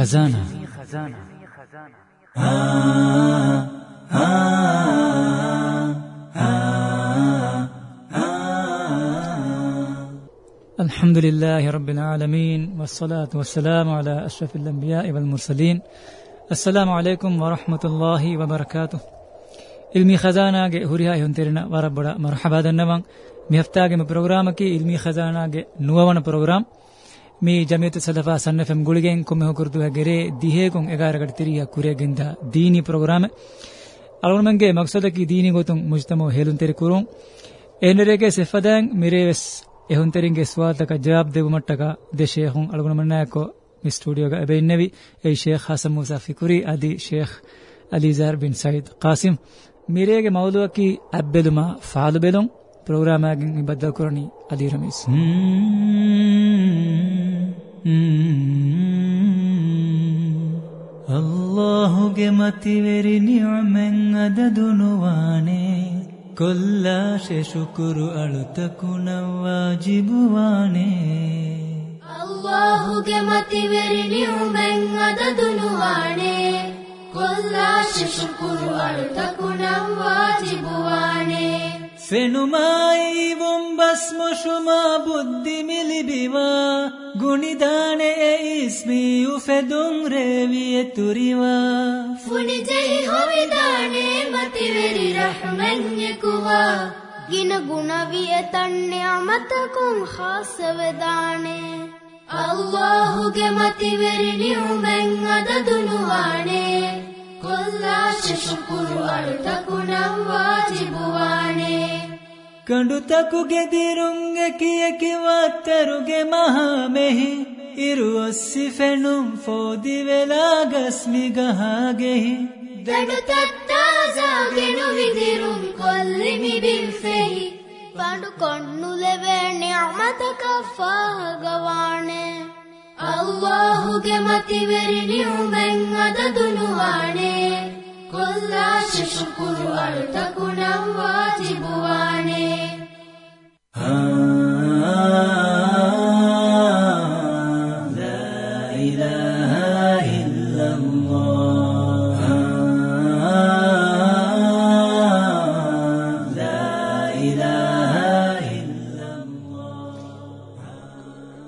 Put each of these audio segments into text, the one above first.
خزانة الحمد لله رب العالمين والصلاة والسلام على أشرف الأنبياء والمرسلين السلام عليكم ورحمة الله وبركاته إلمي خزانة جي هوريها ينترنا وربنا مرحبا دنمان مهفتاجم برنامج إلمي خزانة جي نووان برنامج මේ ජමියත සදෆා සන්නෆම් ගුලිගෙන් කොමෙහ කුරුදුහ ගෙරේ දිහේකුන් එගාරකට තිරියා කුරේ ගෙන්දා දීනි ප්‍රෝග්‍රෑම් අලුණමන්ගේ මක්සදකි දීනි ගොතුන් මුජ්තමෝ හෙලුන් තෙරි කුරුන් එන්නරේගේ සෙෆදාන් මිරේවස් එහුන් තෙරින්ගේ ස්වාතක ජවාබ් දෙවු මට්ටක දෙෂේහුන් අලුණමන්නාකෝ මේ ස්ටුඩියෝ ග එබෙන්නේවි ඒ ෂේඛ් හසන් මුසා ෆිකුරි අදි ෂේඛ් අලිසාර් බින් සයිද් قاسم මිරේගේ මවුලුවකි අබ්බෙලුමා ෆාලු බෙලුන් ප්‍රෝග්‍රෑමකින් නිබද්ධ කරණි අදී රමේෂ් අල්ලාහුගේ මතිවෙරි නියමෙන් අද දුනුවානේ කොල්ලාශෙ ශුකුරු අලුතකුණ වාජිබුවානේ අල්ලාහුගේ මතිවෙරි නියමෙන් අද දුනුවානේ قل عاشش القرآن تكن واجبواني ފެނުމާއީވުން ބަސްމޮށުމާ ބުද්ධಿ މިލިބިވާ ގުނިދާނެ އެ އިސްމީއު ފެދުން ރޭވިއެ ތުރިވާ ފުނިޖެހި ހޮވިދާނެ މަތިވެރި ރަޙްމަން ޔެކުވާ ގިނަ ގުނަވިއެ ތަން ނިޢަމަތަކުން ޚާއްސަވެދާނެ අල්ලාහුගේ මතිවරණියුමෙන් අදදුනුවානේ කොල්ලාශෂුම් පුරුවලුතකුණම් වාජිබුවානේ ಕಂಡುತಕು ಗೆದಿರುಂಗ ಕಿಯಕಿವತ್ತರುಗೆ ಮಹಾಮೆಹಿ ಇರುವಸ್ಸಿ ಫೆಣುಂ ಫೋದಿವೆಲಾಗಸ್ಮಿಗ ಹಾಗೆಹಿ ದಡುತತ್ತಾಜಾಗೆನು ವಿದಿರುಂ ಕೊಲ್ಲಿಮಿ ಬಿಲ್ಫೆಹಿ ಪಡುಕೊಂಡುಲೆವೆ ನ್ಯಾಮತಕ ಫಗವಾಣೆ ಅಲ್ಲಾಹುಗೆ ಮತಿವೆರಿ ನೀವು ಮೆಂಗದ ದುನುವಾಣೆ ಕೊಲ್ಲ ಶಿಶುಕುರು ಅಳುತ ಕುಣವ್ವಾ ಜಿಬುವಾಣೆ ಆ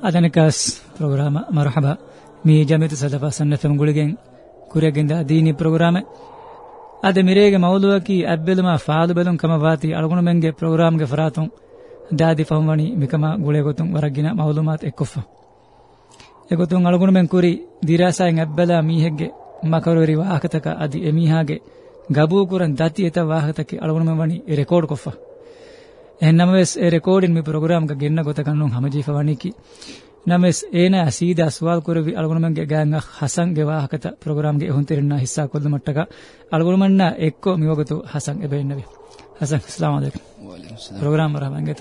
අදනකස් ප්‍රෝග්‍රාම මරහබ මේ ජමිත සදපා සන්නතම් ගුලිගෙන් කුරගෙන්ද දීනි ප්‍රෝග්‍රාම අද මිරේග මවුලුව කි අබ්බෙලම ෆාලු බෙලුම් කම වාති අලගුණ මෙන්ගේ ප්‍රෝග්‍රාම් ගේ ෆරාතුන් දාදි ෆම්වනි මිකම ගුලේ ගොතුන් වරගින මවුලුමාත් එක්කොෆ එගොතුන් අලගුණ මෙන් කුරි දිරාසයන් අබ්බලා මීහෙග්ගේ මකරවරි වාහකතක අදි එමීහාගේ ගබූ කුරන් දති එත වාහකතක අලගුණ මෙන් වනි රෙකෝඩ් කොෆා එහනම්ස් ඒ රෙකෝඩින් මි ප්‍රෝග්‍රෑම් එක ගෙන්න ගොත කන්නුන් හැම ජීෆවණිකි නමස් ඒන අසීද අස්වාල් කුරවි අලගොනමන්ගේ ගෑන්ග හසන් ගෙවාහකත ප්‍රෝග්‍රෑම් ගේ හොන් තෙරන්න හිස්සා කොද්ද මට්ටක අලගොනමන්න එක්කෝ මිවගතු හසන් එබෙන්නවි හසන් ඉස්ලාම් අලයිකුම් වලින් ප්‍රෝග්‍රෑම් රහමන්ගේත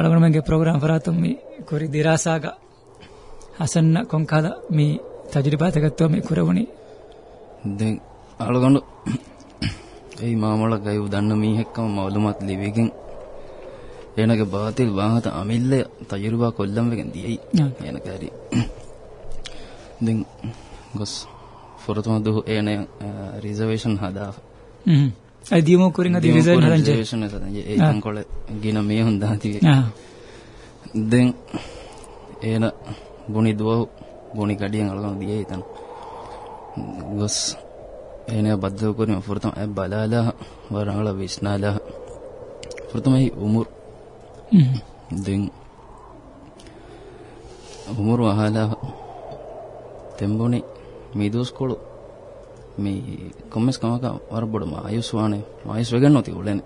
අලගොනමන්ගේ ප්‍රෝග්‍රෑම් ෆරාතුම් මි කුරි දිරාසාග හසන්න කොන්කාද මි තජරිබාතකත්ව මි කුරවුණි දැන් අලගොන ඒ මාමල ගයු දන්න මීහෙක්කම මවලුමත් ලිවිගෙන් එනගේ බාතිල් වාහත අමිල්ල තයුරුවා කොල්ලම් වෙගෙන් දියයි එන කැරි දෙන් ගොස් ෆොරතුම දුහ එන රිසර්වේෂන් හදා හ්ම් අයි දියමෝ කරින් අද රිසර්වේෂන් හදා ඒ තංකොල ගින මේ හොඳා තිවේ දෙන් එන ගුණි දුව ගුණි ගඩියෙන් අලගන දියයි තන ගොස් එනේ බද්දෝකරම ෆුර්තම අය බලාලා වරංගල විස්නාලා ෆුර්තම හි උමුර් දෙන් උමුර් වහලා තෙම්බුනි මීදුස් කොළු මේ කොම්මස් කමක වර බොඩම ආයුස් වානේ ආයුස් වෙගන්න ඔති උලනේ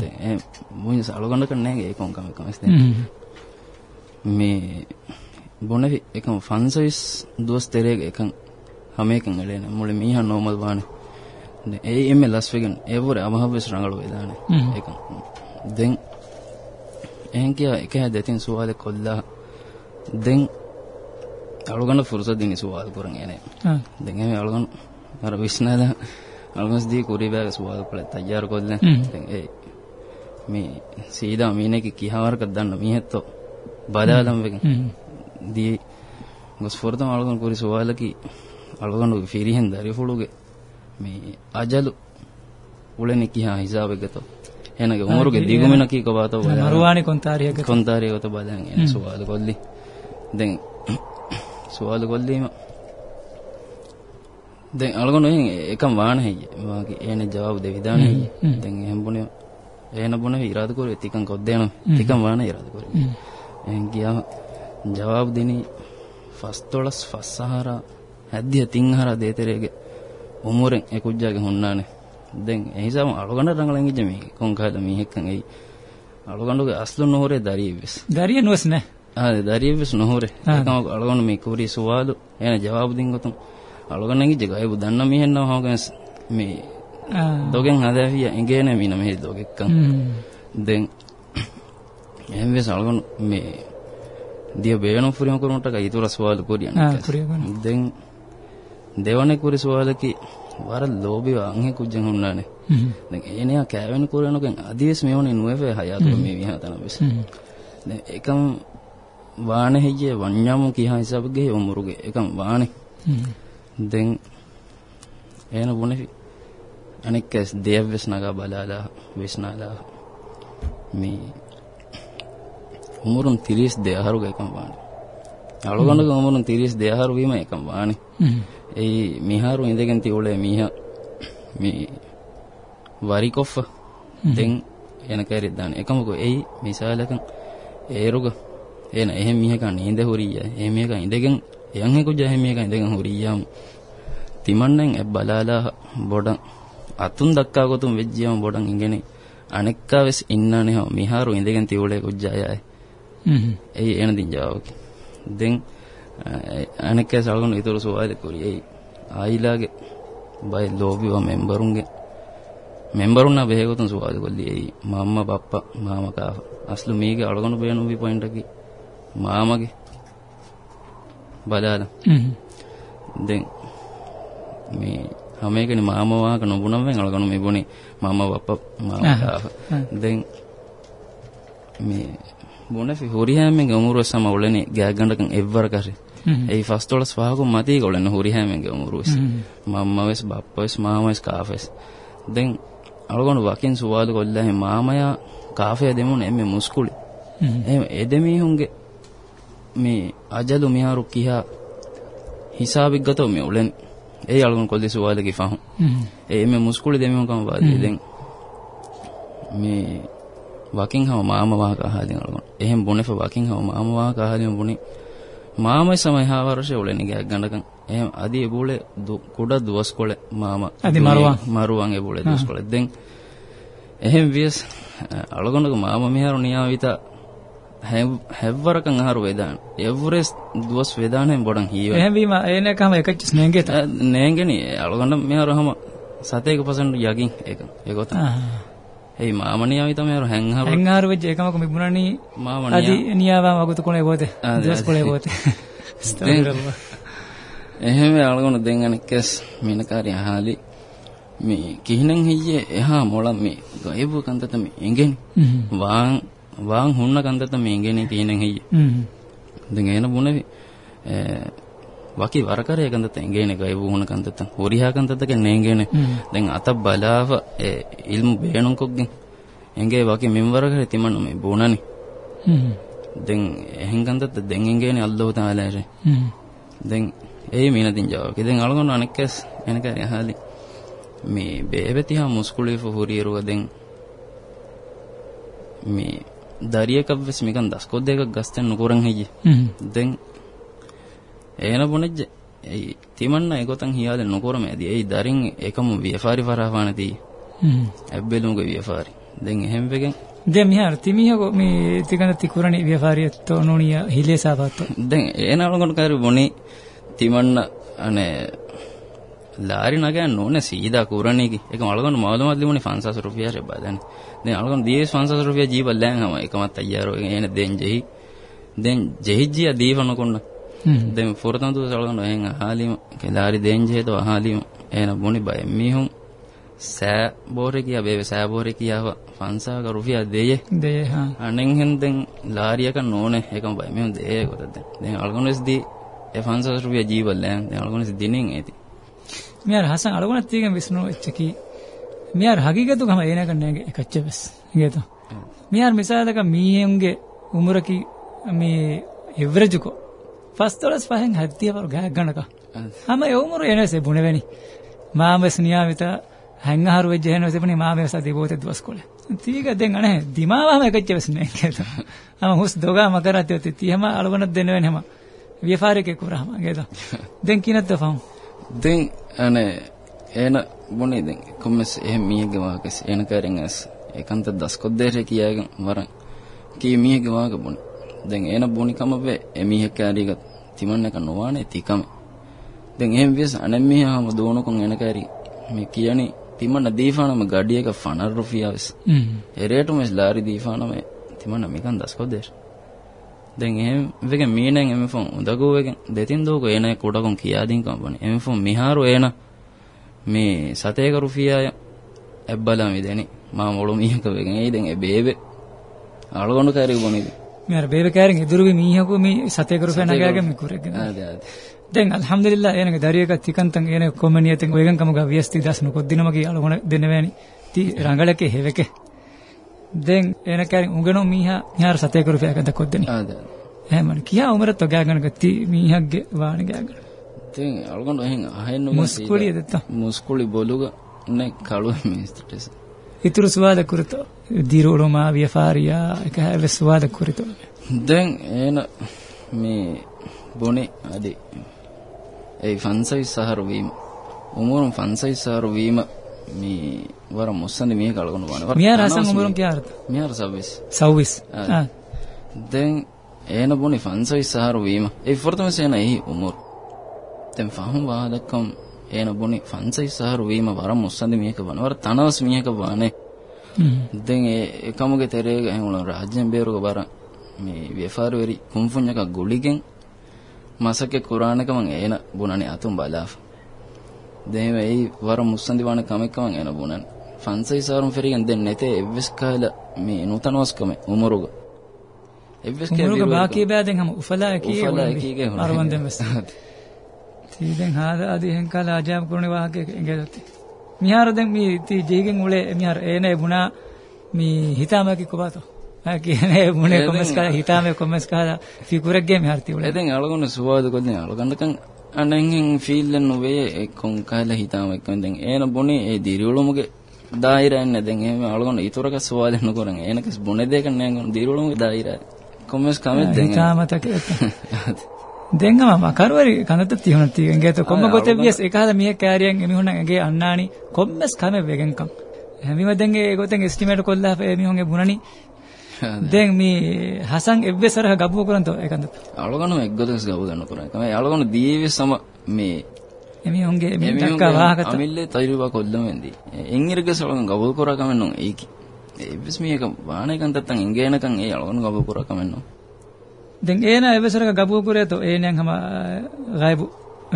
දැන් ඒ මොයින්ස අලගන්න කන්නේ නැහැ ඒකම් කම කමස් දැන් මේ බොනේ එකම ෆන්සවිස් දුස් තෙරේක එකම් හැම එකම එලේන මුළු මීහා නෝමල් වානේ ඒ එම ලස්වෙගෙන් ඒවර අමහවෙස් රඟලු වෙදාන එක දෙන් එහෙන් කිය එක දෙතින් සුවාල කොල්ලා දෙන් අලුගන්න ෆුරසත් දින සුවාල් කරන් එනේ දෙන් එමෙ අලුගන්න අර විශ්නාද අලුගස් දී කුරි බෑ සුවාල් කොල තයාර කොල්ලා දෙන් ඒ මේ සීදා මීනේක කිහවරක දන්න මීහෙත්තෝ බදාලම් වෙගෙන් දී ගොස් ෆොරතම අලුගන්න කුරි සුවාලකි අලුගන්න ෆිරිහෙන් දරි ෆුලුගේ මේ අජලු උලෙන කියා හිසාවෙගතෝ එනගේ උමරුගේ දිගුමෙන කීක බාතෝ බදා නරුවානි කොන්තාරියක කොන්තාරියගත බදාන් එන සුවාල කොල්ලි දැන් සුවාල කොල්ලිම දැන් අලගොන එහෙන් එකම් වාන හෙයි වාගේ එන ජවාබ් දෙවිදාන හෙයි දැන් එහෙන් බොනේ එහෙන බොනේ ඉරාද කරේ තිකන් කොද්දේන තිකන් වාන ඉරාද කරේ එහෙන් ගියා ජවාබ් දෙනි ෆස් තොලස් ෆස් සහරා හැද්දිය තින් හරා දේතරේගේ උමුරෙන් ඒ කුජ්ජාගේ හොන්නානේ දැන් එහිසම අලුගණ්ඩ රංගලන් ඉජ්ජ මේ කොංකාද මීහෙක්කන් ඒ අලුගණ්ඩගේ අස්ලු නොහොරේ දරියෙවිස් දරිය නොස් නේ ආ දරියෙවිස් නොහොරේ ඒකම අලුගණ්ඩ මේ කුරි සුවාදු එන ජවාබු දින් ගොතම් අලුගණ්ඩන් ඉජ්ජ ගයිබු දන්න මීහෙන්නව හොගෙන් මේ දොගෙන් හදාවිය එංගේන මීන මේ දොගෙක්කන් දැන් එහෙම වෙස් අලුගණ්ඩ මේ දිය බේනු පුරිම කරුන්ට ගයිතුර සුවාදු කොරියන දැන් දෙවන කුරි සුවලකි වර ලෝබි වංහෙ කුජ්ජන් හුන්නානේ දැන් එනේ කෑවෙන කුරණකෙන් අදිස් මෙවනේ නුවේ හයාතු මේ විහතන වෙස් දැන් එකම වාන හෙජ්ජේ වඤ්ඤාමු කියා හිසබ් ගේ උමුරුගේ එකම වානේ දැන් එන වුණේ අනෙක් ඇස් දෙයක් වෙස් නගා බලාලා වෙස්නාලා මේ උමුරුන් 32 හරුගේ එකම වානේ අලුගණක උමුරුන් 32 හරු වීම එකම වානේ ඒ මිහාරු ඉඳගෙන තියෝලේ මීහ මේ වරිකොෆ දෙන් එන කැරිත් දාන එකමකෝ එයි මිසාලකන් ඒරුග එන එහෙම මිහකන් නිඳ හොරියා එහෙම මිහකන් ඉඳගෙන එයන් හෙකුජ එහෙම මිහකන් ඉඳගෙන හොරියාම් තිමන්නෙන් එ බලාලා බොඩන් අතුන් දක්කා ගොතුම් වෙජ්ජියම බොඩන් ඉගෙන අනෙක්කා වෙස් ඉන්නනේ මිහාරු ඉඳගෙන තියෝලේ කුජ්ජායයි ඒ එන දින් ජාවක දෙන් අනෙක්කේ සලකන ඉතුරු සුවායද කුරියයි ආයිලාගේ බයි ලෝබිව මෙම්බරුන්ගේ මෙම්බරුන්න බෙහෙගොතුන් සුවාද කොල්ලියයි මම්ම බප්ප මාම කාව අස්ලු මේගේ අලගොන බේනු වි පොයින්ට් එකේ මාමගේ බදාලා දැන් මේ හැම එකනේ මාම වාහක නොබුනම වෙන් අලගොන මේ බොනේ මම බප්ප මාම කාව දැන් මේ බොනේ හොරි හැමෙන් ගමුරසම ඔලනේ ගෑගණ්ඩකන් එව්වර කරේ ඒ ෆස්ට් වල ස්වාහකු මතී ගොලන්න හුරි හැමගේ මුරුස් මම්මවෙස් බප්පවෙස් මාමවෙස් කාෆෙස් දැන් අලගොන වකින් සුවාදු කොල්ලා මාමයා කාෆය දෙමුන එමෙ මුස්කුලි එහෙම එදෙමිහුන්ගේ මේ අජලු මිහාරු කිහා හිසාබික් ගතෝ මේ උලෙන් ඒ අලගොන කොල්ලි සුවාද කිෆහු ඒ එමෙ මුස්කුලි දෙමිහුන් කම වාදී දැන් මේ වකින් හව මාම වා කහලින් අලගොන එහෙම බොනෙ ෆ වකින් හව මාම වා කහලින් බොනේ මාමයි සමයි හා වර්ෂය උලෙනි ගයක් ගන්නකම් එහෙම අදී එබෝලේ කුඩ දුවස් කොලේ මාම අදී මරුවන් මරුවන් එබෝලේ දුවස් කොලේ දැන් එහෙම වියස් අලගොනක මාම මිහාරු නියාවිත හැව්වරකන් අහරු වේදාන එවරෙස් දුවස් වේදානෙන් බොඩන් හීව එහෙම වීම එනකම එකච්ච නේගෙත නේගෙනි අලගොන මිහාරු හැම සතේක පසන් යගින් ඒක ඒකෝත ඒ මාමනියාමි තමයි අර හැංහාර හැංහාර වෙච්ච එකමක මිබුණනේ මාමනියා අදි නියාවම අගුතු කොනේ පොතේ දොස් කොනේ පොතේ එහෙම අලගොන දෙංගන කෙස් මිනකාරිය හාලි මේ කිහිණන් හියේ එහා මොළ මේ ගයබ කන්දත මේ එංගෙන වාන් වාන් හුන්න කන්දත මේ එංගෙන කිහිණන් හියේ දැන් එන බුණේ වකි වරකරය ගඳත එංගේනක ඒ වුණ ගඳත හොරිහා ගඳතක නේංගේන දැන් අත බලාව ඒ ඉල්ම් බේණුකොක්ගෙන් එංගේ වකි මින්වරකර තිමන්න මේ බෝණනි දැන් එහෙන් ගඳත දැන් එංගේන අල්ලාහ් තාලාරේ දැන් ඒ මීනදින් ජාවක දැන් අලගොන අනෙක්කස් එනක යහලි මේ බේබතිහා මුස්කුලේ ෆහුරියරුව දැන් මේ දරියකක් වෙස් මිකන් දස්කොද්දයක ගස්තෙන් නුකරන් හිජි දැන් ඒන බොනෙජ්ජ ඒ තිමන්න ඒගොතන් හියාද නොකරම ඇති ඒ දරින් එකම ව්‍යපාරි පරහවානදී ඇබ්බෙලුමුගේ ව්‍යපාරි දැන් එහෙම වෙගෙන් දැන් මිහාර තිමිහකෝ මේ තිකන තිකුරණි ව්‍යපාරියත් නොණිය හිලේසාවත් දැන් ඒන අලගොන කරු බොනේ තිමන්න අනේ ලාරි නගන්න ඕනේ සීදා කුරණේකි ඒක අලගොන මවදමත් ලිමුනේ 500 රුපියා රෙබා දැන් දැන් අලගොන දීස් 500 රුපියා ජීබල් ලෑන් හම එකමත් අයියාරෝ එන දෙන් ජෙහි දැන් ජෙහිජිය දීවනකොන්න දෙම ෆුරතන්තු සලගන එහෙන් අහාලිම කෙලාරි දේන්ජේත අහාලිම එන බොනි බය මිහුම් සෑ බෝරේ කියා බේවේ සෑ බෝරේ කියාව ෆන්සාක රුපියා දෙයේ දෙයේ හා අනෙන් හෙන්දෙන් ලාරියක නෝනේ එකම බය මිහුම් දෙයේ කොටද දැන් අල්ගොනස් දී ඒ ෆන්සාක රුපියා ජීවල්ලෑන් දැන් අල්ගොනස් දිනෙන් ඇති මියර හසන් අල්ගොනස් තීගෙන් විස්නෝ එච්චකි මියර හගීගතු කම එනක නේගේ එකච්චෙස් ගේතෝ මියර මිසාලක මීහෙන්ගේ උමුරකි මේ එවරජුකෝ ಫಸ್ತೊಳಸ್ ಫಹೆಂ ಹತ್ತಿಯವರು ಗ್ಯಾ ಗಣಕ ಅಮ್ಮ ಯೋಮರು ಏನಸೆ ಬುಣವೆನಿ ಮಾಮಸ್ ನಿಯಾಮಿತ ಹೆಂಗ ಹರು ವೆಜ್ಜೆ ಏನಸೆ ಬನಿ ಮಾಮೆ ಸದಿ ಬೋತೆ ದ್ವಸ್ಕೊಳೆ ತೀಗ ದೆಂ ಅಣೆ ದಿಮಾವ ಹಮ ಕಚ್ಚೆವಸ್ ನೆ ಕೇತ ಅಮ್ಮ ಹುಸ್ ದೋಗಾ ಮಕರ ಅತ್ಯತಿ ತಿ ಹಮ ಅಳವನ ದೆನವೆನ ಹಮ ವ್ಯಫಾರಕ್ಕೆ ಕುರ ಹಮ ಗೇದ ದೆಂ ಕಿನತ್ತ ಫಂ ದೆಂ ಅಣೆ ಏನ ಬುಣಿ ದೆಂ ಕೊಮ್ಮೆಸ್ ಎ ಮಿಯಗೆ ವಾಕಸ್ ಏನ ಕರೆಂಗಸ್ ಏಕಂತ ದಸ್ಕೊದ್ದೇರೆ ಕಿಯಾಗ ಮರಂ ಕಿ ಮಿಯಗೆ ವಾಗ ಬುಣಿ දැන් එන බොනිකම බේ එමිහෙක් කෑරිගත් තිමන්න එක නොවානේ තිකම දැන් එහෙම වෙස් අනෙන් මිහාම දෝනකොන් එන කෑරි මේ කියන්නේ තිමන්න දීෆානම ගඩියක ෆනර් රුෆියාවස් එරේටුම ස්ලාරි දීෆානම තිමන්න මිකන් දස්කොදේශ දැන් එහෙම වෙක මීනෙන් එම ෆොන් උදගෝ වෙක දෙතින් දෝක එන කොටකොන් කියාදින් කම්පන එම ෆොන් මිහාරු එන මේ සතේක රුෆියාය ඇබ්බලම විදෙනි මා මොළු මිහක වෙකන් එයි දැන් ඒ බේබේ අලගොණු කෑරි බොනිදී මෙහර බේරකාරෙන් ඉදුරුගේ මීහකෝ මේ සතේ කරපේ නගයාගේ මිකුරෙක් දැන් අල්හම්දුලිල්ලා එනගේ දරියක තිකන්තන් එන කොමනියතෙන් ඔයගන් කමගා වියස්ති දස්න කොද්දිනම කියලා හොන දෙනවැනි ති රංගලකේ හෙවක දැන් එන කැරින් උගනෝ මීහා මිහාර සතේ කරපේ අකද කොද්දෙනි එහෙමනේ කියා උමරත් ඔගාගනක ති මීහක්ගේ වාණ ගෑගන දැන් අල්ගොන් එහෙන් අහෙන්න මුස්කුලි දෙත්තා මුස්කුලි බොලුග නේ කලු මිස්ටර්ස් ඉතුරු සුවාද කුරතෝ දිරුළුමා ව්‍යාපාරියා එක හැවෙ සුවාද කුරතෝ දැන් එන මේ බොනේ අදේ ඒ ෆන්සයි සහරු වීම උමුරුම් ෆන්සයි සහරු වීම මේ වර මොස්සනේ මේ කලගොන වන මියා රසම් උමුරුම් කියාරත මියා රසවිස් සවිස් දැන් එන බොනේ ෆන්සයි සහරු වීම ඒ ෆර්තම සේන එහි උමුරු දැන් ෆහම් වාදකම් ඒන බොනි ෆන්සයි සහරු වීම වර මුස්සඳ මේක වනවර තනවස් මියක වානේ දැන් ඒ එකමුගේ තෙරේග එහුණ රාජ්‍යම් බේරුක බර මේ වෙෆාරු වෙරි කුම්ෆුන් එකක් ගොලිගෙන් මසකේ කුරාණක මං ඒන බොනනේ අතුම් බලාෆ දැන් ඒ වර මුස්සඳි වණ කමෙක් මං එන බොනන් ෆන්සයි සහරුම් ෆෙරිගෙන් දැන් නැතේ එව්ස් කාල මේ නූතනවස්කම උමරුග එව්ස් කාල උමරුග බාකී බෑ දැන් හම උෆලා කී උෆලා කීගේ අරවන් දැන් වෙස්සහත් තී දැන් ආදී හෙන්කල ආජාම් කරුණ වාහකේ ඉංගලොති මිහාර දැන් මේ තී ජීගෙන් උලේ මිහාර එනේ බුණා මේ හිතාමකි කොබතෝ ආ කියන්නේ මුනේ කොමස් කලා හිතාමේ කොමස් කලා ෆිගුරක් ගේ මිහාර තී උලේ දැන් අලගොන සුවාද කොදෙන් අලගන්නකන් අනෙන් ෆීල්ලන් නොවේ එක්කොන් කලා හිතාම එක්කන් දැන් එන බොනේ ඒ දිරිවලුමුගේ දායිරන්න දැන් එහෙම අලගොන ඉතුරක සුවාදෙන්න කරන් එනකස් බොනේ දෙක නෑ ගොන දිරිවලුමුගේ දායිරයි කොමස් කමෙත් දැන් හිතාමතක දෙංගම කරුවරි කනත තියුණ තියෙන ගේත කොම්ම ගොතෙවියස් එකහද මිහ කෑරියන් එමිහුණ ඇගේ අන්නානි කොම්මස් කම වෙගෙන්කම් හැමිම දෙන්ගේ ගොතෙන් එස්ටිමේට් කොල්ලා එමිහුන්ගේ බුණනි දැන් මේ හසන් එබ්බෙසරහ ගබුව කරන්තෝ එකන්ද අලගනු එක්ගොතස් ගබු ගන්න පුරා තමයි අලගනු දීවි සම මේ එමිහුන්ගේ මේ තක්ක වාහකත මිල්ලේ තෛරුවා කොල්ලම වෙන්දි එන් ඉරගස අලගනු ගබු කරා කමෙන්නෝ ඒකි එබ්බස් මේක වාණේකන්තත්තන් එංගේනකන් ඒ අලගනු ගබු කරා කමෙන්නෝ දැන් ඒන එවසරක ගබුව කුරේතෝ ඒනයන් හම ගයිබු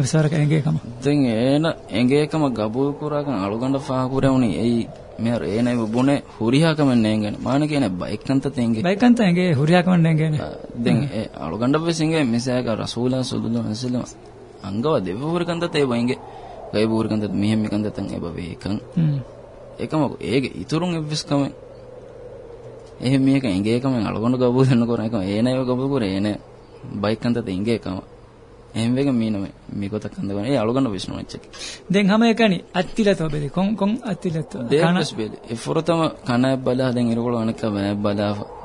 එවසරක එංගේකම දැන් ඒන එංගේකම ගබුව කුරාකන අලුගණ්ඩ ෆා කුරේමුනි එයි මෙර ඒන බුනේ හුරියාකමෙන් නේගෙන මාන කියන බයිකන්ත තෙන්ගේ බයිකන්ත එංගේ හුරියාකමෙන් නේගෙන දැන් ඒ අලුගණ්ඩ වෙසින්ගේ මෙසයක රසූලා සුදුදුන සල්ලම අංගව දෙව හුරිකන්ත තේ වයින්ගේ ගයිබු හුරිකන්ත මිහෙම් මිකන්ත තන් එබ වේකන් ඒකම ඒගේ ඉතුරුන් එව්විස්කමෙන් එහෙම මේක එංගේකම අලගොන්න ගබු දෙන්න කරන එක ඒන ඒ ගබු කර ඒන බයික් අන්තත එංගේකම එහෙම වෙක මීනම මේකත කන්ද ගන ඒ අලගොන්න විශ්නු මච්ච දැන් හැම එකනි අත්තිලත බෙලි කොන් කොන් අත්තිලත දෙකස් බෙලි ඒ ෆොරතම කන බලා දැන් ඉරගොල අනක බලා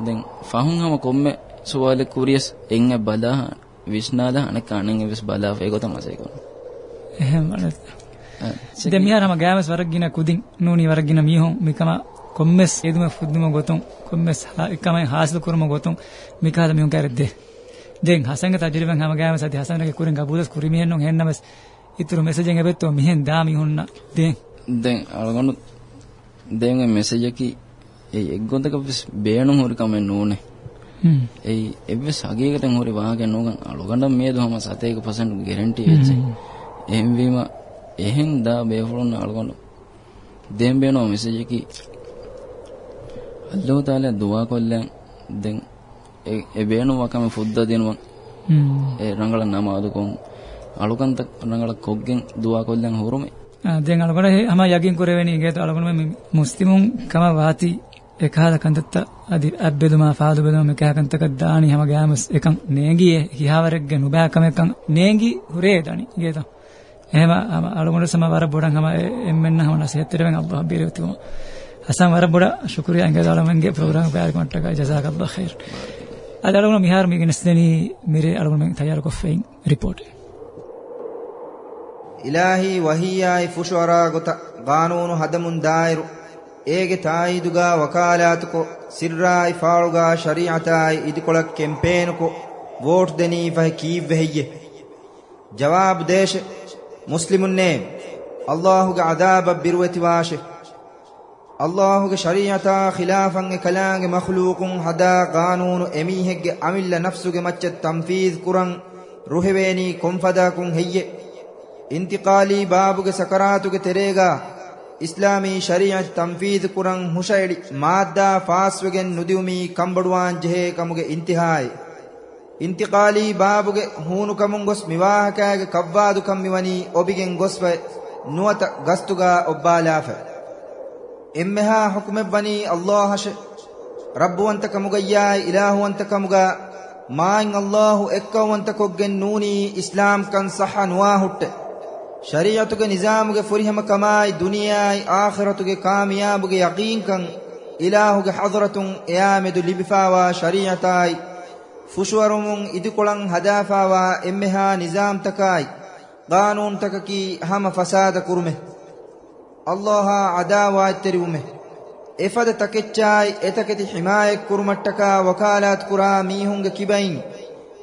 දැන් ෆහුන් හැම කොම්ම සුවාල කුරියස් එංග බලා විශ්නාද අනක අනෙන් විස් බලා ඒකතම සේකෝ එහෙම නේද දැන් මියා රම ගෑමස් වරක් ගින කුදින් නූනි වරක් ගින මීහොන් මිකම ಕೊಮ್ಮೆಸ್ ಏದುಮ ಫುದ್ದುಮ ಗೊತ್ತಂ ಕೊಮ್ಮೆಸ್ ಇಕ್ಕಮೈ ಹಾಸಿಲ ಕುರುಮ ಗೊತ್ತಂ ಮಿಕಾದ ಮಿಯು ಕರೆದ್ದೆ දෙන් හසංග තජරිබන් හැම ගෑම සති හසංගගේ කුරෙන් ගබුදස් කුරිමිහෙන් නොන් හෙන්නමස් ඉතුරු මෙසේජෙන් එබෙත්තු මිහෙන් දාමි හොන්න දෙන් දෙන් අරගොනු දෙන් මෙසේජ් එකි ඒ එක්ගොන්දක බේණුම් හොරි කමෙන් නෝනේ හ්ම් ඒ එබ්බස් අගේකටන් හොරි වාගෙන නෝගන් අලොගන්න මේ දොම සතේක පසන්ට ගැරන්ටි වෙච්ච එහෙන් වීම එහෙන් දා බේහුලුන් අලගොනු දෙන් බේනෝ මෙසේජ් එකි අල්ලාහ් තාලා දුවා කොල්ලෙන් දැන් ඒ බේනුවා කම ෆුද්දා දෙනවා ඒ රංගල නම අදුකොන් අලුකන්ත රංගල කොග්ගෙන් දුවා කොල්ලෙන් හොරුමේ දැන් අලකොන හැම යකින් කරවෙනි ගේත අලකොන මේ මුස්ලිමුන් කම වාති එකහද කන්දත්ත අදි අබ්බෙදුමා ෆාදුබෙදුම මෙකහකන්තක දානි හැම ගෑම එකම් නේගී හිහවරෙක්ග නුබෑකම එකම් නේගී හුරේ දනි ගේත එහෙම අලුමුණ සමවර බොඩන් හැම එම්මෙන්න හැම නසෙත්තර වෙන අල්ලාහ් බිරවතුමා Asante Rabbura, shukriya inga dala mangi program ka yarkon taka jazakallah khair. Ada laguna mihar mi ginasdani mire alaguna mangi tayar ko fein report. Ilahi wahiyai fushwara gota qanunu hadamun dairu ege taiduga wakalatuko sirrai faaluga shariatai idikolak kempenuko vote deni fahi kiivvehiyye. Jawab deshe muslimun ne Allahu ga adaba birweti washe අල්ලාහුගේ ශරීයතා ඛිලාෆන් එකලාගේ මහලූකුන් හදා කානූනු එමීහෙක්ගේ අමිල්ල නෆ්සුගේ මච්ච තම්ෆීස් කුරන් රුහෙවේනි කොම්ෆදාකුන් හෙය්යේ ඉන්තිකාලී බාබුගේ සකරාතුගේ තෙරේගා ඉස්ලාමී ශරීයත් තම්ෆීස් කුරන් හුෂයිඩි මාද්දා ෆාස්වගෙන් නුදියුමි කම්බඩුවාන් ජෙහේ කමුගේ ඉන්තිහායි ඉන්තිකාලී බාබුගේ හූනු කමුන් ගොස් මිවාහකයාගේ කබ්වාදු කම්මිවනි ඔබිගෙන් ගොස්ව නුවත ගස්තුගා ඔබ්බාලාෆේ emmeha hukumebbani allahash rabbuwantakamugayyai ilaahuwantakamuga maayin allahu ekkawwantakoggen nuuni islaam kan saha nuwaa hutte ಶರೀಯತುಗೆ ನಿಜಾಮುಗೆ ಫುರಿಹಮ ಕಮಾಯ್ ದುನಿಯಾಯ್ ಆಖಿರತುಗೆ ಕಾಮಿಯಾಬುಗೆ ಯಕೀನ್ ಕಂ ಇಲಾಹುಗೆ ಹಜರತುಂ ಎಯಾಮೆದು ಲಿಬಿಫಾವಾ ಶರೀಯತಾಯ್ ಫುಶುವರುಮುಂ ಇದುಕೊಳಂ ಹದಾಫಾವಾ ಎಮ್ಮೆಹಾ ನಿಜಾಮ್ ತಕಾಯ್ ಕಾನೂನ್ ತಕಕಿ ಹಮ ಫಸಾದ ಕುರುಮೆ ಅಲ್ಲಾಹ ಅದಾವಾತ್ತರಿವುಮೆ ಎಫದ ತಕೆಚ್ಚಾಯ್ ಎತಕೆತಿ ಹಿಮಾಯಕ್ ಕುರುಮಟ್ಟಕ ವಕಾಲಾತ್ ಕುರಾ ಮೀಹುಂಗ ಕಿಬೈನ್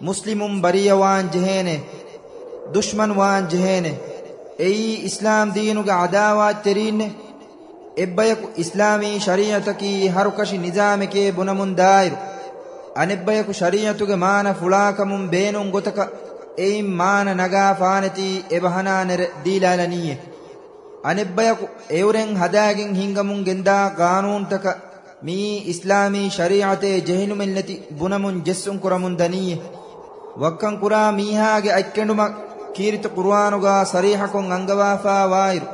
ಮುಸ್ಲಿಮುಂ ಬರಿಯವಾನ್ ಜೆಹೇನೆ ದುಶ್ಮನ್ von ಜೆಹೇನೆ ಎಯಿ ಇಸ್ಲಾಂ ದೀನುಗ ಅದಾವಾತ್ತರೀನೆ ಎಬ್ಬಯಕು ಇಸ್ಲಾಮೀ ಶರೀಯತಕಿ ಹರುಕಶಿ ನಿಜಾಮಕೆ ಬುನಮುಂದಾಯಿರು ಅನೆಬ್ಬಯಕು ಶರೀಯತುಗೆ ಮಾನ ಫುಳಾಕಮುಂ ಬೇನುಂ ಗೊತಕ ಎಯಿಂ ಮಾನ ನಗಾ ಫಾನತಿ ಎಬಹನಾನೆರೆ ದೀಲಾಲನೀಯೆ ಅನೆಬ್ಬಯಕು ಏವ್ರೆಂ ಹದಾಗಿಂ ಹಿಂಗಮುಂ ಗೆಂದಾ ಕಾನೂನ್ತಕ me ಇಸ್ಲಾಮೀ ಶರೀಅತೆ ಜೆಹಿನುಮೆಲ್ನತಿ ಬುನಮುಂ ಜೆಸ್ಸುಂ ಕುರಮುಂ ದನೀಯ ವಕ್ಕಂ ಕುರಾ ಮೀಹಾಗೆ ಅಕ್ಕೆಂಡುಮ ಕೀರಿತು ಕುರ್ವಾನುಗಾ ಸರೀಹಕೊಂ ಅಂಗವಾಫಾ ವಾಯಿರು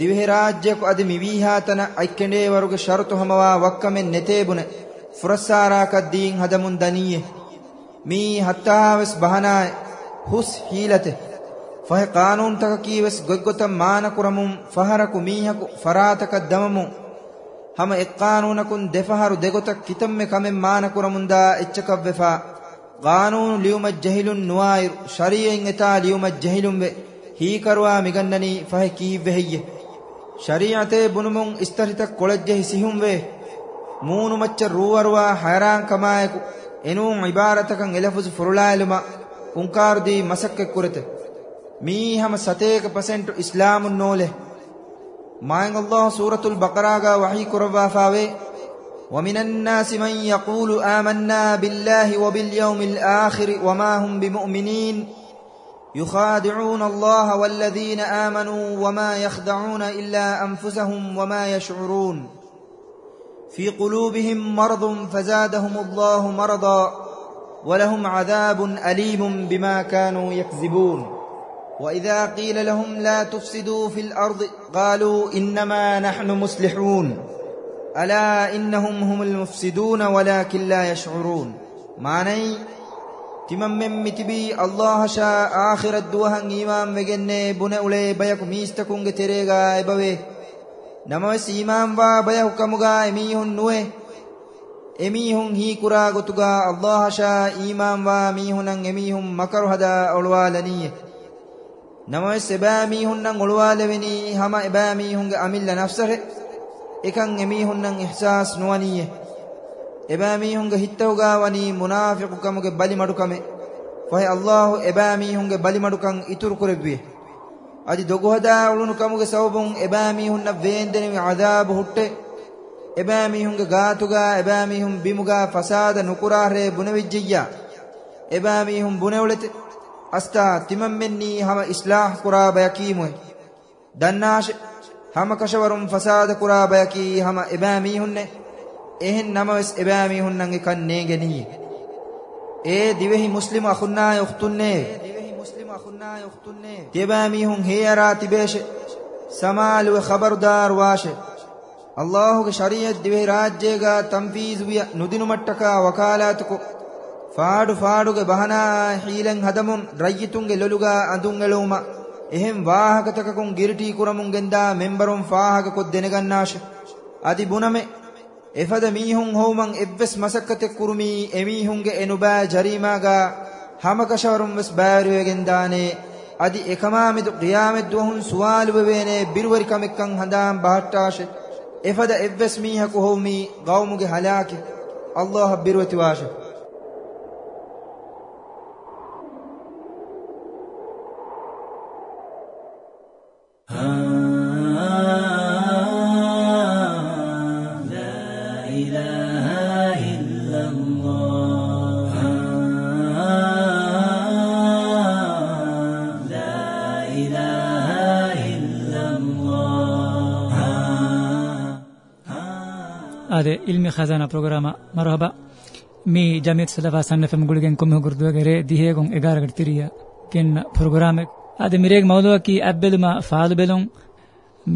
ದಿವಿಹೆ ರಾಜ್ಯಕು ಅದಿ ಮಿವೀಹಾತನ ಅಕ್ಕೆಂಡೇವರುಗೆ ಶರತು ಹಮವಾ ವಕ್ಕಮೆನ್ ನೆತೇಬುನೆ ಫುರಸ್ಸಾರಾಕದ್ದೀಂ ಹದಮುಂ ದನೀಯ me ಹತ್ತಾವೆಸ್ ಬಹನಾಯ್ ಹುಸ್ ಹೀಲತೆ ಫಹ ಕಾನೂನ್ ತಕ ಕೀವೆಸ್ ಗೊಗ್ಗೊತ ಮಾನ ಕುರಮುಂ ಫಹರಕು ಮೀಹಕು ಫರಾತಕ ದಮಮು ಹಮ ಎಕ್ ಕಾನೂನಕುನ್ ದೆಫಹರು ದೆಗೊತ ಕಿತಮ್ಮೆ ಕಮೆ ಮಾನ ಕುರಮುಂದ ಎಚ್ಚಕವ್ವೆಫ ಕಾನೂನು ಲಿಯುಮಜ್ ಜಹಿಲುನ್ ನುವಾಯಿರು ಶರಿಯೆಂ ಎತಾ ಲಿಯುಮಜ್ ಜಹಿಲುಂವೆ ಹೀಕರುವ ಮಿಗನ್ನನಿ ಫಹ ಕೀವ್ವೆ ಹೆಯ್ಯೆ ಶರಿಯತೆ ಬುನುಮುಂ ಇಸ್ತರಿತ ಕೊಳಜ್ಜೆ ಸಿಹುಂವೆ ಮೂನು ಮಚ್ಚ ರೂವರುವ ಹೈರಾಂ ಕಮಾಯಕು ಎನೂ ಇಬಾರತಕಂ ಎಲಫುಜು ಫುರುಳಾಯಲುಮ ಉಂಕಾರುದಿ ಮಸಕ್ಕೆ ಕುರಿತೆ بسنت إسلام පසෙන්ටු ما إن الله سورة البقرة وحي كربا فاوي ومن الناس من يقول آمنا بالله وباليوم الآخر وما هم بمؤمنين يخادعون الله والذين آمنوا وما يخدعون إلا أنفسهم وما يشعرون في قلوبهم مرض فزادهم الله مرضا ولهم عذاب أليم بما كانوا يكذبون وإذا قيل لهم لا تفسدوا في الأرض قالوا إنما نحن مصلحون ألا إنهم هم المفسدون ولكن لا يشعرون معني من متبي الله شاء آخر الدوها إمام وجنة بنا أولي بيك ميستكون تريغا إبوي نموس إمام وا بيك كمغا إميهن نوه එමිහුන් හීකුරා ගොතුගා අල්ලාහ ෂා ඊමාම් වා මිහුනන් එමිහුන් මකරු හදා ඔළවාලනීය නමස් එබෑ මීහුන් නම් ඔළුවාල වෙනී හැම එබෑ මීහුන්ගේ අමිල්ල නෆ්සර එකන් එමීහුන් නම් ඉහ්සාස් නොවනීය එබෑ මීහුන්ගේ හිතවගා වනී මුනාෆිකුකමගේ බලි මඩුකමේ ෆයි අල්ලාහ් එබෑ මීහුන්ගේ බලි මඩුකන් ඉතුරු කරෙව්වේ අදි දොගොහදා උළුණු කමුගේ සවබුන් එබෑ මීහුන්න වේන්දෙනි අදාබ හුට්ටේ එබෑ මීහුන්ගේ ගාතුගා එබෑ මීහුන් බිමුගා ෆසාද නුකුරාහරේ බුනවිජ්ජියා එබෑ මීහුන් බුනෙවලතේ أستا تمم مني هم إصلاح قرابة يكيمه دناش هم كشورم فساد قرابة يكي هم إبامي هن إهن نمس إبامي هن كنّي جني إيه ديوه مسلم أخنا يختنّي تبامي هن هي راتبش سمال وخبردار واش الله شريعة ديوه راجيغا تنفيذ نودين متكا وكالاتكو ಫಾಡು ಫಾಡುಗೆ ಬಹನಾ ಹೀಲೆಂ ಹದಮುನ್ ರಯ್ಯಿತುಂಗೆ ಲೊಲುಗ ಅದುಂ ಎಳುಮ ಎಹೆಂ ವಾಹಕತಕಕುಂ ಗಿರಿಟಿ ಕುರಮುಂ ಗೆಂದ ಮೆಂಬರುಂ ಫಾಹಗ ಕೊದ್ದೆನೆಗನ್ನಾಶ ಅದಿ ಬುನಮೆ ಎಫದ ಮೀಹುಂ ಹೋಮಂ ಎವ್ವೆಸ್ ಮಸಕ್ಕತೆ ಕುರುಮಿ ಎಮೀಹುಂಗೆ ಎನುಬಾ ಜರೀಮಾಗ ಹಮಕಶವರುಂ ವೆಸ್ ಬಾರಿವೆಗೆಂದಾನೆ ಅದಿ ಎಕಮಾಮಿದು ರಿಯಾಮೆದ್ವಹುಂ ಸುವಾಲುವೆವೇನೆ ಬಿರುವರಿ ಕಮೆಕ್ಕಂ ಹದಾಂ ಬಹಟ್ಟಾಶೆ ಎಫದ ಎವ್ವೆಸ್ ಮೀಹಕು Homi ಗೌಮುಗೆ ಹಲಾಕೆ Allah ಬಿರುವತಿವಾಶೆ ilmi khazana programa marhaba mi jamiyat salafa sanafam gulgen kumme gurduwa gere dihegon 11 කට tiriya ken programa ad mireg mawduwa ki abbeluma faalu belon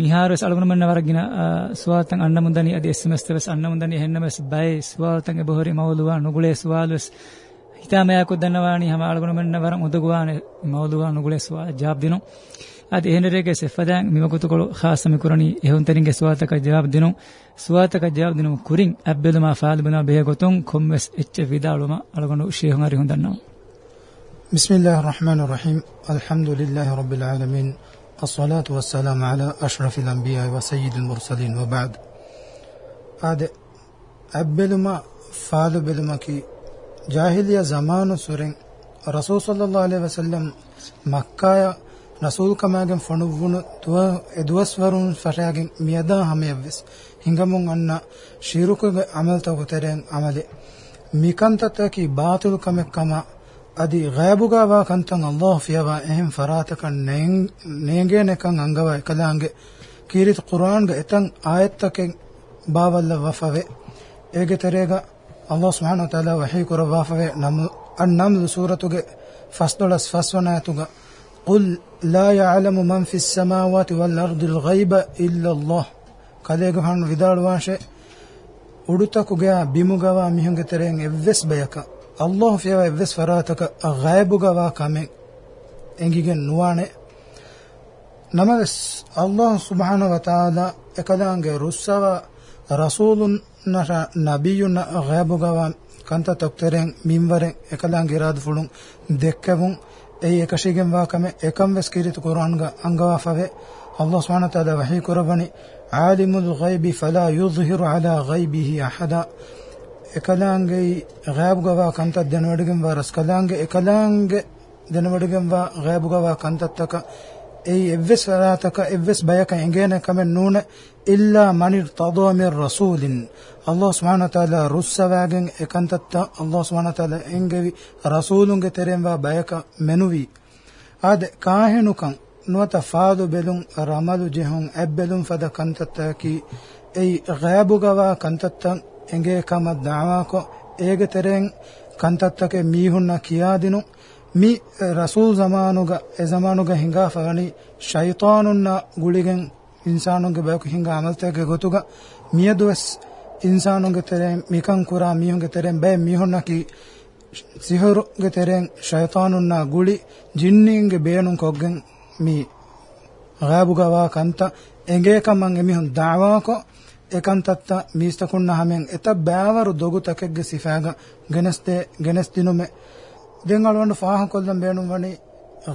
miharos algunmanna waragina swaltan annamundani ad sms tevas annamundani hennamas bay swaltan e bohori mawduwa nugule swalus හිතාමයක් උදන්නවානි හැම අලගුණ මෙන්න වරන් උදගුවානේ මවුදුවා නුගලස්වා ජාබ් දිනෝ އަދި އެހެނެރޭގެ ސެއްފަދައިން މިމަގުތު ކޮޅު ޚާއްސަމިކުރަނީ އެހުން ތެރިންގެ ސުވާލތަކަށް ޖަވާބު ދިނުން ސުވާލތަކަށް ޖަވާބު ދިނުން ކުރިން އަތްބެލުމާ ފާލިބުނާ ބެހެގޮތުން ކޮންވެސް އެއްޗެއް ވިދާޅުމަށް އަޅުގަނޑު ޝޭހުން އަރި ހުނދަންނަވަ بسم الله الرحمن الرحيم الحمد لله رب العالمين الصلاة والسلام على أشرف الأنبياء وسيد المرسلين وبعد هذا أبلما فعل بلمكي جاهلية زمان سورين رسول صلى الله عليه وسلم مكة රසූල් කමාගෙන් ෆොණු වුණු තුව එදුවස් වරුන් ෆෂයාගෙන් මියදා හමයවස් හිඟමුන් අන්න ශීරුකගේ අමල් තවතරෙන් අමලේ මිකන්තතකි බාතුල් කමක් කම අදි ගයබුගා වා කන්තන් අල්ලාහ් ෆියවා එහෙම් ෆරාතකන් නෙන් නේගේ නකන් අංගවා එකදාංගේ කීරිත කුරාන් ගේ එතන් ආයත්තකෙන් බාවල්ල වෆවේ ඒගේ තරේගා අල්ලාහ් සුබ්හානහු තාලා වහී කුරවාෆවේ නම් අන්නම් සූරතුගේ ෆස්නොලස් ෆස්වනාතුගේ قل لا يعلم من في السماوات والأرض الغيب إلا الله ಕಲೆಗು ಹಣ್ಣು ವಿದಾಳುವಾಶೆ ಉಡುತಕುಗೆ ಬಿಮುಗವ ಮಿಹುಂಗೆ ತೆರೆಯಂ ಎವ್ವೆಸ್ ಬಯಕ ಅಲ್ಲಾಹ್ ಫೇವ ಎವ್ವೆಸ್ ಫರಾತಕ ಗಾಯಬುಗವ ಕಮೆ ಎಂಗಿಗೆ ನುವಾಣೆ ನಮವೆಸ್ ಅಲ್ಲಾಹ್ ಸುಬಾನ ವತಾದ ಎಕದಾಂಗೆ ರುಸ್ಸವ ರಸೂಲುನ್ ನಬಿಯುನ ಗಾಯಬುಗವ ಕಂತ ತೊಕ್ತೆರೆಂ ಮಿಂವರೆಂ ಎಕದಾಂಗೆ ಇರಾದ ಫುಳುಂ ದೆಕ್ಕವುಂ ey ekashigem wakame ekamves kiritu qur'anga angawafave allah subhanahu wa ta'ala wahi kurabani alimul ghaibi fala yuzhiru ala ghaibihi ahada ekalaange ghaib gawa kanta denwadigem wa raskalaange ekalaange denwadigem wa ghaib gawa kanta taka ey evves farataka evves bayaka engene kamen nune illa man irtada min rasulin ಅಲ್ಲಾಹ್ ಸುಬಾನ ತಾಲ ರುಸ್ಸವಾಗೆಂ ಎಕಂತತ್ತ ಅಲ್ಲಾಹ್ ಸುಬಾನ ತಾಲ ಎಂಗೆವಿ ರಸೂಲುಂಗೆ ತೆರೆಂವ ಬಯಕ ಮೆನುವಿ ಆದೆ ಕಾಹೆಣುಕಂ ನುವತ ಫಾದು ಬೆಲುಂ ರಮಲು ಜೆಹುಂ ಎಬ್ಬೆಲುಂ ಫದ ಕಂತತ್ತಕಿ ಎಯ್ ಗೈಬುಗವ ಕಂತತ್ತ ಎಂಗೆ ಕಮ ದಾವಾಕೊ ಏಗೆ ತೆರೆಂ ಕಂತತ್ತಕೆ ಮೀಹುನ್ನ ಕಿಯಾದಿನು ಮಿ ರಸೂಲ್ ಜಮಾನುಗ A ಜಮಾನುಗ ಹಿಂಗಾ ಫಗಣಿ ಶೈತಾನುನ್ನ ಗುಳಿಗೆಂ ಇನ್ಸಾನುಗೆ ಬಯಕು ಹಿಂಗ ಅಮಲ್ತೆಗೆ ಗೊತುಗ ಮಿಯದುವೆಸ್ insanonge teren mikan kura mihonge teren be mihonnaki sihoruge teren shaytanunna guli jinninge beenun koggen mi gaabu gawa kanta enge kaman emihon da'wa ko ekantatta mistakunna hamen eta bävaru dogu takegge sifaga geneste genestinume dengalwanu faahan kollan beenun wani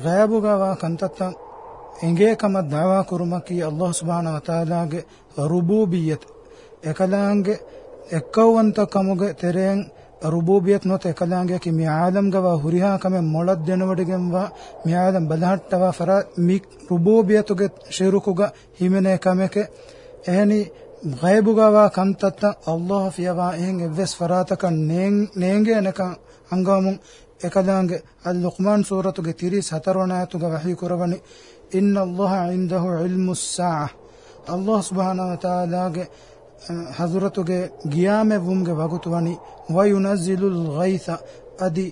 gaabu gawa kantatta enge kama da'wa kurumaki Allah subhanahu wa ta'ala ge rububiyyat ekalaange ekkawwanta kamuge tereen රුබූබියත් නොත එකලාංගයක් මි ආලම්ගවා හුරිහා කමෙන් මොළත් දෙනවඩගෙන්වා මි ආලම් බලහට්ටවා ෆර මි රුබූබියතුගේ ශිරුකුග හිමනේ කමෙක එහෙනි ගයිබුගවා කන්තත්ත අල්ලාහ ෆියවා එහෙන් එවස් ෆරාතක නේන් නේන්ගේ නක අංගාමුන් එකලාංග අල් ලුක්මාන් සූරතුගේ 34 වන ආයතුග වහී කරවනි ඉන්න අල්ලාහ ඉන්දහු ඉල්මුස් සාහ අල්ලාහ සුබ්හානහු වතාලාගේ ಹಜರತುಗೆ ಗಿಯಾಮೆ ವುಮ್ಗೆ ವಗುತುವನಿ ವಯುನಜಿಲುಲ್ guys ಅದಿ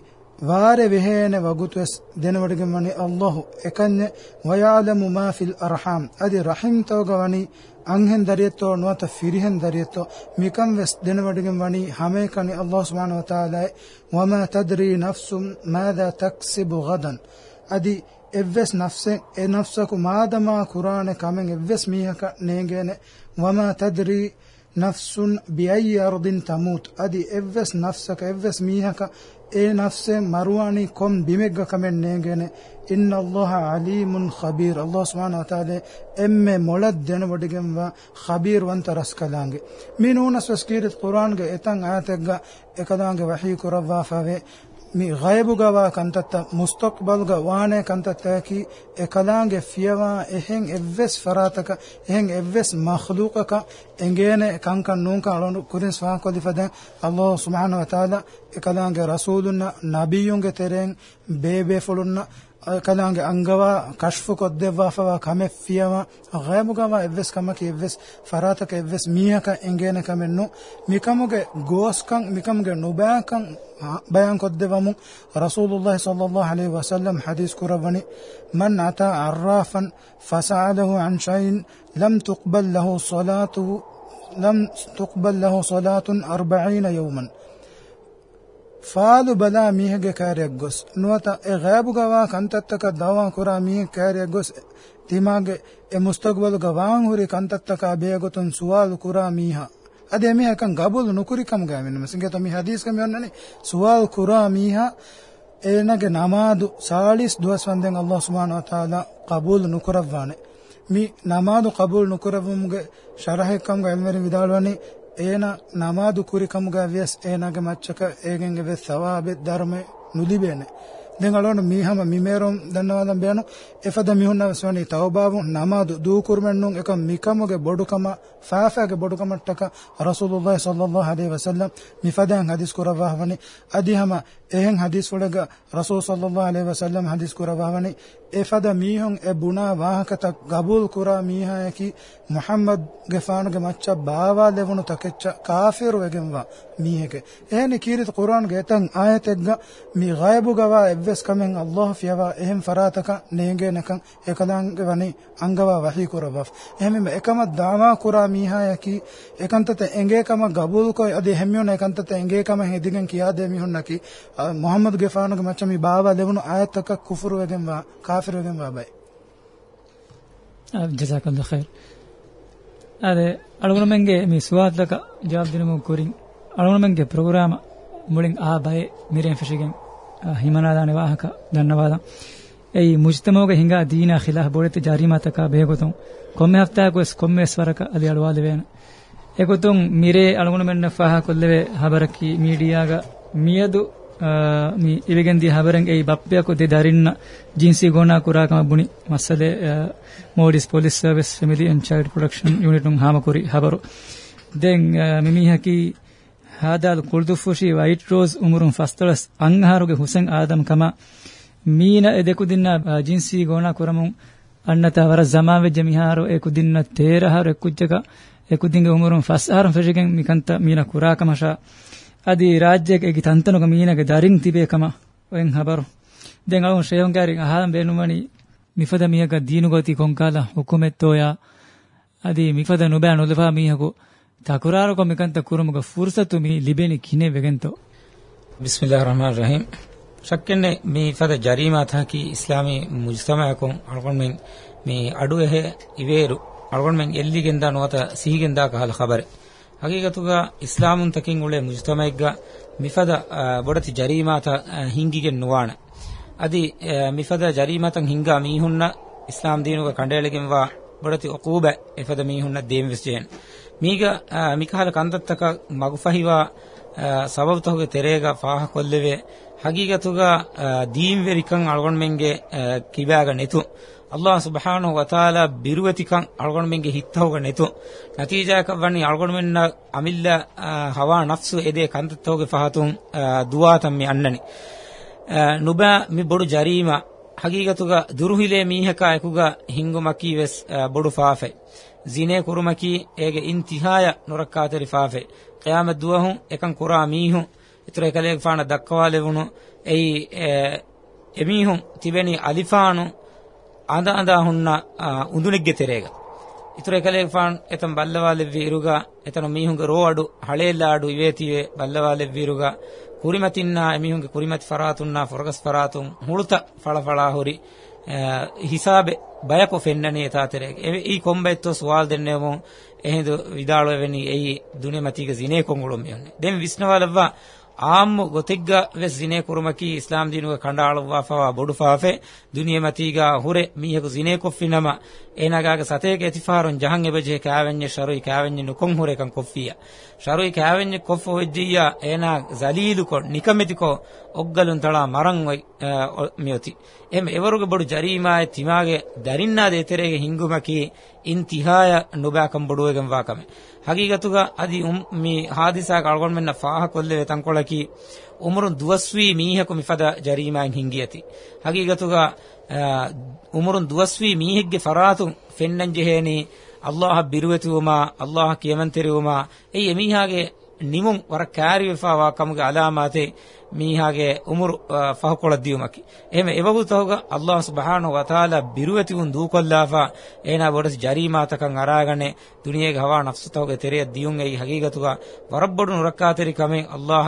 ವಾರೆ ವಿಹೇನೆ ವಗುತುವೆಸ್ ದೆನವಡಿಗೆ ಮಣಿ ಅಲ್ಲೋಹು ಎಕನ್ಯೆ ವಯಾಲಮು ಮಾ fill ಅರ್ಹಾಂ ಅದಿ ರಹಿಂ ತೋಗವನಿ ಅಂಹೆನ್ ದರಿಯತ್ತೋ ನುವತ ಫಿರಿಹೆನ್ ದರಿಯತ್ತೋ ಮಿಕಂ ವೆಸ್ ದೆನವಡಿಗೆ ಮಣಿ ಹಮೇಕನಿ ಅಲ್ಲೋಹು ಸುಬಾನ ವತಾಲಾಯ್ ವಮ ತದ್ರಿ ನಫ್ಸುಂ ಮಾದ ತಕ್ಸಿಬು ಗದನ್ ಅದಿ එවස් නෆසෙන් ඒ නෆසකු මාදමා කුරාණ කමෙන් එවස් මීහක නේගෙන වම තදරී nafsun biayi ardin tamut adi evves nafsaka evves mihaka e nafse maruani kom bimegga kamen neengene inna allaha alimun khabir allah subhanahu wa ta'ala emme molad den wadigemwa khabir wanta raskalange minuna swaskirit qur'an ge etan ayategga ekadaange wahi kurawwa fave mi ghaibu gawa kantatta mustaqbal ga waane kantatta ki e kalaange fiyawa ehen evves farataka ehen evves makhluqaka engene kankan nunkan lonu kurin swa ko difaden allah subhanahu wa taala e kalaange rasulunna nabiyunge teren bebe folunna කලන්ගේ අංගවා කශ්ෆු කොත් දෙවවාෆවා කමෙ ෆියවා ගෑමුගවා එවස් කමකි එවස් ෆරාතක එවස් මීහක එංගේන කමෙන්නු මිකමුගේ ගෝස්කන් بيان قد دفمو رسول الله صلى الله عليه وسلم حديث كرباني من أتى عرافا فسعده عن شيء لم تقبل له صلاته لم تقبل له صلاة أربعين يوما ފާލު ބަލާ މީހގެ ކައިރයක් ގޮސް ނުވަތަ އެ ގައިބުގަވާ ކަންތައްތަކަ ދަވާ ކުރާ މީހެއް ކައިރයක් ގޮސް ތިމާގެ އެ މުސްތަގުބަލުގަ ވާން ހުރި ކަންތައްތަކާ ބޭގޮތުން ސުވާލު ކުރާ މީހަ ಅದೇ ಮೀಹಕಂ ಗಬುಲ್ ನುಕುರಿಕಂ ಗಾಮಿನ ಸಿಂಗೆ ತಮಿ ಹದೀಸ್ ಕಂ ಯೋನ್ನನೆ ಸುವಾಲ್ ಕುರಾ ಮೀಹ ಏನಗೆ ನಮಾದು ಸಾಲಿಸ್ ದುವಸ್ ವಂದೆಂ ಅಲ್ಲಾಹ್ ಸುಬ್ಹಾನಹು ವ ತಆಲಾ ಕಬೂಲ್ ನುಕುರವಾನೆ ಮಿ ನಮಾದು ಕಬೂಲ್ ನುಕುರವಂಗೆ ಶರಹಕಂ ಗ ಎಲ್ಮರಿ ವಿದಾಳವನೆ ಏನ ನಮಾದು ಕುರಿಕಮ್ಗ ವ್ಯಸ್ ಏನಗ ಮಚ್ಚಕ ಏಗಂಗೆ ವ್ಯಸ್ ಸವಾಬೆ ಧರ್ಮೆ ನುಲಿಬೇನೆ දෙංගලෝන මීහම මිමේරොම් දන්නවාදම් බයනු එපද මිහුන්න Sony තවබාවු නමාදු දූකුරුමෙන්නුන් එක මිකමුගේ බොඩුකම ෆාෆාගේ බොඩුකමට්ටක රසූලුල්ලාහ් සල්ලල්ලාහු අලයිහි වසල්ලම් මිෆදන් හදිස් කුරවහවනි අදිහම ehen hadis walaga rasul sallallahu alaihi wasallam hadis kurawani efada mihon e buna wahakata gabul kura miha ki muhammad gefan ge macha bawa lewunu takeccha kafir wegenwa miheke ehne kirit quran ge tan ayat ekga mi ghaibu gawa evves kamen allah fiwa ehem farataka nenge nakan ekadan ge wani angawa wahi kurawaf ehme me ekama dama kura miha ki ekantata enge kama gabul ko adi hemyon ekantata enge kama hedigen kiya de mihon naki Mohammed ಗೆಫಾನುಗ ಮಚ್ಚ ಮಿ ಬಾವ ದೆವನು ಆಯತಕ ಕುಫುರು ವೆಗೆಂ ವಾ ಕಾಫಿರು ವೆಗೆಂ ವಾ by ಜಜಾಕಲ್ಲಾಹ್ ಖೈರ್ ಅದೆ ಅಳುಗುಣ ಮಂಗೆ ಮಿ ಸುವಾದ್ಲಕ ಜವಾಬ್ ದಿನಮು ಕುರಿಂ ಅಳುಗುಣ ಮಂಗೆ program මුලින් ආ බය මිරෙන් ෆිෂිගෙන් හිමනාදාන වාහක දන්නවාදම් ඒ මුජ්තමෝග හිඟා දීනා ඛිලාහ බොරෙත ජාරිමතක බේගොතුන් කොම්මෙ හෆ්තා ගොස් කොම්මෙස් වරක අලි අලවාද වේන ඒගොතුන් මිරේ අලුගුණ මෙන්න ෆාහ කොල්ලවේ හබරකි මීඩියාග මියදු mi ivegendi habereng ei bappe ko de darinna jinsi gona kura kama buni masale modis police service family and child protection unit nung hama kuri habaru den mimi haki hadal kuldufushi white rose umurun fastalas angharuge husen adam kama මීන එදෙකුදින්න ජින්සී ගෝනා කරමුන් අන්නතවර සමාවෙ ජමිහාරෝ එකුදින්න තේරහර එකුච්චක එකුදින්ගේ උමරුන් ෆස්හාරම් ෆෙෂිකෙන් මිකන්ත මීන කුරාකමෂා adi rajyek egi tantanuga miinage daring tibekama oen habaru den awun sheyongaring ahalan beenumani mifada mihaga diinugoti konkala hukumettoya adi mifada nubaa nulfa mihagu takuraruko mikanta kurumuga fursatu mi libeni kine vegento bismillahir rahmanir rahim ಶಕ್ಕೆನ್ನೆ ಮೀ ಫದ ಜರೀಮಾತ ಹಾಕಿ ಇಸ್ಲಾಮಿ ಮುಜ್ತಮಯಕು ಅಳ್ಕೊಂಡ್ಮೆಂಗ್ ಮೀ ಅಡು ಎಹೆ ಇವೇರು ಅಳ್ಕೊಂಡ್ಮೆಂಗ್ ಎಲ್ಲಿಗೆಂದ ನೋತ ಸಿಹಿಗೆಂದ ಕಾಲ ಖಬರೆ ಹಕೀಗತುಗ ಇಸ್ಲಾಮುನ್ ತಕಿಂ ಉಳೆ ಮುಜ್ತಮೈಗ್ಗ ಮಿಫದ ಬೊಡತಿ ಜರೀಮಾತ ಹಿಂಗಿಗೆ ನುವಾಣ ಅದಿ ಮಿಫದ ಜರೀಮಾತಂ ಹಿಂಗ ಮೀಹುನ್ನ ಇಸ್ಲಾಂ ದೀನುಗ ಕಂಡೇಳಿಗೆಂವ ಬೊಡತಿ ಒಕೂಬೆ ಇಫದ ಮೀಹುನ್ನ ದೇಮ್ ವಿಸ್ಜೇನ್ ಮೀಗ ಮಿಕಹಲ ಕಂದತ್ತಕ ಮಗುಫಹಿವ ಸಬಬ್ತಹುಗೆ ತೆರೆಗ ಫಾಹ ಕೊಲ್ಲಿವೆ ಹಕೀಗತುಗ ದೀಮ್ ವೆರಿಕಂ ಅಳಗೊಂಡ್ಮೆಂಗೆ ಕಿಬ್ಯಾಗ ನೆತು ಅಲ್ಲಾಹ್ ಸುಬಹಾನು ವತಾಲ ಬಿರುವತಿಕಂ ಅಳ್ಗೊಂಡ್ಮೆಂಗೆ ಹಿತ್ತೋಗ ನೆತು ನತೀಜಾಕವಣ್ಣಿ ಅಳ್ಗೊಂಡ್ಮೆನ್ನ ಅಮಿಲ್ಲ ಹವಾ ನಫ್ಸು ಎದೆ ಕಂತೋಗೆ ಫಹತು ದುವಾ ತಮ್ಮಿ ಅಣ್ಣನಿ ನುಬ ಮಿ ಬೊಡು ಜರೀಮ ಹಗೀಗತುಗ ದುರುಹಿಲೆ ಮೀಹಕ ಎಕುಗ ಹಿಂಗುಮಕಿ ವೆಸ್ ಬೊಡು ಫಾಫೆ ಜಿನೆ ಕುರುಮಕಿ ಏಗೆ ಇಂತಿಹಾಯ ನುರಕ್ಕಾತರಿ ಫಾಫೆ ಕಯಾಮ ದುವಹು ಎಕಂ ಕುರಾ ಮೀಹು ಇತರ ಎಕಲೇಗ ಫಾಣ ದಕ್ಕವಾಲೆವುನು ಎಯಿ ಎಮೀಹುಂ ತಿಬೆನಿ ಅಲಿಫಾನು ಆಂದ ಆಂದ ಹುಣ್ಣ ಉಂದುಣಿಗ್ಗೆ ತೆರೆಗ ಇತುರೆ ಕಲೆಫಾನ್ ಎತಂ ಬಲ್ಲವಾಲೆವ್ವಿ ಇರುಗ ಎತನು ಮೀಹುಂಗ ರೋ ಅಡು ಹಳೆಯಲ್ಲ ಆಡು ಇವೇತಿವೆ ಬಲ್ಲವಾಲೆವ್ವಿ ಇರುಗ ಕುರಿಮತಿನ್ನ ಎಮಿಹುಂಗ ಕುರಿಮತ್ ಫರಾತುನ್ನ ಫೊರಗಸ್ ಫರಾತುಂ ಹುಳುತ ಫಳಫಳಾ ಹುರಿ ಹಿಸಾಬೆ ಬಯಕೊ ಫೆನ್ನನಿ ಎತಾ ತೆರೆಗ ಈ ಕೊಂಬೆತ್ತೋ ಸುವಾಲ್ ದೆನ್ನೆವೊಂ ಎಹಿಂದು ವಿದಾಳುವೆನಿ ಎಯಿ ದುನಿಮತಿಗೆ ಜಿನೇ ಕೊಂಗುಳು ಮಿಯೊನ್ನೆ ದೆಂ ವಿಷ್ಣುವಾಲವ್ವ ಆಮ್ಮು ಗೊತಿಗ್ಗ ವೆಸ್ ಜಿನೇ ಕುರುಮಕಿ ಇಸ್ಲಾಂ ದೀನುಗ ಕಂಡಾಳುವಾ ಫವಾ ಬೊಡುಫಾಫೆ ದುನಿಯ ಮತೀಗ ಹುರೆ ಮೀಹಕು ಜಿನೇ ಕೊಫ್ಫಿನಮ ඒනagaga sateke etifarun jahan ebeje kavenye sharui kavenye nukon hurekan koffiya sharui kavenye koffo hojjiya ena zalilu ko nikameti ko oggalun tala maran oi mioti em evaruge bodu jarima e timage darinna de eterege hingumaki intihaya nubakam boduwegen wakame hagigatuga adi um mi hadisa kalgon menna faha kolle vetan kolaki umurun duwaswi mīheku mifada jarīmāin hingiyati hagīgatuga umurun duwaswi mīhegge farātun fennan jeheni allah biruwetuuma allah kiyamantiruuma ei emīhāge nimun wara kāriwefaawā kamuge alāmāte මීහාගේ උමුරු ෆහකොල දියුමකි එහෙම එවබු තවග අල්ලාහ් සුබ්හානහු වතාලා බිරුවති උන් දූකොල්ලාෆා එනා බොඩස් ජරීමාතකන් අරාගනේ දුනියේගේ හවා නෆ්ස තවග තෙරිය දියුන් ඒ හකීගතුග වරබ්බඩු නුරක්කාතරි කමෙන් අල්ලාහ්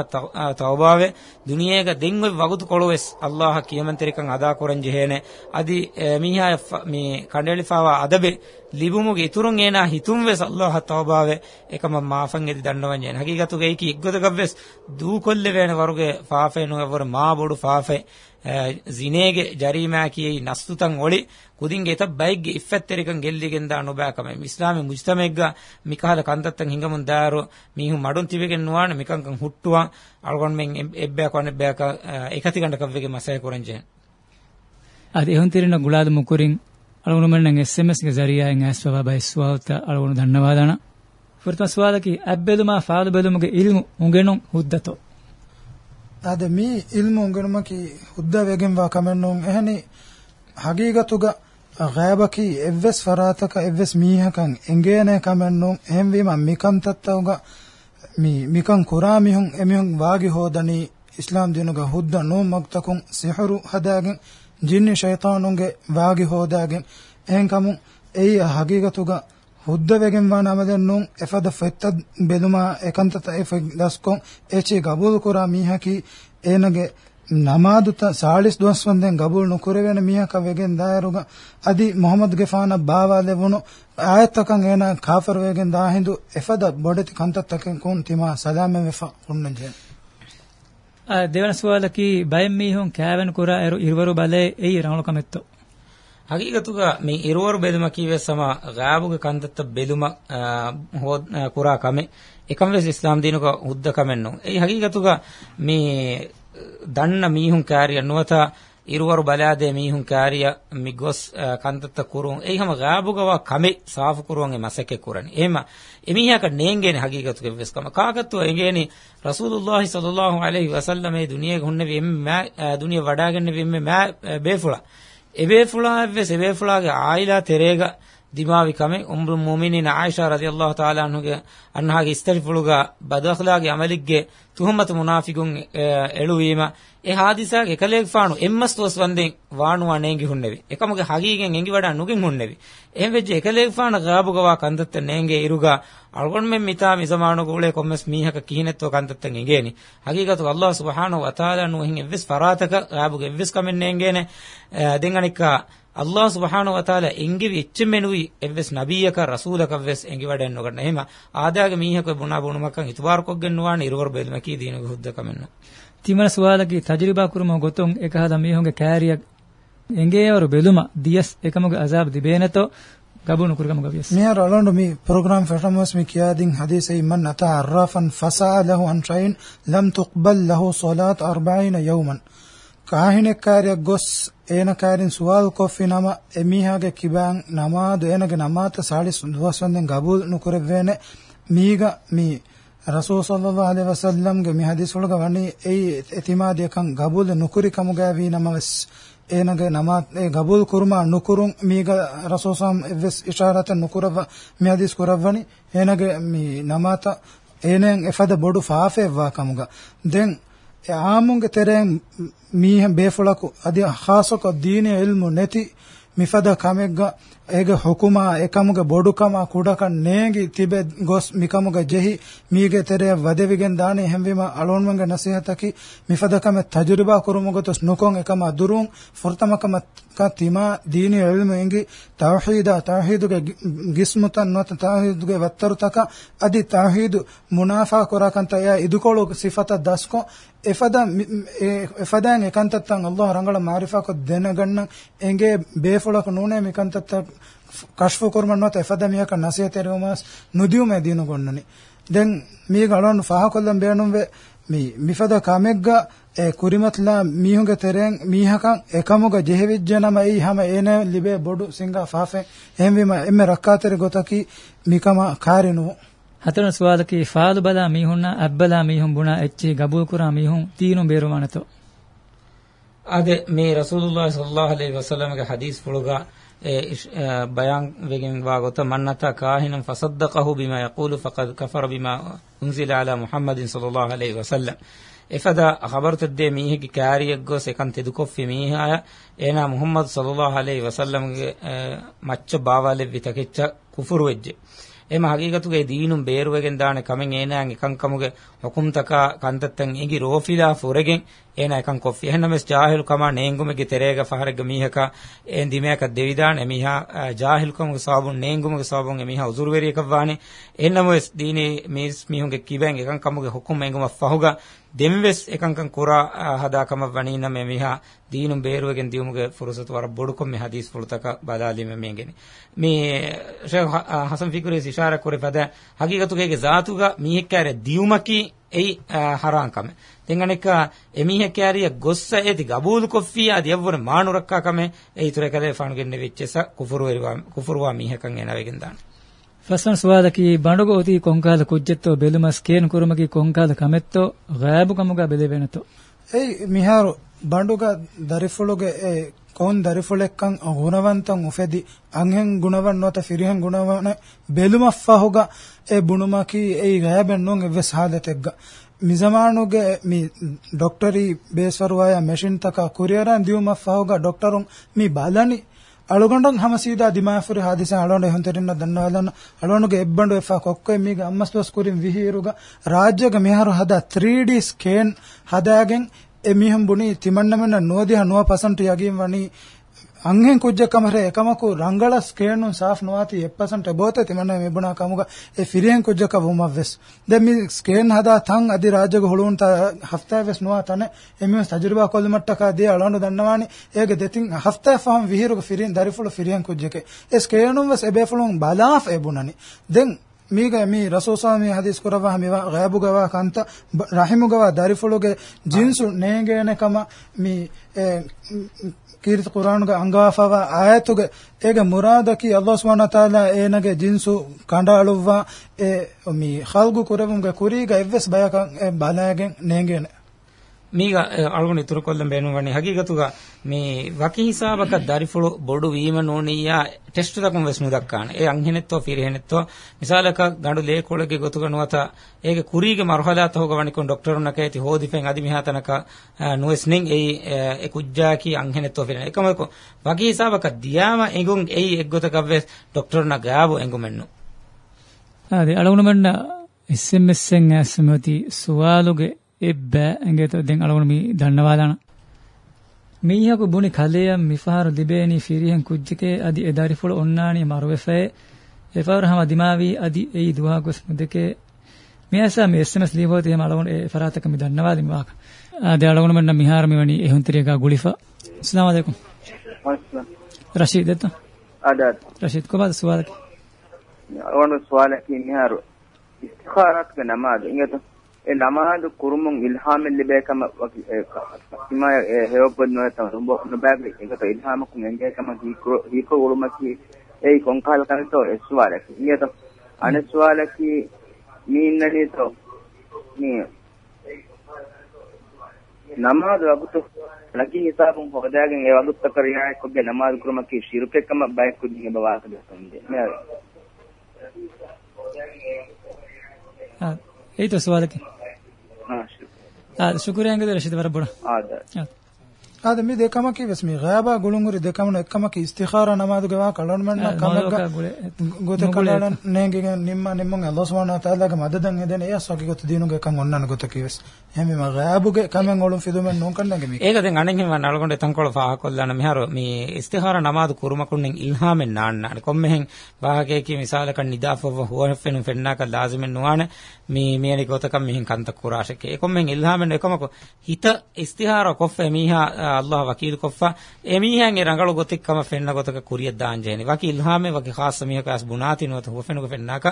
තවබාවේ දුනියේගේ දෙන්වෙ වගුතු කොළොස් අල්ලාහ් කියමන්තරිකන් අදා කරන් ජෙහෙනේ අදි මීහා මේ කණ්ඩේලිෆාවා අදබේ ලිබුමුගේ ඉතුරුන් එනා හිතුම් වෙස් අල්ලාහ තවබාවේ එකම මාෆන් එදි දන්නවන් යන හකීගතුගේ කි ඉක්ගතකබ්බෙස් දූ කොල්ලේ වේන වරුගේ ಫಾಫೆನುವರ ಮಾಬೊಡು ಫಾಫೆ ಜಿನೇಗೆ ಜರಿಮಾಕಿಯೆ ನಸ್ತುತಂ ಒಳಿ ಕುದಿಂಗೆ ಎತ ಬೈಗ್ಗೆ ಇಫ್ಫೆತ್ತೆರಿಕಂ ಗೆಲ್ಲಿಗೆಂದ ಅನುಬಾಕಮೆ ಇಸ್ಲಾಮಿ ಮುಜ್ತಮೆಗ್ಗ ಮಿಕಹದ ಕಂದತ್ತಂ ಹಿಂಗಮುನ್ ದಾರು ಮೀಹು ಮಡುನ್ ತಿವಿಗೆ ನುವಾಣ ಮಿಕಂಕಂ ಹುಟ್ಟುವ ಅಳಗೊಂಡ್ ಮೆಂ ಎಬ್ಬ್ಯಾಕ ಒನ್ ಎಬ್ಬ್ಯಾಕ ಏಕತಿ ಗಂಡ ಕವ್ವಿಗೆ ಮಸಾಯ ಕೊರಂಜೆ ಅದ ಎಹುಂತಿರಿನ ಗುಳಾದ ಮುಕುರಿಂ ಅಳಗೊಂಡು ಮಣ್ಣಂಗೆ ಎಸ್ ಎಂ ಎಸ್ ಗೆ ಜರಿಯಾ ಎಂಗ್ ಆಸ್ವಾ ಬೈ ಸ್ವಾವತ ಅಳಗೊಂಡು ಧನ್ಯವಾದಾನ ಫುರ್ತಸ್ವಾದಕಿ ಅಬ್ಬೆದುಮಾ ಫಾದು ಬೆದುಮುಗೆ ಇಲ್ಮು ಮುಗೆಣು ಹುದ್ದತೋ ade mi ilmu ungenumaki hudda vegenwa kamennun ehani hagigatuga ghayabaki evves farataka evves mihakan engene kamennun ehemwima mikam tattauga mi mikam kuramihun emihun waagi hodani islam dinuga hudda nu magtakun sihuru hadagen jinni shaytanunge waagi hodagen ehenkamun ei hagigatuga ಹುದ್ದವೆಗೆಂಬ ನಮದನ್ನು ಎಫದ ಫೆತ್ತದ್ ಬೆಲುಮ ಏಕಂತತ ಎಫೆ ದಸ್ಕೊಂ ಏಚಿ ಗಬೂಲ್ ಕುರ ಮೀಹಕಿ ಏನಗೆ ನಮಾದುತ ಸಾಳಿಸ್ ದ್ವಸ್ವಂದೆನ್ ಗಬೂಲ್ ನುಕುರೆವೆನ ಮೀಹಕ ವೆಗೆನ್ ದಾಯರುಗ ಅದಿ ಮೊಹಮ್ಮದ್ ಗೆಫಾನ ಬಾವಾಲೆವುನು ಆಯತ್ತಕಂ ಏನ ಕಾಫರ್ ವೆಗೆನ್ ದಾಹಿಂದು ಎಫದ ಬೊಡೆತಿ ಕಂತತ್ತಕಂ ಕುನ್ ತಿಮಾ ಸಲಾಮೆ ವೆಫಾ ಕುಣ್ಣಂಜೆ දෙවන සුවාලකී බයෙන් මීහුන් කෑවෙන කුරා එරු ඉරවරු බලේ එයි රණලකමෙත්තෝ ಹಕೀಗತುಗ ಮಿ ಇರುವರು ಬೆದುಮ ಕೀವೆ ಸಮ ಗಾಬುಗೆ ಕಂದತ್ತ ಬೆದುಮ ಕುರಾ ಕಮೆ ಎಕಂವೆಸ್ ಇಸ್ಲಾಂ ದೀನುಗ ಉದ್ದ ಕಮೆನ್ನು ಈ ಹಕೀಗತುಗ ಮಿ ದಣ್ಣ ಮೀಹುಂ ಕ್ಯಾರಿಯ ನುವತ ಇರುವರು ಬಲಾದೆ ಮೀಹುಂ ಕ್ಯಾರಿಯ ಮಿಗೊಸ್ ಕಂದತ್ತ ಕುರುಂ ಏ ಹಮ ಗಾಬುಗವ ಕಮೆ ಸಾಫು ಕುರುಂ ಎ ಮಸಕೆ ಕುರನಿ ಏಮ ಎಮಿಯಾಕ ನೇಂಗೇನಿ ಹಕೀಗತುಗೆ ವಿಸ್ ಕಮ ಕಾಗತ್ತು ಎಂಗೇನಿ ರಸೂಲುಲ್ಲಾಹಿ ಸಲ್ಲಲ್ಲಾಹು ಅಲೈಹಿ ವಸಲ್ಲಂ ಏ ದುನಿಯೆ ಹುಣ್ಣವಿ ಎಮ್ಮೆ ದುನಿಯೆ ವಡಾಗಣ್ಣವಿ ಎಮ್ಮೆ ಮೇ ಬೇಫುಳ එබේෆුලා එව්වෙ සෙබේෆුලාගේ ආයිලා තෙරේග ದಿಮಾವಿಕಮೆ ಉಮ್ರು ಮುಮಿನಿನ ಆಯಿಷಾ ರದಿಯಲ್ಲಾಹು ತಾಲಾ ಅನ್ಹುಗೆ ಅನ್ಹಾಗೆ ಇಸ್ತರಿಫುಳುಗ ಬದಖ್ಲಾಗೆ ಅಮಲಿಗ್ಗೆ ತುಹಮತ್ ಮುನಾಫಿಗುಂ ಎಳುವೀಮ ಎ ಹಾದಿಸಾಗೆ ಎಕಲೇಗ್ ಫಾಣು ಎಮ್ಮಸ್ ತೋಸ್ ವಂದೆ ವಾಣುವ ನೇಂಗಿ ಹುಣ್ಣೆವಿ ಎಕಮಗೆ ಹಗೀಗೆ ಎಂಗಿ ವಡ ನುಗಿಂ ಹುಣ್ಣೆವಿ ಎಂ ವೆಜ್ಜೆ ಎಕಲೇಗ್ ಫಾಣ ಗಾಬುಗವಾ ಕಂದತ್ತ ನೇಂಗೆ ಇರುಗ ಅಳ್ಗೊಂಡ್ಮೆ ಮಿತಾ ಮಿಜಮಾಣು ಗೂಳೆ ಕೊಮ್ಮೆಸ್ ಮೀಹಕ ಕಿಹಿನೆತ್ತೋ ಕಂದತ್ತ ಎಂಗೇನಿ ಹಗೀಗತು ಅಲ್ಲಾಹ್ ಸುಬಹಾನು ವತಾಲಾ ನು ಹಿಂಗೆ ಎವ್ವಿಸ್ ಫರಾತಕ ಗಾಬುಗೆ ಎವ್ವಿಸ್ ಕಮೆನ್ ನೇಂಗೇನೆ ದೆಂಗಣಿಕ අල්ලාහ් සුබ්හානහු වතාලා එංගෙ වෙච්ච මෙනුයි එවස් නබියක රසූලක වෙස් එංගෙ වැඩෙන් නොකරන එහෙම ආදාගේ මීහක බුණා බුණුමක්කන් ඉතවාරකොක් ගෙන්නවාන ඉරවර බෙදමකී දින ගුද්ද කමන්න තිමන සුවාලකී තජරිබා කුරුම ගොතොන් එකහද මීහොන්ගේ කෑරියක් එංගේවරු බෙලුම දියස් එකමගේ අසාබ් දිබේනතෝ ගබුණු කුරගම ගවියස් මෙයා රලොන්ඩ මේ ප්‍රෝග්‍රෑම් ෆටමස් මේ කියාදින් හදීසයි මන් නතා අර්රාෆන් ෆසා ලහු අන් ශයින් ලම් තුක්බල් ලහු සලාත් 40 යවමන් ಕಾಹಿಣೆಕ್ಕಾರ್ಯ ಗೊಸ್ ಏನಕಾರಿನ್ ಸುವಾಲ್ ಕೊಫ್ಫಿ ನಮ ಎಮೀಹಾಗೆ ಕಿಬಾಂಗ್ ನಮಾದು ಏನಗೆ ನಮಾತ ಸಾಳಿ ದುವಸೊಂದೆನ್ ಗಬೂಲ್ ನುಕುರೆವ್ವೇನೆ ಮೀಗ ಮೀ ರಸೂಲ್ ಸಲ್ಲಲ್ಲಾಹು ಅಲೈಹಿ ವಸಲ್ಲಂಗೆ ಮಿ ಹದೀಸ್ ಒಳಗ ವಣಿ ಏಯ್ ಎತಿಮಾದಿಯಕಂ ಗಬೂಲ್ ನುಕುರಿ ಕಮುಗಾವಿ ನಮವೆಸ್ ಏನಗೆ ನಮಾತ್ ಏ ಗಬೂಲ್ ಕುರ್ಮಾ ನುಕುರುಂ ಮೀಗ ರಸೂಲ್ ಸಂ ಎವ್ವೆಸ್ ಇಶಾರತ ನುಕುರವ ಮಿ ಹದೀಸ್ ಕುರವ್ವಣಿ ಏನಗೆ ಮಿ ನಮಾತ ಏನೇನ್ ಎಫದ ಬೊಡು ಫಾಫೆವ್ವಾ ಕಮುಗ ದೆನ್ aamunge tereen miihen beefulaku adi haasoko diine ilmu neti mifada kamegga ege hukuma ekamuge bodukama kudakan neegi tibe gos mikamuge jehi mige tere wadevigen dani hemwima alonmange nasihataki mifadakame tajriba kurumugotos nukon ekama durun furtamakama ka tima dini ilmu engi tawhida tawhiduge gismutan nota tawhiduge wattarutaka adi tawhidu munafa kurakanta ya idukolu sifata dasko efada e, efadan ekantattan allah rangala marifa ko denaganna enge befolak nune mikantatta කෂ්ෆ කරමන්නොත් එෆද මියක නසිය තෙරවමස් නුදියුම දිනු ගොන්නනි දැන් මේ ගලොන් ෆහකොල්ලම් බේනුම් වේ මේ මිෆද කමෙග්ග ඒ කුරිමත්ලා මීහුග තෙරෙන් මීහකන් එකමුග ජෙහෙවිජ්ජ නම එයි හැම ඒන ලිබේ බොඩු සිංගා ෆාෆෙන් එහෙම වීම එම්ම රක්කාතර ගොතකි මිකම කාරිනු හතරන සුවාලකී ෆාලු බලා මීහුන්නා අබ්බලා මීහුන් බුණා එච්චි ගබුල් කුරා මීහුන් තීනු බේරුමානතෝ අද මේ රසූලුල්ලාහ සල්ලල්ලාහු අලයිහි වසල්ලමගේ හදීස් පුළුගා بيان بين واغوتا من أتى كاهنا فصدقه بما يقول فقد كفر بما أنزل على محمد صلى الله عليه وسلم එපදා අහබරතද්දේ මීහිගේ කෑරියක් ගොස් එකන් තෙදුකොෆ්ෆි මීහාය එනා මුහම්මද් සල්ලල්ලාහු අලයිහි වසල්ලම්ගේ මච්ච බාවලෙ විතකෙච්ච කුෆුරු වෙජ්ජේ එම හගීගතුගේ දීනුම් බේරුවගෙන් දාන කමෙන් ඒනෑන් එකන් කමුගේ හුකුම්තකා කන්තත්තන් ඉගි රෝෆිලා ෆොරගෙන් ඒන එකන් කොෆි එහෙනමස් ජාහිල් කමා නේංගුමගේ තෙරේග ෆහරග මීහක එන් දිමයක දෙවිදාන එමිහා ජාහිල් කමුගේ සබුන් නේංගුමගේ සබුන් එමිහා උසුරු වෙරියකවානේ එන්නමස් දීනේ මිස් මිහුගේ කිවෙන් එකන් කමුගේ හුකුම් එංගුම ෆහුගා ದೆಂವೆಸ್ ಎಕಂಕಂ ಕುರ ಹದಾ ಕಮ ವನೀನ ಮೆ ಮಿಹ ದೀನು ಬೇರುವಗೆ ದಿಯುಮುಗೆ ಫುರುಸತು ವರ ಬೊಡುಕೊಂ ಮೆ ಹದೀಸ್ ಫುರುತಕ ಬದಾಲಿ ಮೆ ಮೇಂಗೆನಿ ಮಿ ಶೇಖ್ ಹಸನ್ ಫಿಕುರಿ ಇಶಾರ ಕುರೆ ಫದ ಹಕೀಗತುಗೆ ಜಾತುಗ ಮೀಹಕ್ಕಾರೆ ದಿಯುಮಕಿ ಎಯಿ ಹರಾಂಕಮೆ ತೆಂಗಣಿಕ ಎಮೀಹಕ್ಕಾರಿಯ ಗೊಸ್ಸ ಏತಿ ಗಬೂಲು ಕೊಫ್ಫಿಯ ದಿಯವ್ವರ ಮಾಣು ರಕ್ಕಾಕಮೆ ಎಯಿ ತುರೆ ಕಲೆ ಫಾಣುಗೆ ನೆವಿಚ್ಚೆಸ ಕುಫುರುವಾ ಕುಫುರುವಾ ಮೀಹಕಂ ಎನವೆಗೆಂದಾನ ಫಸನ್ ಸುವಾದಕಿ ಬಂಡುಗೋತಿ ಕೊಂಕಾದ ಕುಜ್ಜೆತ್ತೋ ಬೆಲುಮಸ್ ಕೇನ್ ಕುರುಮಗಿ ಕೊಂಕಾದ ಕಮೆತ್ತೋ ಗಾಯಬು ಕಮುಗ ಬೆಲೆವೆನತೋ ಏಯ್ ಮಿಹಾರು ಬಂಡುಗ ದರಿಫುಳುಗೆ ಏ ಕೌನ್ ದರಿಫುಳೆಕ್ಕಂ ಗುಣವಂತಂ ಉಫೆದಿ ಅಂಹೆಂ ಗುಣವನ್ ನೋತ ಫಿರಿಹೆಂ ಗುಣವನ ಬೆಲುಮಫಹುಗ ಏ ಬುಣುಮಕಿ ಏಯ್ ಗಾಯಬೆನ್ನೋಂ ಎವ್ವೆ ಸಾದತೆಗ್ಗ ಮಿಜಮಾಣುಗೆ ಮಿ ಡಾಕ್ಟರಿ ಬೇಸರುವಾಯ ಮೆಷಿನ್ ತಕ ಕುರಿಯರ ದಿಯುಮಫಹುಗ ಡಾಕ್ಟರುಂ ಮಿ ಬಾಲನಿ ಅಳುಗೊಂಡು ಹಮಸೀದ ದಿಮಾಫುರಿ ಹಾದಿಸ ಅಳೋಂಡು ಹೊಂತರಿನ ದನ್ನವಲನ ಅಳೋಣುಗೆ ಎಬ್ಬಂಡು ಎಫ ಕೊಕ್ಕೊ ಎಮ್ಮಿಗೆ ಅಮ್ಮಸ್ತೋಸ್ ಕುರಿಂ ವಿಹೀರುಗ ರಾಜ್ಯಗ ಮಿಹಾರು ಹದ ತ್ರೀ ಡಿ ಸ್ಕೇನ್ ಹದಾಗೆಂ ಎ ಮಿಹಂ ಬುಣಿ ತಿಮಣ್ಣಮೆನ್ನ ನೋದಿಹ ನುವ ಪಸಂಟು ಯಗೀಂ ವಣಿ ಅಂಹೆಂ ಕುಜ್ಜ ಕಮರೆ ಎಕಮಕು ರಂಗಳ ಸ್ಕೇನು ಸಾಫ್ ನವಾತಿ ಎಪ್ಪಸಂಟ ಬೋತೆ ತಿಮನ ಮೆಬುನಾ ಕಮುಗ ಎ ಫಿರಿಯಂ ಕುಜ್ಜ ಕ ವುಮ ವೆಸ್ ದೆ ಮಿ ಸ್ಕೇನ್ ಹದಾ ತಂ ಅದಿ ರಾಜಗ ಹುಳುನ್ ತ ಹಫ್ತಾ ವೆಸ್ ನುವಾ ತನೆ ಎಮಿ ತಜುರ್ಬಾ ಕೊಲ್ ಮಟ್ಟ ಕ ದಿ ಅಳಂಡು ದಣ್ಣವಾನಿ ಏಗೆ ದೆತಿಂ ಹಫ್ತಾ ಫಹಂ ವಿಹಿರುಗ ಫಿರಿಯಂ ದರಿಫುಳು ಫಿರಿಯಂ ಕುಜ್ಜ ಕೆ ಎ ಸ್ಕೇನು ವೆಸ್ ಎಬೆಫುಳುಂ ಬಲಾಫ್ ಎಬುನನಿ ದೆನ್ මීග මී රසූසාමී හදිස් කරවා මේවා ගයබු ගවා කන්ත රහිමු ගවා දරිෆුලුගේ ජින්සු නේගේනකම මී ಕೀರ್ತಿ ಕುರಾನ್ಗ ಅಂಗಾಫವ ಆಯತುಗೆ ಏಗೆ ಮುರಾದಕಿ ಅಲ್ಲಾಹ್ ಸುಬ್ಹಾನ ತಾಲ ಏನಗೆ ಜಿನ್ಸು ಕಂಡಾಳುವ ಎ ಮಿ ಖಲ್ಗು ಕುರವಂಗ ಕುರಿಗ ಎವ್ವೆಸ್ ಬಯಕ ಬಲಾಗೆ ನೇಂಗೇನೆ ಮೀಗ ಅಳಗುಣಿ ತುರುಕೊಲ್ಲಂ ಬೇನುವಣಿ ಹಗೀಗತುಗ ಮೀ ವಕಿ ಹಿಸಾಬಕ ದರಿಫುಳು ಬೊಡು ವೀಮ ನೋಣಿಯ ಟೆಸ್ಟ್ ದಕಂ ವೆಸ್ನು ದಕ್ಕಾಣ ಏ ಅಂಹಿನೆತ್ತೋ ಫಿರಿಹೆನೆತ್ತೋ ಮಿಸಾಲಕ ಗಂಡು ಲೇಕೊಳಗೆ ಗೊತುಗನುವತ ಏಗೆ ಕುರಿಗೆ ಮರ್ಹಲಾತ ಹೋಗವಣಿಕೊಂ ಡಾಕ್ಟರ್ನ ಕೈತಿ ಹೋದಿಫೆಂ ಅದಿ ಮಿಹಾತನಕ ನುವೆಸ್ನಿಂಗ್ ಏ ಎ ಕುಜ್ಜಾಕಿ ಅಂಹಿನೆತ್ತೋ ಫಿರಿಹೆನೆ ಏಕಮಕ ವಕಿ ಹಿಸಾಬಕ ದಿಯಾಮ ಎಂಗುಂ ಏ ಎಗ್ಗೊತಕವ್ವೆಸ್ ಡಾಕ್ಟರ್ನ ಗಾಬು ಎಂಗುಮೆನ್ನು ಅದೇ ಅಳಗುಣಮಣ್ಣ ಎಸ್ಎಂಎಸ್ ಎಂ ಆಸ್ಮತಿ ಸುವಾಲುಗೆ ඒ බෑ ඇඟේත දෙන් අලගොන මී දන්නවා දාන මීහකු බුනි කලේය මිෆහරු දිබේනි ෆිරිහෙන් කුජ්ජකේ අදි එදාරි ෆොල ඔන්නානි මරුවෙෆේ එෆවරහම දිමාවි අදි එයි දුවා ගොස් මුදකේ මියසා මේ SMS ලීවෝතේ මලගොන ඒ ෆරාතක මි දන්නවා දිමාක ආදි අලගොන මන්න මිහාර මෙවනි එහුන් තිරියකා ගුලිෆා අස්ලාම අලයිකුම් රෂීද් එත ආදාත් රෂීද් කොබද සුවාලක ඔන්න සුවාලක මිහාරු ඉස්තිඛාරත් නමාද ඉංගත ළමාහඳු කුරුමුන් ඉල්හාමෙන් ලිබේකම කිමා හේවපොන් නොතම රුඹ නොබැගලි එකත ඉල්හාමකුන් එංගේකම දීකෝ දීකෝ උරුමකි ඒ කොංකාල කන්තෝ එස්වාලක් නියත අනස්වාලකි මීන්නදීතෝ මේ නමාද වගුතු ලකි හිසාබුන් හොදාගෙන් ඒ වගුත්ත කරියාය කොබ්බේ නමාද කුරුමකි ශිරුකෙකම බයික් කුදින් බවාකද සම්දේ මේ ඒ તો સવાલ કે ها شكرا شكرا قدر رشيد بربنا هذا ආද මේ දෙකමක ඉවස්මි ගාබා ගුලුංගුරි දෙකමන එකමක ඉස්තිඛාර නමාදු ගවා කලොන් මන්න කමක ගොත කලොන් නේගේ නිම්ම නිම්ම අල්ලාහ් සුබ්හානහු තාලාගේ මදදන් එදෙන ඒ අස්සකි ගොත දිනුගේ එකන් ඔන්නන ගොත කිවස් එහෙම මේ ගාබුගේ කමෙන් ඔලොන් ෆිදුමෙන් නොන් කන්නගේ මේ ඒක දැන් අණෙන් මන්න අලකොණ්ඩ එතන් කොළ ෆාහකොල් දාන මෙහර මේ ඉස්තිඛාර නමාදු කුරුමකුන්ෙන් ඉල්හාමෙන් නාන්න අර කොම්මෙන් වාහකේ කී මිසාලක නිදාෆව හුවෆෙන් ෆෙන්නාක ලාසිමෙන් නුවාන මේ මේනි ගොතකම් මෙහෙන් කන්ත කුරාශකේ කොම්මෙන් ඉල්හාමෙන් එකමක හිත ඉස්තිඛාර කොෆේ මීහා ಅಲ್ಲಾಹ ವಕೀಲ್ ಕೊಫ್ಫ ಎಮಿಹ್ಯಾಂಗೆ ರಂಗಳು ಗೊತ್ತಿಕ್ಕಮ ಫೆನ್ನ ಗೊತಕ ಕುರಿಯ ದಾಂಜೇನಿ ವಕೀಲ್ ಹಾಮೆ ವಕಿ ಖಾಸ ಮಿಹಕಾಸ್ ಬುನಾತಿ ನೋತ ಹೊಫೆನುಗ ಫೆನ್ನಾಕ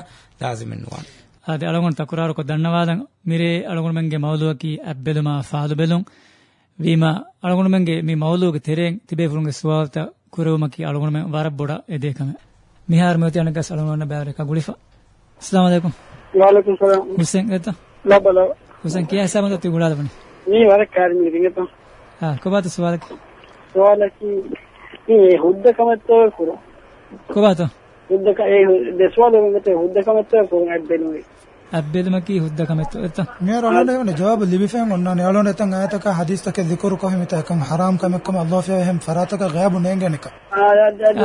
ಲಾಜಿಮೆನ್ನುವಾನ್ ಅದೆ ಅಳಗೊಂಡು ತಕುರಾರು ಕೊ ಧನ್ಯವಾದ ಮಿರೆ ಅಳಗೊಂಡು ಮಂಗೆ ಮೌಲುವಕಿ ಅಬ್ಬೆಲುಮ ಫಾಲು ಬೆಲುಂ ವೀಮ ಅಳಗೊಂಡು ಮಂಗೆ ಮಿ ಮೌಲುವಗೆ ತೆರೆಂ ತಿಬೆ ಫುರುಂಗೆ ಸುವಾವತ ಕುರುವಮಕಿ ಅಳಗೊಂಡು ಮಂ ವರಬ್ಬೊಡ ಎದೇಕಮ ಮಿಹಾರ್ ಮೇತಿ ಅನಗ ಸಲಮನ ಬ್ಯಾರಕ ಗುಳಿಫ ಅಸ್ಸಲಾಮು ಅಲೈಕುಂ ವಾಲೈಕುಂ ಸಲಾಂ ಹುಸೇನ್ ಗತ ಲಬಲ ಹುಸೇನ್ ಕಿಯಾ ಸಾಮದ ತಿ ಗುಳಾದ ಬನಿ ನೀ ವರ ಕಾರ್ಮಿ ರಿಂಗತ हाँ को बात सवाल सवाल की ये हुद्द का मतलब पूरा को बात हुद्द का ये सवाल में मतलब हुद्द का मतलब पूरा अब्बेलुई ಅಬ್ಬೇದ ಮಕ್ಕಿ ಹುದ್ದ ಕಮೆತ್ತು ಇರ್ತ ನೇರ ಅಲ್ಲ ಇವನ ಜವಾಬ್ ಲಿಬಿಫೆಂ ಒನ್ನ ನೇಳೋನ ತಂ ಆಯತಕ ಹದೀಸ್ ತಕ ಜಿಕರ್ ಕೋ ಹಿಮಿತ ಕಂ ಹರಾಮ್ ಕಮ ಕಮ ಅಲ್ಲಾಹ್ ಫಿ ಹಿಂ ಫರಾತಕ ಗಯಾಬ್ ನೇಂಗನಿಕ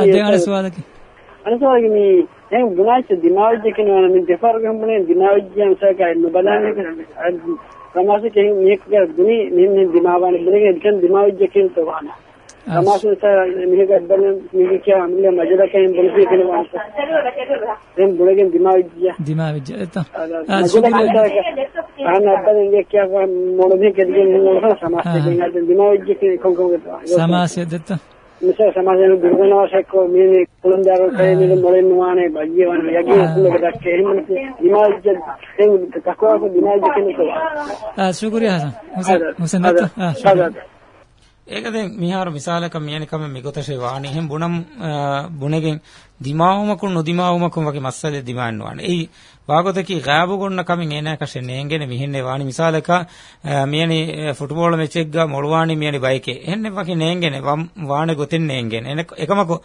ಅದೇ ಅನ ಸವಾಲಕಿ ಅನ ಸವಾಲಕಿ ನೀ ಹೆಂ ಗುನಾಚ ದಿಮಾವಜ್ಜಕಿನ ನಿನ್ ಜಫಾರ್ ಗಂಬನೆ ದಿಮಾವಜ್ಜಂ ಸಕ ಇನ್ನು ಬಲಾನೆ तमाशे कहीं मेक कर दुनी निन्न दिमाग आने लगे इनके दिमाग जकीन तो आना तमाशे सा मेरे का बने मेरे क्या हमने मजेदार कहीं बोल भी कहीं वाला हम बोले कि दिमाग जिया दिमाग जिया तो मजेदार का हाँ ना बने ये क्या मोड़ भी कर दिया मोड़ समाज से दिमाग जिया कहीं कौन कौन करता समाज से देता साजोनाव कुल मोहान भाॼी स्वागत ඒකදෙන් මිහාර මිසාලක මියනිකම මිගොතෂේ වාණි හෙම් බුණම් බුණගෙන් දිමාවමකු නොදිමාවමකු වගේ මස්සලේ දිමාන්න වාණි එයි වාගොතකි ගාබු ගොන්න කමින් එනා කෂේ නේගෙන මිහින්නේ වාණි මිසාලක මියනි ෆුට්බෝල් මැචෙක් ගා මොළවාණි මියනි බයිකේ එන්නේ වගේ නේගෙන වාණි ගොතින් නේගෙන එකමකෝ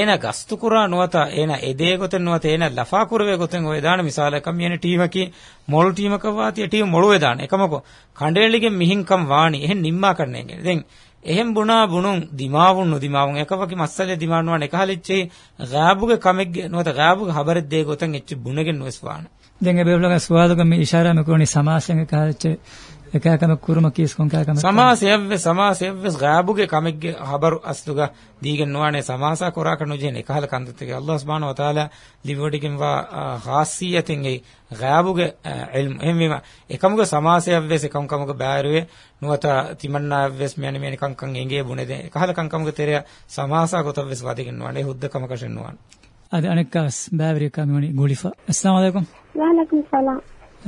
ඒන ගස්තු කුරා නුවත ඒන එදේ ගොතෙන් නුවත ඒන ලෆා කුරවේ ගොතෙන් ඔය දාන මිසාලක මියනි ටීමකි මොළු ටීමක වාතිය ටීම මොළුවේ දාන එකමකෝ කණ්ඩේලිගෙන් මිහින්කම් වාණි එහෙන් නිම්මා කරන්නේ දැන් එහෙම් බුණා බුණුන් දිමාවුන් නොදිමාවුන් එකවකි මස්සලේ දිමානුවාන එකහලිච්චි ගාබුගේ කමෙක්ගේ නොත ගාබුගේ හබරද්දේ ගොතන් එච්චි බුණගෙන් නොස්වාන දැන් ඒ බෙබලක ස්වාදක මේ ඉෂාරා මෙකොණි සමාසංග කහලිච්චි එකකම කුරුම කීස් කොන් කකම සමාසයව්වේ සමාසයව්වේ ගාබුගේ කමෙක්ගේ හබරු අස්තුග දීගෙන් නොවනේ සමාසා කොරා කනුජේන එකහල කන්දත්තේ අල්ලාහ් සුබ්හානහු වතාලා ලිවඩිකෙන් වා ખાસિયතින් ඒ ගාබුගේ ඉල්ම් එහෙම එකමුගේ සමාසයව්වේ එකමුකමුගේ බෑරුවේ නුවත තිමන්නාව්වේස් මෙන්න මෙන්න කංකං එගේ බුනේ දේ එකහල කංකමුගේ තෙරය සමාසා කොතව්වේස් වදිගෙන් නොවනේ හුද්දකම කෂෙන් නොවනේ هذا أنا كاس بابري كاميوني قولي السلام عليكم وعليكم السلام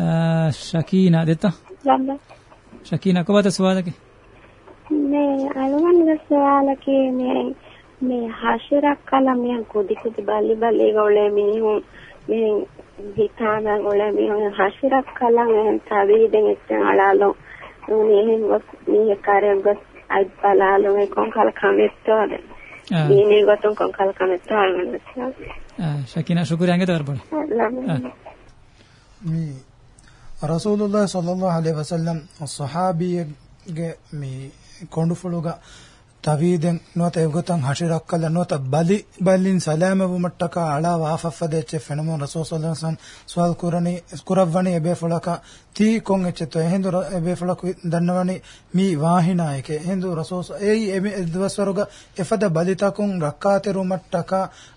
آه شاكينا ديتا لا ශකීන කොහොමද සුවාලකේ මේ අලුවන් සුවාලකේ මේ මේ හෂරක් කලම යන් කොඩි කොඩි බල්ලි බල්ලි ගෝලේ මිනිහුන් මේ හිතාන ගෝලේ මිනිහුන් හෂරක් කලම යන් තවි දෙන් එච්චන් අලාලෝ උනේ එහෙම මේ කාර්යම් ගොස් අයි බලාලෝ මේ කොන් කල කමෙත්තෝද මේ ගොතුන් කොන් කල කමෙත්තෝල් මනස ආ ශකිනා ශුක්‍රියංගේ දර්බණ මේ රසූලුල්ලාහ් සල්ලල්ලාහු අලයිහි වසල්ලම් සහාබියගේ මේ කොඳුෆලුග තවීදෙන් නොත එවගතන් හෂිරක් කළ නොත බලි බලින් සලාම වමට්ටක අලා වාෆෆදෙච්ච ෆෙනමෝ රසූල් සල්ලල්ලාහු අලයිහි වසල්ලම් සවල් කුරණි කුරවණි එබේ ෆලක තී කොන් එච්චතෝ එහෙඳු එබේ ෆලක දන්නවනි මී වාහිනායක එහෙඳු රසූල් ඒයි එමෙ දවස්වරුග එෆද බලිතකුන් රක්කාතෙරු මට්ටක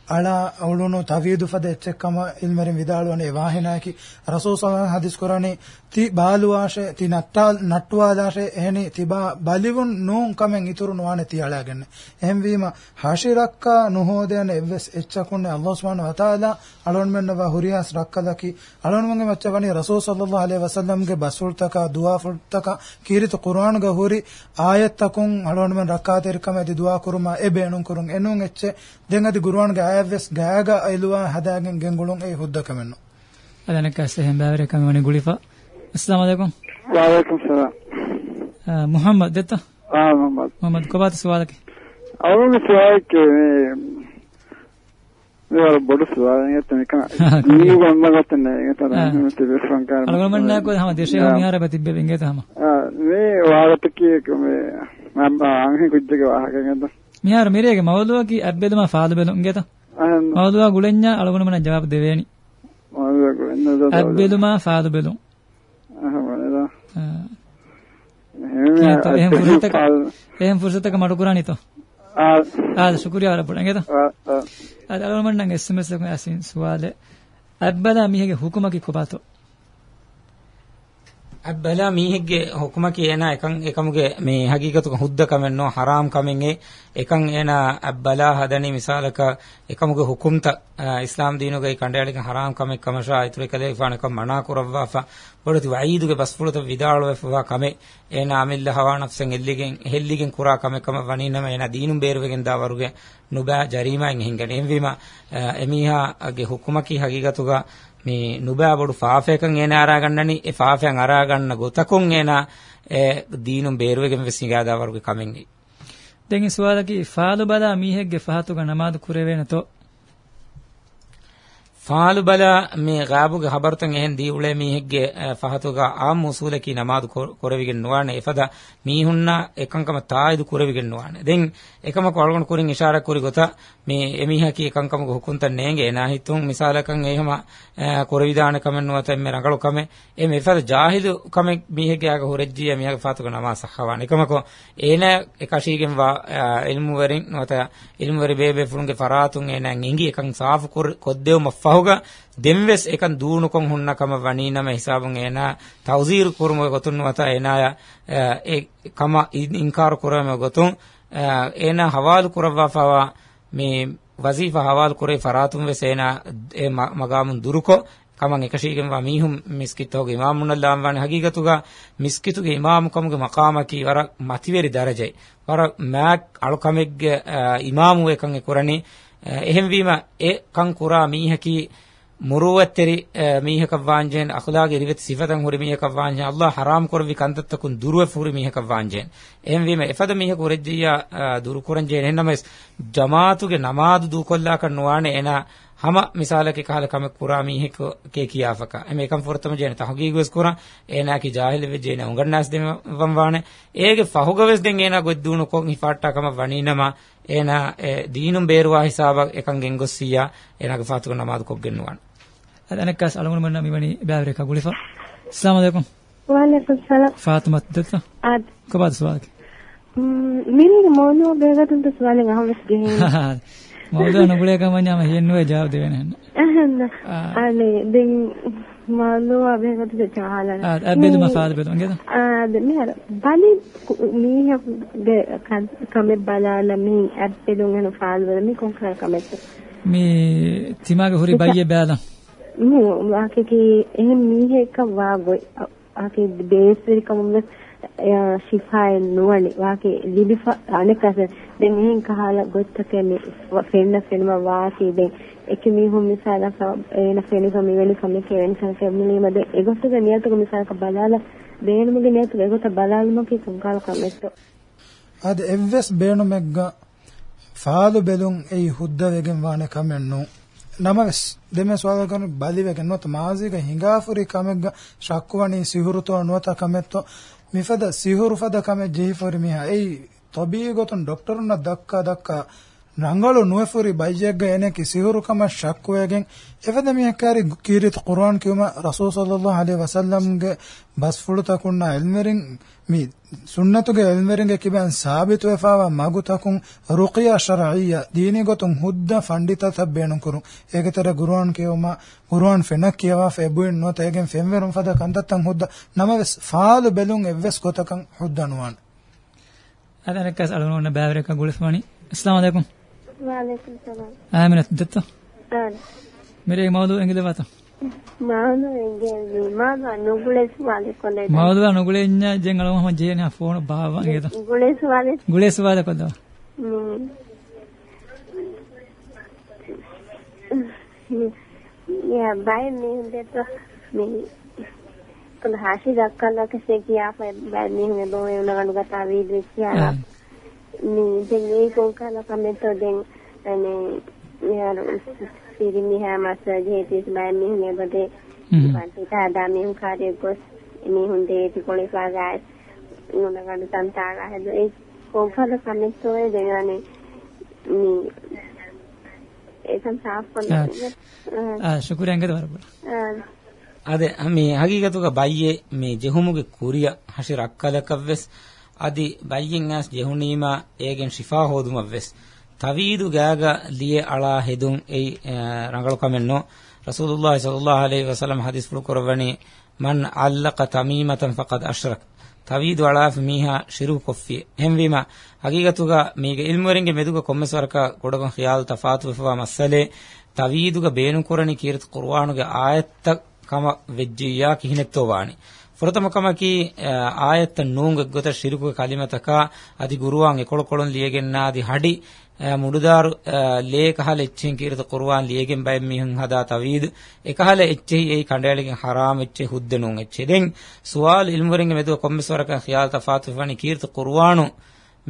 ala awluno tawidu fada etchekkama ilmerin vidaluane evahenaki rasul sallallahu hadis korani ti baluwashe ti nattal nattuwalashe ehni ti balivun nun kamen ituru nuane ti alagenne ehmvima hashirakka nuhodene evves etchakunne allah subhanahu wa taala alon mennava huriyas rakkadaki alon menge machchavani rasul sallallahu alaihi wasallam ge basultaka dua fultaka kirit qur'an ge huri ayat takun alon men rakkaterkama di dua kuruma ebenun kurun enun etche දෙන් අද ගුරුවන්ගේ ආයවස් ගෑග අයලුවා හදාගෙන් ගෙන්ගුලුන් ඒ හුද්දකමෙන්න අදනක සෙහෙන් බෑවර කමනේ ගුලිෆා අස්ලාම අලයිකුම් වලයිකුම් සලාම් මුහම්මද් දෙත ආ මුහම්මද් මුහම්මද් කොබාත සවාලක අවුල් සවාලක මේ වල බොඩු සවාලනේ තනික knee වම්මගතනේ ඒ තරම් මේ තිබෙ සංකාර අලගමන්නා කොහම දේශේ මියාර බතිබ්බෙ වෙන්ගේ තම ආ මේ ඔයාලට කීක මේ මම අංගෙ කුජ්ජක වාහකෙන් අද මියාර මිරේගේ මවලුවා කි අබ්බෙදම ෆාද බෙලුන් ගෙත මවලුවා ගුලෙන්ඥා අලගුණ මන ජවාබ දෙවේනි මවලුවා ගුලෙන්ඥා අබ්බෙදම ෆාද බෙලුන් අහමලා එහෙම ෆුරසතක එහෙම ෆුරසතක මඩු කුරානිතෝ ආද ශුක්‍රියා වල පුණගෙත ආද අලගුණ මන්නගේ SMS එකෙන් ඇසින් සුවාලේ අබ්බලා මිහගේ හුකුමකි කොබාතෝ අබ්බලා මීහෙක්ගේ හොකුම කියන එකන් එකමුගේ මේ හගීකතු හුද්ද කමෙන්නෝ හරාම් කමෙන් ඒ එකන් එන අබ්බලා හදනි මිසාලක එකමුගේ හුකුම්ත ඉස්ලාම් දීනුගේ කණ්ඩායලික හරාම් කමෙක් කමෂා ඉතුරු කලේ ෆානක මනා කරවවා පොරතු වයිදුගේ බස්පුලත විදාලව ෆවා කමෙ එන අමිල්ල හවා නෆ්සෙන් එල්ලිගෙන් හෙල්ලිගෙන් කුරා කමෙ කම වනිනම එන දීනුම් බේරුවගෙන් දාවරුගේ නුබා ජරීමෙන් හින්ගෙන එම්විම එමීහාගේ හුකුමකි හගීකතුගා මේ නුබෑබොඩු ෆාෆයකන් එන අරා ගන්නනි ඒ ෆාෆයන් අරා ගන්න ගොතකුන් එන ඒ දීනුම් බේරුවගෙම සිගාදා වරුගේ කමෙන් එයි දෙගින් සුවාදකි ෆාලු බලා මීහෙක්ගේ ෆහතුග නමාදු කුරේවෙන තෝ ෆාලු බලා මේ ගාබුගේ හබරතන් එහෙන් දී උලේ මීහෙක්ගේ ෆහතුග ආම් මුසූලකි නමාදු කරවිගෙන් නොවන එපද මීහුන්න එකංකම තායිදු කරවිගෙන් නොවන දෙන් එකම කොල්ගොන් කුරින් ඉෂාරා කුරි ගොත මේ එමිහකි එකංකම හුකුන්ත නේගේ නාහිතුන් මිසාලකන් එහෙම කොරවිදාන කමන් වතෙන් මේ රඟලු කම එ මේ ෆර ජාහිදු කම මිහකයාග හොරජ්ජිය මිහක ෆාතුක නමාස හවාන එකමකෝ ඒන එකශීගෙන් වා ඉල්මු වරින් නොත ඉල්මු වරි බේබේ ෆුරුන්ගේ ෆරාතුන් එනන් ඉංගි එකං සාෆු කොද්දෙව මෆහුග දෙම්වෙස් එකන් දූණුකොන් හුන්නකම වනීනම හිසාබුන් එන තවසීර් කුරුම ගොතුන් වත එනාය ඒ කම ඉන්කාර කරම ගොතුන් එන හවාල් කරවවා මේ වසීෆ හවාල් කුරේ ෆරාතුම් වෙසේනා ඒ මගාමුන් දුරුකෝ kaman ekashiigem wa mihum miskit hoge imamun allam wan hagigatuga miskituge imam kamuge maqamaki wara mativeri darajai wara mak alukamegge imamu ekan e kurani ehem wima e kan kura mihaki muruwatteri miheka vanjen akhlaq iriveti sifatan huri miheka vanjen Allah haram korvi kantattakun durwe furi miheka vanjen envime efada miheka urejjiya duru kuranje ennames jamaatuge namadu du kollaka nuwane ena hama misalake kahala kame kura miheka ke kiyafaka eme kam fortama jene tahugi gos kura ena ki jahil ve jene ungannas dem vamwane ege fahugaves den ena goddunu kon hifatta kama vaninama ena dinum beruwa hisabak ekan gengosiya ena gafatu namadu kokgennuwan الآن علمونا من مبني بأبريكا قولي فا السلام عليكم وعليكم السلام فاطمة دكتور عاد كبعد سؤالك مين موضوع بيغات انت سؤالي ما هم مسجين موضوع نقول لك من يام هي نوي جواب دي بينهن أهنا أنا دين موضوع بيغات انت جعالنا عاد أبيد ما فاد بيد انجد عاد مير بالي ميه كم بلالا مين أبيد انجد فاد بيد مين كون كم كم මේ තිමාගේ හොරි බයිය බෑලා não acho que ele me recavava acho desde como ශිෆාය නුවනේ වාකේ ලිලිෆ අනකස දැන් මෙහෙන් කහලා ගොත්තකනේ ෆෙන්න ෆෙන්නම වාසී දැන් එක මිහු මිසාලා එන ෆෙන්නි සමි වෙලි සමි කෙවෙන් සමි මද ඒගොස්ස ගනියතුක මිසාලක බලාලා බේනුමගේ නියතු ඒගොත බලාලුම කි සංකාල කමෙස්තු අද එව්ස් බේනුමෙග්ග ෆාලු බෙලුන් ඒ හුද්ද වෙගෙන් වානේ කමෙන්නෝ ನಮಸ್ ದೆಮೆ ಸ್ವಾಗಕನು ಬಾದಿವೆಕ ನುವತ ಮಾಜಿಗ ಹಿಂಗಾಫುರಿ ಕಮೆಗ್ಗ ಶಕ್ಕುವಣಿ ಸಿಹುರುತೋ ನುವತ ಕಮೆತ್ತೋ ಮಿಫದ ಸಿಹುರುಫದ ಕಮೆ ಜೆಹಿಫುರಿ ಮಿಹ ಏಯ್ ತಬೀಗತನ್ ಡಾಕ್ಟರ್ನ ದಕ್ಕ ದಕ್ಕ ರಂಗಳು ನುವೆಫುರಿ ಬೈಜೆಗ್ಗ ಏನೆಕಿ ಸಿಹುರುಕಮ ಶಕ್ಕುವೆಗೆನ್ ಎವದ ಮಿಹಕಾರಿ ಕೀರಿತ್ ಕುರಾನ್ ಕಿಯುಮ ರಸೂಲ್ ಸಲ್ಲಲ್ಲಾಹು ಅಲೈಹಿ ವಸಲ್ಲಂಗೆ ಬಸ್ ಫುಳುತಕುನ್ನ ಎಲ್ಮೆರಿಂಗ್ ಮಿ ಸುನ್ನತುಗೆ ಎಲ್ಮೆರಿಂಗೆ ಕಿಬೆನ್ ಸಾಬಿತ್ ವೆಫಾವ ಮಗುತಕುಂ ರುಕಿಯ ಶರಯಿಯ ದೀನಿ ಗೊತುಂ ಹುದ್ದ ಫಂಡಿತ ತಬ್ಬೇಣು ಕುರು ಏಗತರ ಗುರುವಾನ್ ಕಿಯುಮ ಗುರುವಾನ್ ಫೆನಕ್ ಕಿಯವಾ ಫೆಬುಯಿನ್ ನೋ ತೇಗೆನ್ ಫೆಂವೆರುಂ ಫದ ಕಂದತ್ತಂ ಹುದ್ದ ನಮವೆಸ್ ಫಾಲು ಬೆಲುಂ ಎವ್ವೆಸ್ ಗೊತಕಂ ಹುದ್ದನುವಾನ್ ಅದನಕ್ಕ ಸಲುನೋನ ಬ್ಯಾವರೆಕ ಗುಳಿಸ್ವಾಣಿ ಅಸ್ಲಾಂ ಅಲೈಕುಂ وعليكم السلام آمنة دتا أنا مريك موضوع إنجلي باتا මවද නොගලේ ඉන්න ජෙන්ගලම ජයන ෆෝන භාවගේද ගුලේස්වාද කොද බයි මේදත මේ හාසි දක්කල්ලක සේකයා බැන්නේ දෝ එවන ගඩු කතා වීද කියාලා දෙන්නේ කොංකල කමෙන්තෝදෙන් අනේ මෙයාර සිරිමි හැම සජේතිස් බෑමි නෙබදේ පන්තිතා දාමිම් කාර්ය ගොස් මේ හුන්දේ තිකොලි ෆාගාස් උනගඩ තන්තාගා හැද ඒ කොංකල කමෙන්තෝයේ දෙනනේ මේ ඒකම් සාෆ් කරනවා ආ ශුක්‍රයන්ගද වරබල අද මේ හගීගතුක බයියේ මේ ජෙහුමුගේ කුරිය හෂි රක්කලකවස් adi bayyin as jehunima egen shifa hoduma ves tavidu gaga liye ala hedun ei rangalu kamenno rasulullah sallallahu alaihi wasallam hadis fulu korwani man allaqa tamimatan faqad ashrak tavidu ala miha shiru koffi hemvima hagigatuga mege ilmuringe meduga kommeswaraka godagon khiyal tafatu fa masale taviduga beenukurani kirat qur'anuge ayatta kama vejjiya kihinetto wani ಫುರತಮಕಮಕಿ ಆಯತ್ತ ನೂಂಗ ಗೊತ ಶಿರುಕು ಕಲಿಮತಕ ಅದಿ ಗುರುವಾಂ ಎಕೊಳಕೊಳನ್ ಲಿಯಗೆನ್ನಾದಿ ಹಡಿ මුඩුදාරු ලේකහල එච්චෙන් කීරත කුර්ආන් ලියගෙන් බයෙන් මිහන් හදා තවීද එකහල එච්චෙහි ඒ කණ්ඩායලකින් හරාම එච්චෙ හුද්දනුන් එච්චෙ දෙන් සුවාල් ඉල්මුරින් මෙදුව කොම්මස්වරක ඛියාල් තෆාතු වනි කීරත කුර්ආනු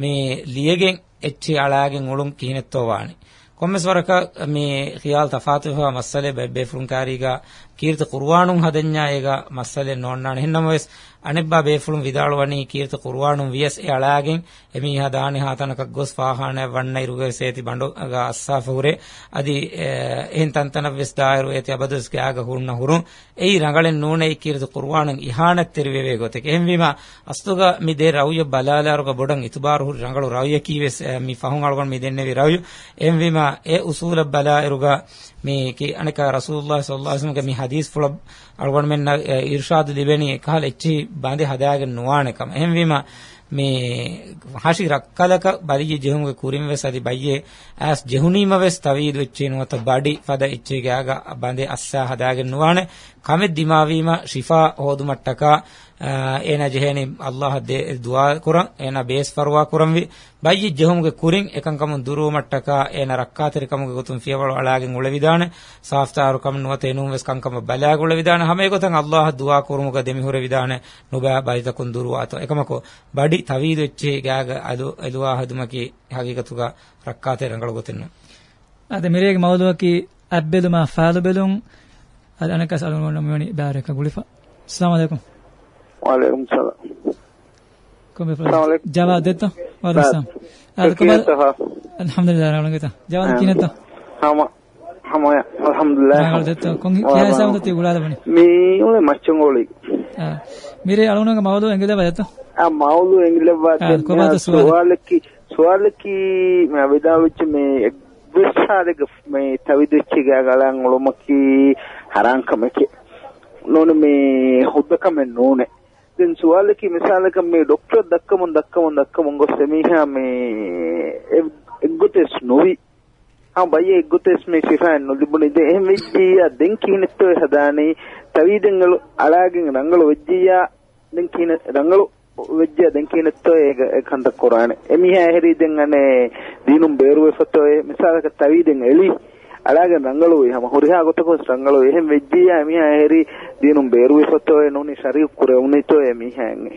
මේ ලියගෙන් එච්චෙ අලාගෙන් උළුම් කිහිනෙත්තෝ වානි කොම්මස්වරක මේ ඛියාල් තෆාතු වා මස්සලේ බෙබ්බේ ෆුරුන්කාරීගා ಕೀರ್ತಿ ಕುರ್ವಾಣು ಹದನ್ಯಾ ಏಗ ಮಸ್ಸಲೆ ನೋಣ್ಣಾಣ ಹಿನ್ನಮವೆಸ್ ಅನೆಬ್ಬ ಬೇಫುಳು ವಿದಾಳುವನಿ ಕೀರ್ತಿ ಕುರ್ವಾಣು ವಿಯಸ್ A ಅಳಾಗಿಂ ಎಮೀಹ ದಾನಿ ಹಾತನಕ ಗೊಸ್ ಫಾಹಾಣೆ ವಣ್ಣ ಇರುಗೆ ಸೇತಿ ಬಂಡು ಅಗ ಅಸ್ಸಾಫ ಹುರೆ ಅದಿ ಏನ್ ತಂತನವ್ಯಸ್ ದಾಯರು ಏತಿ ಅಬದುಸ್ಗೆ ಆಗ ಹುರ್ಣ ಹುರು ಏಯಿ ರಂಗಳೆ ನೂಣೆ ಈ ಕೀರ್ತಿ ಕುರ್ವಾಣು ಇಹಾಣ ತಿರುವೆವೆ ಗೊತೆಗೆ ಎಂವಿಮ ಅಸ್ತುಗ ಮಿದೆ ರೌಯ ಬಲಾಲಾರುಗ ಬೊಡಂ ಇತುಬಾರು ಹುರು ರಂಗಳು ರೌಯ ಕೀವೆಸ್ ಮಿ ಫಹುಂ ಅಳ್ಗೊಂಡು ಮಿದೆನ್ನೆವಿ ರೌಯ ಎಂವಿಮ ಎ ಉಸೂಲ ಬಲಾ ಇರುಗ ಮಿ ಕಿ ಅನಕ ರಸೂಲುಲ್ಲಾಹ ಸಲ್ಲಲ್ಲಾಹು ಅಲೈಹಿ ವಸಲ್ಲಂ ಗೆ ಮಿ හදීස් ෆොල අල්ගොන් මෙන්න ඉර්ෂාද් ලිබෙනි එකහල එච්චි බඳේ හදාගෙන නොවනකම එහෙම වීම මේ හාෂි රක්කලක බරිය ජෙහුන්ගේ කුරින් වෙස් අදි බයියේ ඇස් ජෙහුනීම වෙස් තවීද වෙච්චිනවත බඩි පද එච්චි ගෑග බඳේ අස්සා හදාගෙන නොවන කමෙ දිමාවීම ශිෆා හොදුමට්ටකා ena jeheni allah de dua kuran ena bes farwa kuran wi bayyi jehumge kurin ekan kamun duru mattaka ena rakkatir kamuge gotun fiyawalu alagen ulevidane saftaru kam nuwate enum wes kankam balag ulevidane hame gotan allah dua kurumuge demi hure vidane nuba bayita kun duru ato ekamako badi tavidu ecche gaga adu elwa hadumaki hagigatuga rakkatir rangalu gotenna ade mirege mawduaki abbeluma falu belum ade anakas alun nomoni baraka gulifa assalamu alaikum وعليكم السلام السلام عليكم جواب دته وعليكم السلام الحمد لله رب العالمين جواب كين دته හම හමය අල්හම්දුලිල්ලාහ් දත්ත කොන් කියා සමත තිගුලාද බනේ මේ උලේ මච්චන් goalie ආ මිරේ අලුණක මවදු එංගිලේ බයත ආ මවදු එංගිලේ බයත කොහොමද සුවාලකි සුවාලකි මේ අවිදාවිච්ච මේ විස්සාරක මේ තවිදිච්ච ගලන් උලමකි හරංකමකි නෝන මේ හොද්දකම නෝනේ දැන් සුවාලකි මිසාලක මේ ඩොක්ටර් දක්කමුන් දක්කමුන් දක්කමුන් ගොස් එමීහා මේ එක්ගොතෙස් නොවි හා බයි එක්ගොතෙස් මේ සිෆාන් නොලිබුණ ඉතින් එහෙම වෙච්චියා දැන් කීනෙත්තෝ හදානේ තවීදංගල අලාගෙන් රංගල වෙච්චියා දැන් කීන රංගල වෙච්චියා දැන් කීනෙත්තෝ ඒක කන්ද කොරානේ එමීහා හැරි දැන් අනේ දීනුම් බේරුවෙ ෆතෝ මිසාලක තවීදෙන් එලි అలాగే రంగలు ఇహ హురిహా గొత్తకోస్ రంగలు ఎహెం వెజ్జియా మిహా ఎహరి దీనుం బేరు విఫతో నోని షరీ కురే ఉనితో ఎ మిహా ఎంగి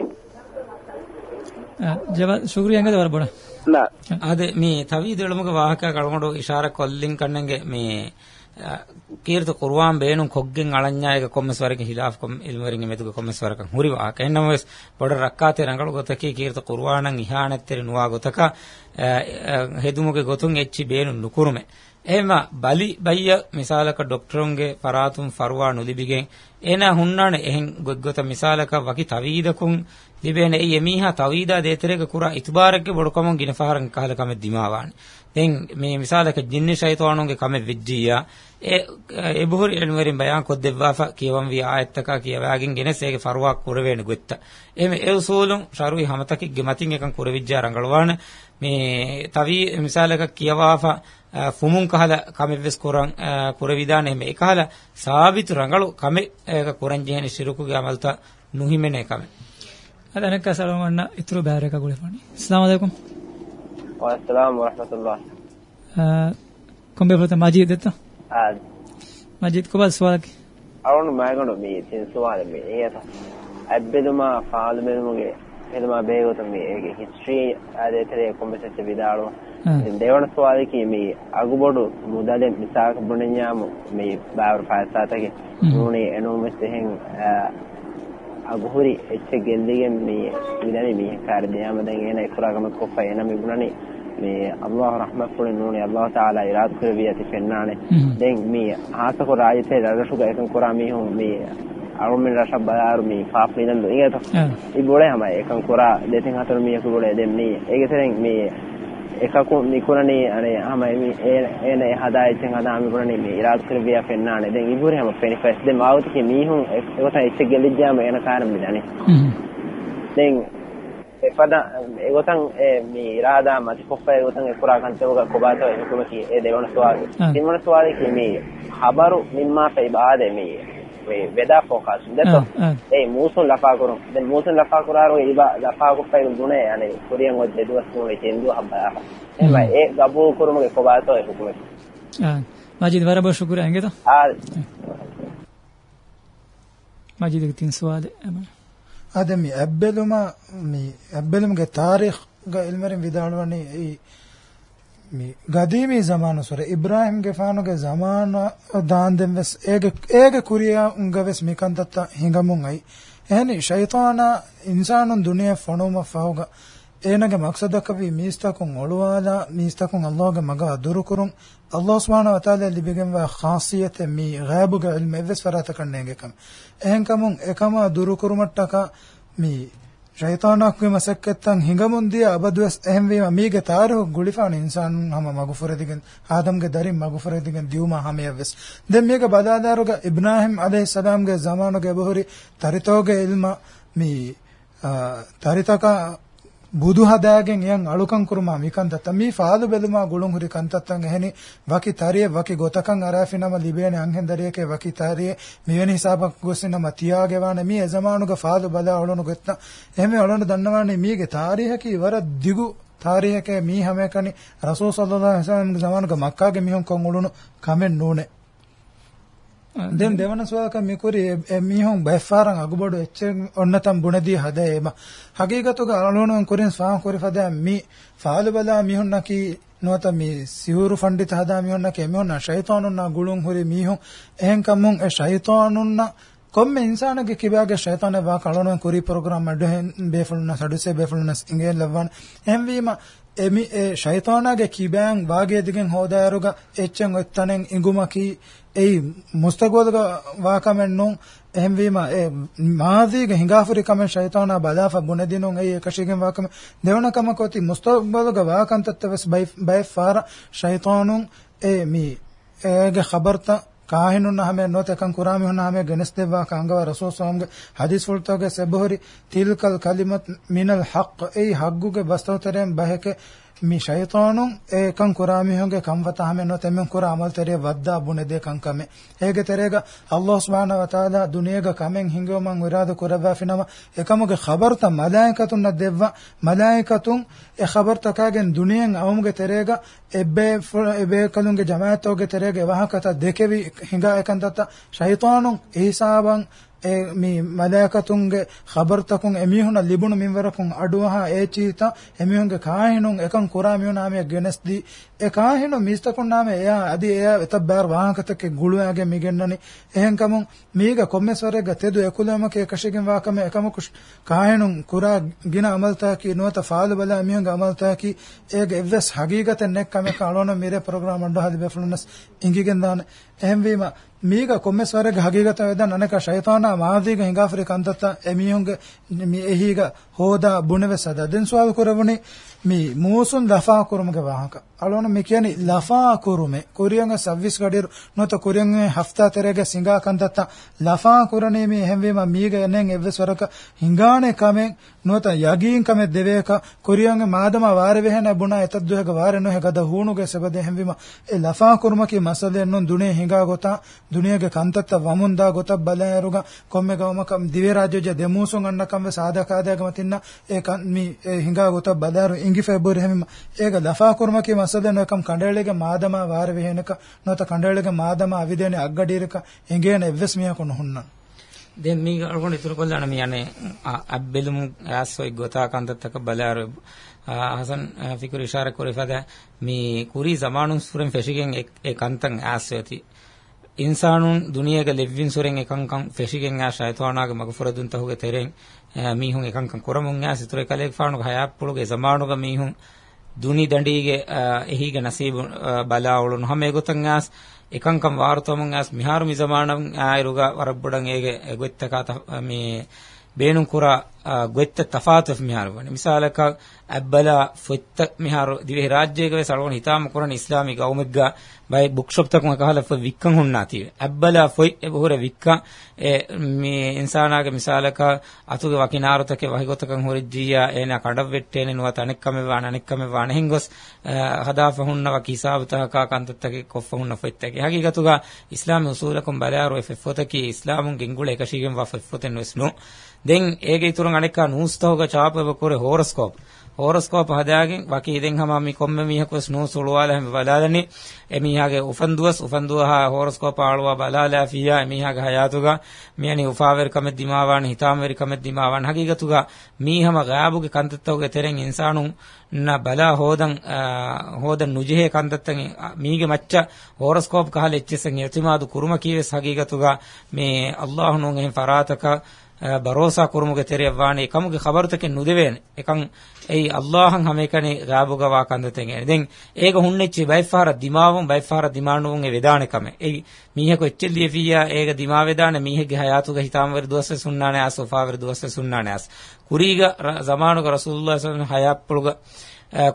ಜವ ಶುಕ್ರಿಯ ಹಂಗದ ಬರಬೋಣ ಅದೇ ಮೀ ತವೀದ ಎಳಮುಗ ವಾಹಕ ಕಳ್ಕೊಂಡು ಇಶಾರ ಕೊಲ್ಲಿಂಗ್ ಕಣ್ಣಂಗೆ ಮೀ ಕೀರ್ತ ಕುರ್ವಾಂ ಬೇಣು ಕೊಗ್ಗಿಂಗ್ ಅಳನ್ಯಾಯಗ ಕೊಮ್ಮೆಸ್ ವರೆಗೆ ಹಿಲಾಫ್ ಕೊಮ್ ಇಲ್ವರಿಗೆ ಮೆದುಗ ಕೊಮ್ಮೆಸ್ ವರಕ ಹುರಿ ವಾಹಕ ಎನ್ನಮ ವೆಸ್ ಬೊಡ ರಕ್ಕಾತೆ ರಂಗಳು ಗೊತಕಿ ಕೀರ್ತ ಕುರ್ವಾಣಂಗ್ ಇಹಾಣೆತ್ತೆರಿ ನುವಾ ಗೊತಕ ಹೆದುಮುಗೆ ಗೊತುಂಗ್ ಎಚ್ಚಿ ಬೇಣು ನುಕುರುಮೆ එහෙම බලි බයිය මිසාලක ඩොක්ටරුන්ගේ පරාතුම් ෆරුවා නුලිබිගෙන් එන හුන්නාන එහෙන් ගොද්ගත මිසාලක වකි තවීදකුන් ලිබේන ඒ යමීහා තවීදා දේතරේක කුරා ඉතුබාරක්ගේ බොඩකමොන් ගින ෆහරන් කහල කම දිමාවානි දැන් මේ මිසාලක ජින්නි ෂයිතෝනුන්ගේ කම විජ්ජියා ඒ ඒ බොහොර එනුවරින් බයන් කොත් දෙවාෆා කියවම් වී ආයත්තක කියවාගෙන් ගෙනස් ඒගේ ෆරුවක් කුරවේන ගොත්ත එහෙම ඒ උසූලුම් ශරුයි හමතකි ගෙමතින් එකන් කුරවිජ්ජා රංගලවාන මේ තවී මිසාලක කියවාෆා ಫುಮುಂ ಕಹಲ ಕಮೆವೆಸ್ ಕುರಂ ಕುರವಿದಾನೆ ಮೆ ಕಹಲ ಸಾಬಿತು ರಂಗಳು ಕಮೆ ಕುರಂಜೇನೆ ಶಿರುಕುಗೆ ಅಮಲ್ತ ನುಹಿಮೆನೆ ಕಮೆ ಅದನಕ ಸಲಮಣ್ಣ ಇತ್ರು ಬ್ಯಾರೆಕ ಗುಳಿಫಾಣಿ ಅಸ್ಸಲಾಮು ಅಲೈಕುಂ ವಾ ಅಸ್ಸಲಾಮು ವರಹಮತುಲ್ಲಾಹ ಕೊಂಬೆ ಫತೆ ಮಾಜೀದ್ ದತ್ತ ಮಾಜೀದ್ ಕೋ ಬಸ್ ಸವಾಲಕ್ಕೆ ಅವನು ಮೈಗೊಂಡು ಮೀ ತಿನ್ ಸವಾಲ ಮೀ ಏತ ಅಬ್ಬೆದುಮಾ ಫಾಲುಮೆನುಗೆ ෆිල්ම බේගොත මේ හිස්ට්‍රී ආදේතරේ කොම්බසෙච්ච විදාලෝ දෙවන ස්වාදකී මේ අගුබොඩු මුදලෙන් මිසාක බොණඥාම මේ බාවර පාසාතගේ නුනේ එනෝමස් එහෙන් අගුහුරි එච්ච ගෙල්ලිගෙන් මේ විදනි මේ කාර්ය දෙයම දැන් එන එකුරාගම කොප්ප එන මිබුණනේ මේ අල්ලාහ් රහමත් කුලින් නුනේ අල්ලාහ් තාලා ඉරාත් කරවියති ෆෙන්නානේ දැන් මේ ආසකෝ රාජිතේ දරසුගයන් කරා මේ මේ අරුමින් රස බලාරුමින් පාප්ලි දන් දුන් ඒකට ඉබෝලේ හැමයි එකන් කුරා දෙතින් හතර මියක බෝලේ දෙන්නේ ඒකතරෙන් මේ එකකු නිකුණනේ අනේ හැමයි මේ එන හදායිතෙන් හදාමි කුණනේ මේ ඉරාක් කර විය පෙන්නානේ දැන් ඉබෝලේ හැම පෙනිෆෙස් දෙ මාවතක මීහුන් ඒකට ඉච්ච ගෙලිජාම එන කාරම් මිදනේ දැන් එපද ඒගොතන් මේ ඉරාදා මති පොප්පය ඒගොතන් එකුරා කන්තවක කොබාතව එකුමකි ඒ දෙවන ස්වාගේ තිමන ස්වාගේ මේ හබරු මින්මා පෙබාදේ මේ මේ weather forecast දැන් ඒ මූසුන් ලපා කරොන් දැන් මූසුන් ලපා කරාරෝ ඉබා ලපා කොප්පයි දුනේ යන්නේ කොරියන් ඔය දෙදුවස් මොලේ තෙන්දු හබ්බා එහෙමයි ඒ ගබෝ කරුමගේ කොබාතෝ ඒ කුකුමේ ආ ماجد ورا بس شكرا هنگتا ماجد كتين سواد اما هذا مي ابلما مي ابلمගේ تاريخ ග ඉල්මරින් විදානවන්නේ ඒ මේ ගදීමේ زمانه සොර ඉබ්‍රාහිම් ගෙෆානුගේ زمان දාන්දෙන් වෙස් ඒග ඒග කුරියා උංගවෙස් මිකන්තත්ත හිඟමුන් අයි එහෙනි ෂයිතානා ඉන්සානුන් දුනිය ෆොනෝම ෆහුග ඒනගේ මක්සදක වී මිස්තකුන් ඔළුවාලා මිස්තකුන් අල්ලාහගේ මග අදුරු කුරුන් අල්ලාහ් සුබ්හානහු වතාලා ලිබිගෙන් වා ખાસિયત මී ගාබුග ඉල්ම වෙස් ෆරාත කන්නේගකම් එහෙන් කමුන් එකම අදුරු කුරුමට්ටක මී ಶೈತಾನಕ್ ಮಸಕ್ಕೆತ್ತಂ ಹಿಂಗಮುಂದಿಯ ಅಬದುಸ್ ಎಹಂವೀಮ ಮೀಗೆ ತಾರು ಗುಳಿಫಾನ ಇನ್ಸಾನ್ ಹಮ ಮಗುಫುರದಿಗನ್ ಆದಮ್ಗೆ ದರಿಂ ಮಗುಫುರದಿಗನ್ ದಿಯುಮ ಹಮಯವೆಸ್ ದೆಂ ಮೀಗೆ ಬದಾದಾರುಗ ಇಬ್ರಾಹಿಂ ಅಲೈಹಿ ಸಲಾಂಗೆ ಜಮಾನುಗೆ ಬಹುರಿ ತರಿತೋಗೆ ಇಲ್ಮ ಮೀ ತರಿತಕ බුදු හදාගෙන් යන් අලුකම් කුරුමා මිකන්තත මි ෆාදු බෙදුමා ගුළුන් හුරි කන්තත්තන් එහෙනි වකි තරිය වකි ගොතකන් අරාෆිනම ලිබේන අංහෙන්දරියකේ වකි තරිය මෙවැනි හිසාබක් ගොස්සිනම තියාගෙවාන මි එසමානුක ෆාදු බදා ඔලොනු ගෙත්ත එහෙම ඔලොනු දන්නවානේ මීගේ තාරිහකි වර දිගු තාරිහකේ මී හැමකනි රසූල් සල්ලල්ලාහු අලයිහි වසල්ලම් ගමන්ක මක්කාගේ මිහොන් කොන් උළුණු කමෙන් නූනේ දැන් දෙවන සුවාක මිකුරි මීහොන් බැෆාරන් අගබඩ එච්චෙන් ඔන්නතම් බුණදී හදේම හගීගතුග අලනෝනන් කුරින් ස්වාහ කුරි ෆදා මි ෆාල බලා මීහොන් නකි නොත මි සිහුරු ෆණ්ඩිත හදා මීහොන් නකි මීහොන් ෂයිතානුන් නා ගුලුන් හුරි මීහොන් එහෙන් කම්මුන් ඒ ෂයිතානුන් නා කොම්ම ඉන්සානගේ කිබාගේ ෂයිතාන වා කලනෝන් කුරි ප්‍රෝග්‍රෑම් මඩ බේෆුල්න සඩුසේ බේෆුල්නස් ඉංගේ ලවන් එම් වීම emi e shaytanage kibang wage digen hodayaruga echen ottanen ingumaki ei mustagodaga wakamen nun ehemvima e maadhiga hingafuri kamen shaytana badafa bunedinun ei ekashigen wakam devana kamakoti mustagodaga wakantatta ves bay bay fara shaytanun e mi ege khabarta ಕಾಹಿನುನ್ನ ಹಮೆ ನೋತಕಂ ಕುರಾಮಿ ಹುನ್ನ ಹಮೆ ಗನಸ್ತೆವಾ ಕಾಂಗವ ರಸೂಲ್ ಸಾಂಗ ಹದೀಸ್ ಫುಲ್ತೋಗೆ ಸೆಬಹರಿ ತಿಲ್ಕಲ್ ಕಲಿಮತ್ ಮಿನಲ್ ಹಕ್ ಐ ಹಗ್ಗುಗೆ ಬಸ್ತವತರೆಂ ಬಹಕೆ mi shaytanun e kan kurami honge kam wata hame no temen kura amal tere wadda bune de kan kame hege terega allah subhanahu wa taala duniyega kamen hingo man irada kuraba finama ekamuge khabar ta malaikatun na devva malaikatun e khabar ta kagen duniyen amuge terega ebbe ebbe kalunge jamaatoge terega wahakata dekevi hinga ekantata shaytanun hisaban මේ මලාකතුන්ගේ خبرතකුන් එමිහුන ලිබුණු මින්වරකුන් අඩුවහා ඒ චීතා එමිහුන්ගේ කාහිනුන් එකන් කුරා මියුනාමයේ ගෙනස්දී ඒ කාහිනු මිස්තකුන් නාමේ එයා අදී එයා වෙත බෑර් වාහකතක ගුළුයාගේ මිගෙන්නනි එහෙන් කමුන් මීග කොම්මෙස්වරේ ගතෙදු එකුලමකේ කෂිගෙන් වාකම එකම කුෂ් කාහිනුන් කුරා ගින අමල්තා කි නුවත ෆාල බලා මියුන්ග අමල්තා කි ඒග එවස් හගීගතෙන් නෙක් කම කාලෝන මිරේ ප්‍රෝග්‍රෑම් අඩහදි බෙෆලුනස් ඉංගිගෙන් දාන එහෙන් වීම ಮೀಗ ಕೊಮ್ಮೆಸ್ವರೆಗೆ ಹಗೀಗತವೆದ ನನಕ ಶೈತಾನ ಮಾದೀಗ ಹಿಂಗಾಫ್ರಿ ಕಂದತ್ತ ಎಮಿಯುಂಗ ಎಹೀಗ ಹೋದ ಬುಣವೆ ಸದ ದಿನ್ಸುವಾದ ಕುರವಣಿ මේ මෝසුන් ලෆා කුරුමක වාහක අලෝන මේ කියන්නේ ලෆා කුරුමේ කොරියන්ගේ 26 ගඩේරු නොත කොරියන්ගේ හෆ්තා තරේගේ සිඟා කන්දත්ත ලෆා කුරණේ මේ හැම්වේම මීග යනෙන් එව්වස්වරක හිඟානේ කමෙන් නොත යගීන් කමෙ දෙවේක කොරියන්ගේ මාදම වාර වෙහන බුණා එතත් දුහක වාර නොහ ගද හූණුගේ සබද හැම්වීම ඒ ලෆා කුරුමකේ මසලෙන් නොන් දුනේ හිඟා ගොතා දුනියගේ කන්තත්ත වමුන්දා ගොත බලයරුග කොම්මේ ගවමකම් දිවේ රාජ්‍යජ දෙමූසුන් අන්නකම් වේ සාදකාදයගම තින්න ඒ කන් මේ හිඟා ගොත බලයරු ಹಿಂಗಿಫೆಬೋರ್ ಹೆಮಿಮ ಈಗ ದಫಾ ಕುರ್ಮಕಿ ಮಸದೆ ನೋಕಂ ಕಂಡಳಿಗೆ ಮಾದಮ ವಾರವಿಹೇನಕ ನೋತ ಕಂಡಳಿಗೆ ಮಾದಮ ಅವಿದೇನೆ ಅಗ್ಗಡೀರಕ ಹಿಂಗೇನ ಎವ್ವೆಸ್ ಮಿಯಕೊನ ಹುನ್ನ ದೆನ್ ಮೀ ಅಳ್ಕೊಂಡು ಇತ್ತು ಕೊಲ್ಲಾಣ ಮಿಯಾನೆ ಅಬ್ಬೆಲುಮ್ ಆಸೋಯ್ ಗೊತಾಕಂತತಕ ಬಲಾರು ಹಸನ್ ಫಿಕುರ್ ಇಶಾರ ಕುರಿಫದ ಮೀ ಕುರಿ ಜಮಾನು ಸುರಂ ಫೆಶಿಗೆನ್ ಏಕಂತಂ ಆಸೋತಿ ಇನ್ಸಾನುನ್ ದುನಿಯಾಗ ಲೆವ್ವಿನ್ ಸುರೆನ್ ಏಕಂಕಂ ಫೆಶಿಗೆನ್ ಆ ಶೈತಾನಾಗ ಮಗಫುರದುಂತ ಹೋಗೆ ತೆರೆನ್ මීහුන් එකංකම් කොරමුන් යා සිතුරේ කලෙක් ෆාණුක හයක් පුළුගේ සමාණුක මීහුන් දුනි දඬීගේ එහිගේ නසීබ බලා උළුන හැම ගොතන් යාස් එකංකම් වාර්තමුන් යාස් මිහාරු මිසමාණම් ආයරුගා වරබ්බඩන් ඒගේ ගොත්තකත මේ ಬೇನು ಕುರ ಗೊತ್ತ ತಫಾತಫ್ ಮಿಹಾರು ವನೆ ಮಿಸಾಲಕ ಅಬ್ಬಲ ಫುತ್ತ ಮಿಹಾರು ದಿವೆ ರಾಜ್ಯಗವೆ ಸಳವನ ಹಿತಾಮ ಕುರನ ಇಸ್ಲಾಮಿಕ ಔಮಿಗ್ಗ ಬೈ ಬುಕ್ ಶಾಪ್ ತಕ ಕಹಲ ಫ ವಿಕ್ಕಂ ಹುಣ್ಣಾತಿ ಅಬ್ಬಲ ಫೊಯ್ ಬಹುರ ವಿಕ್ಕ ಎ ಮಿ ಇನ್ಸಾನಾಗ ಮಿಸಾಲಕ ಅತುಗೆ ವಕಿನಾರತಕೆ ವಹಿಗೊತಕಂ ಹೊರಿಜ್ಜಿಯ ಏನ ಕಡವೆಟ್ಟೇನೆ ನುವ ತನಕ್ಕಮೆ ವಾಣ ಅನಕ್ಕಮೆ ವಾಣ ಹಿಂಗೊಸ್ ಹದಾಫ ಹುಣ್ಣವ ಕಿಸಾಬ ತಕ ಕಂತತಕೆ ಕೊಫ ಹುಣ್ಣ ಫೊಯ್ತಕೆ ಹಗಿಗತುಗ ಇಸ್ಲಾಮಿ ಉಸೂಲಕಂ ಬಲಾರು ಫೊತಕಿ ಇಸ್ಲಾಮುಂ ಗೆಂಗುಳೆ ಕಶಿಗೆಂ ವಾ ಫೊತನ್ ವೆಸ್ನು දැන් ඒගේ ඉතුරුන් අනෙක් කා නූස්තෝග චාපව කුරේ හොරොස්කෝප් හොරොස්කෝප් හදාගෙන වකී දෙන් හම මි කොම්ම මිහකොස් නූස් උලවාල හැම බලාලනි එමිහාගේ උෆන්දුවස් උෆන්දුවහා හොරොස්කෝප ආලුවා බලාලා ෆියා එමිහාගේ හයාතුග මියනි උෆාවර් කම දිමාවාන හිතාමරි කම දිමාවාන හකීගතුග මීහම ගාබුගේ කන්තත්තෝගේ තෙරෙන් ඉන්සානුන් න බලා හෝදන් හෝදන් නුජිහේ කන්දත්තන් මීගේ මච්ච හොරොස්කෝප් කහල එච්චසන් යතිමාදු කුරුම කීවස් හකීගතුග මේ අල්ලාහ් නුන් එහෙන් ෆරාතක ಬರೋಸಾ ಕುರುಮುಗೆ ತೆರೆಯವಾಣಿ ಕಮುಗೆ ಖಬರುತಕ್ಕೆ ನುದೆವೇನೆ ಎಕಂ ಏಯ್ ಅಲ್ಲಾಹಂ ಹಮೇಕನೆ ಗಾಬುಗವಾ ಕಂದತೆಂಗೇನೆ ದೆನ್ ಏಗ ಹುಣ್ಣೆಚ್ಚಿ ಬೈಫಾರ ದಿಮಾವಂ ಬೈಫಾರ ದಿಮಾಣುವಂ ಎ ವೆದಾಣೆ ಕಮೆ ಏಯ್ ಮೀಹೆಕೊ ಎಚ್ಚೆಲ್ಲಿಯ ಫಿಯಾ ಏಗ ದಿಮಾ ವೆದಾಣೆ ಮೀಹೆಗೆ ಹಯಾತುಗೆ ಹಿತಾಮವರಿ ದುವಸೆ ಸುಣ್ಣಾಣೆ ಆಸ್ ಸೋಫಾವರಿ ದುವಸೆ ಸುಣ್ಣಾಣೆ ಆಸ್ ಕುರೀಗ ಜಮಾನುಗ ರಸೂಲುಲ್ಲಾಹ ಸಲ್ಲಲ್ಲಾಹು ಅಲೈಹಿ ಹಯಾಪ್ಪುಳುಗ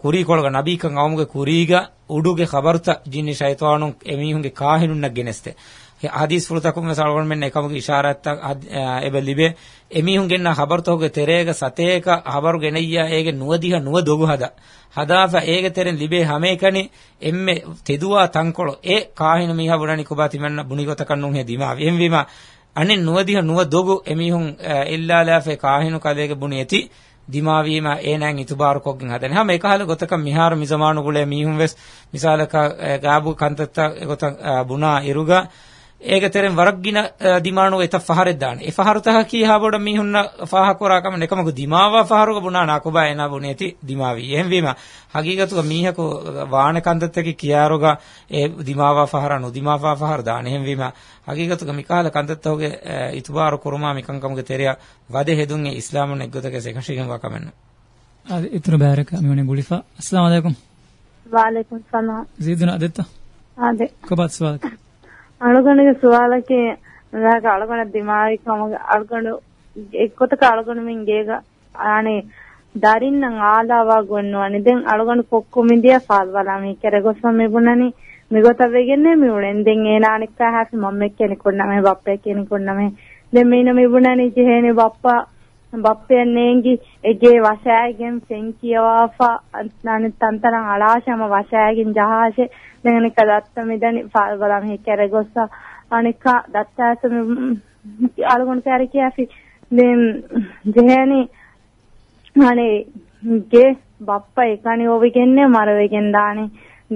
ಕುರಿಕೊಳಗ ನಬೀಕಂ ಅವಮುಗೆ ಕುರೀಗ ಉಡುಗೆ ಖಬರುತ Jinni ಶೈತಾನುಂ ಎಮೀಹುಂಗೆ ಕಾಹಿನುನ್ನಗ್ ಗೆನೆಸ್ತೆ hadis fulutakum salgon men ekamuge ishaaratta ebe libe emihun genna habar toge terega sateka habaru geneyya ege nuwadiha nuwa dogu hada hadafa ege teren libe hamekani emme teduwa tankolo e kahinu miha bunani kubati menna bunigota kannun he dima emvima anin nuwadiha nuwa dogu emihun illa lafe kahinu kadege buneti දිමාවීම ඒනෑන් ඉතුබාර කොගින් හදන හැම එකහල ගොතක මිහාර මිසමානු ගුලේ මීහුම් වෙස් මිසාලක ගාබු කන්තත්ත ගොත බුනා ඉරුගා ඒගතරෙන් වරග්ගින දිමාණු එත ෆහරෙත් දාන ඒ ෆහරුතහ කීහා බොඩ මිහුන්න ෆහ කොරාකම නෙකමක දිමාවා ෆහරුක බුණා නකොබා එනා බුනේති දිමාවි එහෙන් වීම හගීගතුක මීහක වාණ කන්දත්තක කියාරෝග ඒ දිමාවා ෆහර නොදිමාවා ෆහර දාන එහෙන් වීම හගීගතුක මිකාල කන්දත්තෝගේ ඉතුබාර කුරුමා මිකංකමගේ තෙරිය වදෙ හෙදුන් ඒ ඉස්ලාමන එක්ගතක සේකෂිකන් වකමන්න ආද ඉතුරු බෑරක මිවනේ බුලිෆා අස්ලාම අලයිකුම් වාලයිකුම් සලාම් ජීදුන අදත්ත ආද කොබත් සවාලක අලුගණගේ සුවාලකේ නාක අලුගණ දිමායි කම අලුගණ එක්කොතක අලුගණ මින් ගේග ආනේ දරින්නම් ආලාවා ගොන්නවනේ දැන් අලුගණ කොක්කොමින්දිය ෆාල්වලා මේ කරගොසම මෙබුණනේ මෙගොත වෙගෙන්නේ මේ උලෙන් දෙන් ඒනානික්කා හැස් මම්මෙක් කෙනෙකුට නමේ බප්පේ කෙනෙකුට නමේ දැන් මේ නමේ බුණනේ ජීහේනේ බප්පා ಬಪ್ಪೆಯನ್ನೇಂಗಿ ಎಗೆ ವಶಾಯಿಗೆಂ ಸೆಂಕಿಯವಾಫ ನಾನು ತಂತನ ಅಳಾಶಮ ವಶಾಯಿಗೆಂ ಜಹಾಶೆ ನನಕ ದತ್ತ ಮಿದನಿ ಫಾಲ್ಗೊಲಂ ಹೇಕೆರೆ ಗೊಸ್ಸ ಅನಿಕ ದತ್ತಾಸ ಅಳಗೊಂಡ ಕ್ಯಾರಿಕಿಯಾಫಿ ದೆಂ ಜೆಹನಿ ಅನೆ ಗೆ ಬಪ್ಪ ಏಕನಿ ಓವಿಗೆನ್ನೆ ಮರವೆಗೆನ್ ದಾನೆ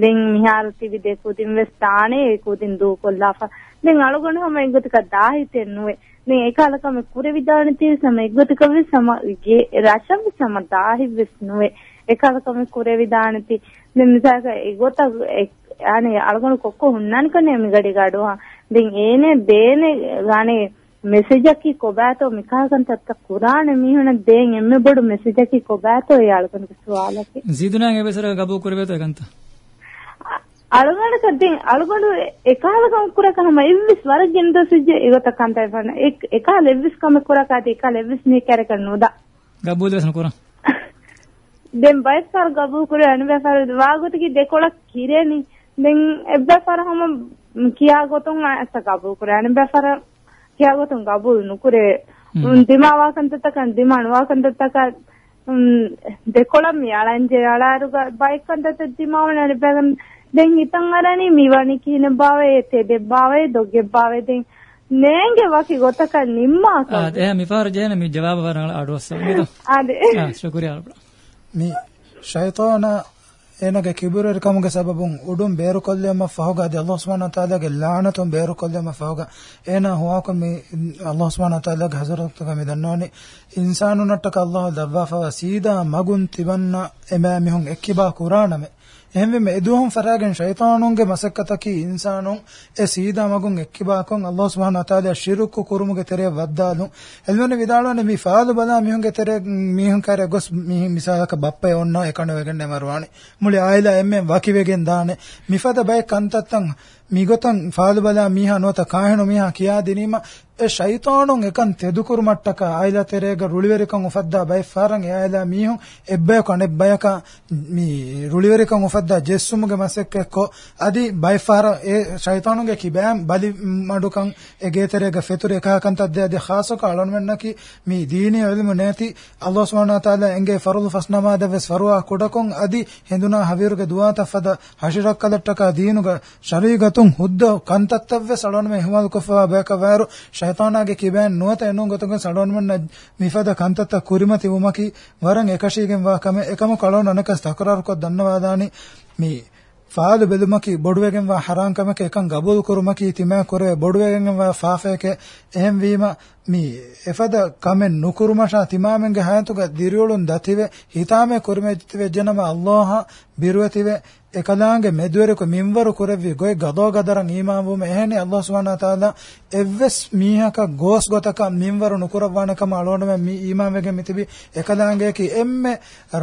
ದೆಂ ಮಿಹಾರತಿ ವಿದೆ ಕುದಿಂ ವೆಸ್ತಾನೆ ಕುದಿಂ ದೂ ಕೊಲ್ಲಾಫ ದೆಂ ಅಳಗೊಂಡ ಹಮ ಎಂಗುತಕ ದಾಹಿತೆನ್ನುವೆ ඒකාලකම කුරවිධානතිය සම එක්ගොටකව සමගේ රශම සමතාහි විස්නුවේ ඒකාලකම කුරවිධානති දෙමිසාක එගොත යන අලගොන කොක්ක හුන්නන් කනේ මිගඩි ගඩුවා දින් ඒනේ දේනේ ගානේ මෙසේජකි කොබෑතෝ මිකාගන් තත්ත කුරාණ මීහුණ දේන් එම්මෙ බොඩු මෙසේජකි කොබෑතෝ යාලකන සුවාලකි ජීදුනාගේ වෙසර ගබෝ කුරවේතෝ ගන්තා අලුගඩකති අලුගඩු එකාලක කුරකහම එවිස් වර ගෙන්ද සිජ ඒගොත කන්තයි පන එක් එකාල එවිස් කම කුරකාති එකාල එවිස් නී කැරක නොද ගබු දසන කුර දෙම් බයිස්කාර ගබු කුර අනුබැසර වාගොතකි දෙකොලක් කිරේනි දෙන් එබ්බැසර හම කියා ගොතුන් ඇස ගබු කුර අනුබැසර කියා ගොතුන් ගබු නුකුරේ දිමාවාකන්තතකන් දිමානුවාකන්තතකන් දෙකොලම් යාලන්ජ යාලාරුග බයිකන්තත දිමාවන අනුබැසර දැන් ඉතින් අරනේ මිවණි කියන භවයේ තෙදෙ භවයේ දොගේ භවයේ දැන් නෑන්ගේ වකි ගොතක නිම්මා ආ දැන් මිෆාර ජයන මි ජවාබ වරන අඩොස් ආදේ ආ ශුක්‍රියා මි ෂයිතාන එනගේ කිබුරර කමුගේ සබබුන් උඩුම් බේරු කොල්ලෙම ෆහුගාදී අල්ලාහ් සුබ්හානහු තාලාගේ ලානතුම් බේරු කොල්ලෙම ෆහුගා එන හුවාක මි අල්ලාහ් සුබ්හානහු තාලාගේ හසරතුක මි දන්නෝනි ඉන්සානුනට්ටක අල්ලාහ් දබ්බා ෆවසීදා මගුන් තිබන්න එමෑ මිහුන් එක්කිබා කුරානමේ ehme eduhum faragen shaytanun ge masakkataki insanun e sida magun ekkibakon allah subhanahu wa taala shirku kurumuge tere waddalun elmone vidalone mi faalu bala mihunge tere mihun kare gos mi misaka bappe onna ekano wegenne marwani muli aila emme wakivegen daane mifada bay kantattan migotan faalu bala miha nota kaheno miha kiya dinima e shaytanon ekan tedukurumattaka aila terega ruliwerikan ufadda bayfaran e aila mihun ebbe kan ebbayaka mi ruliwerikan ufadda jessumuge masekke ko adi bayfara e shaytanuge kibam bali madukan ege terega feture ekakan tadde adi khasaka alonmennaki mi dini ilmu neti allah subhanahu wa taala enge farul fasnama de ves farwa kudakon adi henduna haviruge duata fada hashirakkalattaka diinuga sharigatun hudda kantattavve salonme himal kofa beka varu ಶೈತಾನಾಗೆ ಕಿಬೆನ್ ನುವತ ಎನ್ನು ಗೊತಂಗ ಸಡೋನ್ಮನ್ ಮಿಫದ ಕಂತತ್ತ ಕುರಿಮತಿ ಉಮಕಿ ವರಂ ಏಕಶೀಗೆಂ ವಾ ಕಮೆ ಏಕಮ ಕಳೋನ ಅನಕಸ್ ತಕರಾರ್ ಕೊ ದನ್ನವಾದಾನಿ ಮಿ ಫಾದು ಬೆದುಮಕಿ ಬೊಡುವೆಗೆಂ ವಾ ಹರಾಂ ಕಮಕೆ ಏಕಂ ಗಬೂಲ್ ಕುರುಮಕಿ ತಿಮೆ ಕೊರೆ ಬೊಡುವೆಗೆಂ ವಾ ಫಾಫೆಕೆ ಎಹಂ ವೀಮ ಮಿ ಎಫದ ಕಮೆ ನುಕುರುಮಶ ತಿಮಾಮೆಂಗೆ ಹಾಯಂತುಗ ದಿರಿಯುಳುನ್ ದತಿವೆ ಹಿತಾಮೆ ಕುರಿಮೆ ಜಿತಿವೆ ಜನಮ ಅಲ್ಲಾಹ ಬಿರುವತಿವೆ ಎಕದಾಂಗೆ ಮೆದುವೆರಕು ಮಿಂವರು ಕುರೆವ್ವಿ ಗೊಯ್ ಗದೋಗದರಂ ಈಮಾಂಬುಮ ಎಹನೆ ಅಲ್ಲಾಹ್ ಸುಬ್ಹಾನಹು ತಾಲಾ ಎವ್ವೆಸ್ ಮೀಹಕ ಗೋಸ್ ಗೊತಕ ಮಿಂವರು ನುಕುರವಾಣಕ ಮಾಳೋಣಮೆ ಮೀ ಈಮಾಂವೆಗೆ ಮಿತಿಬಿ ಎಕದಾಂಗೆ ಕಿ ಎಮ್ಮೆ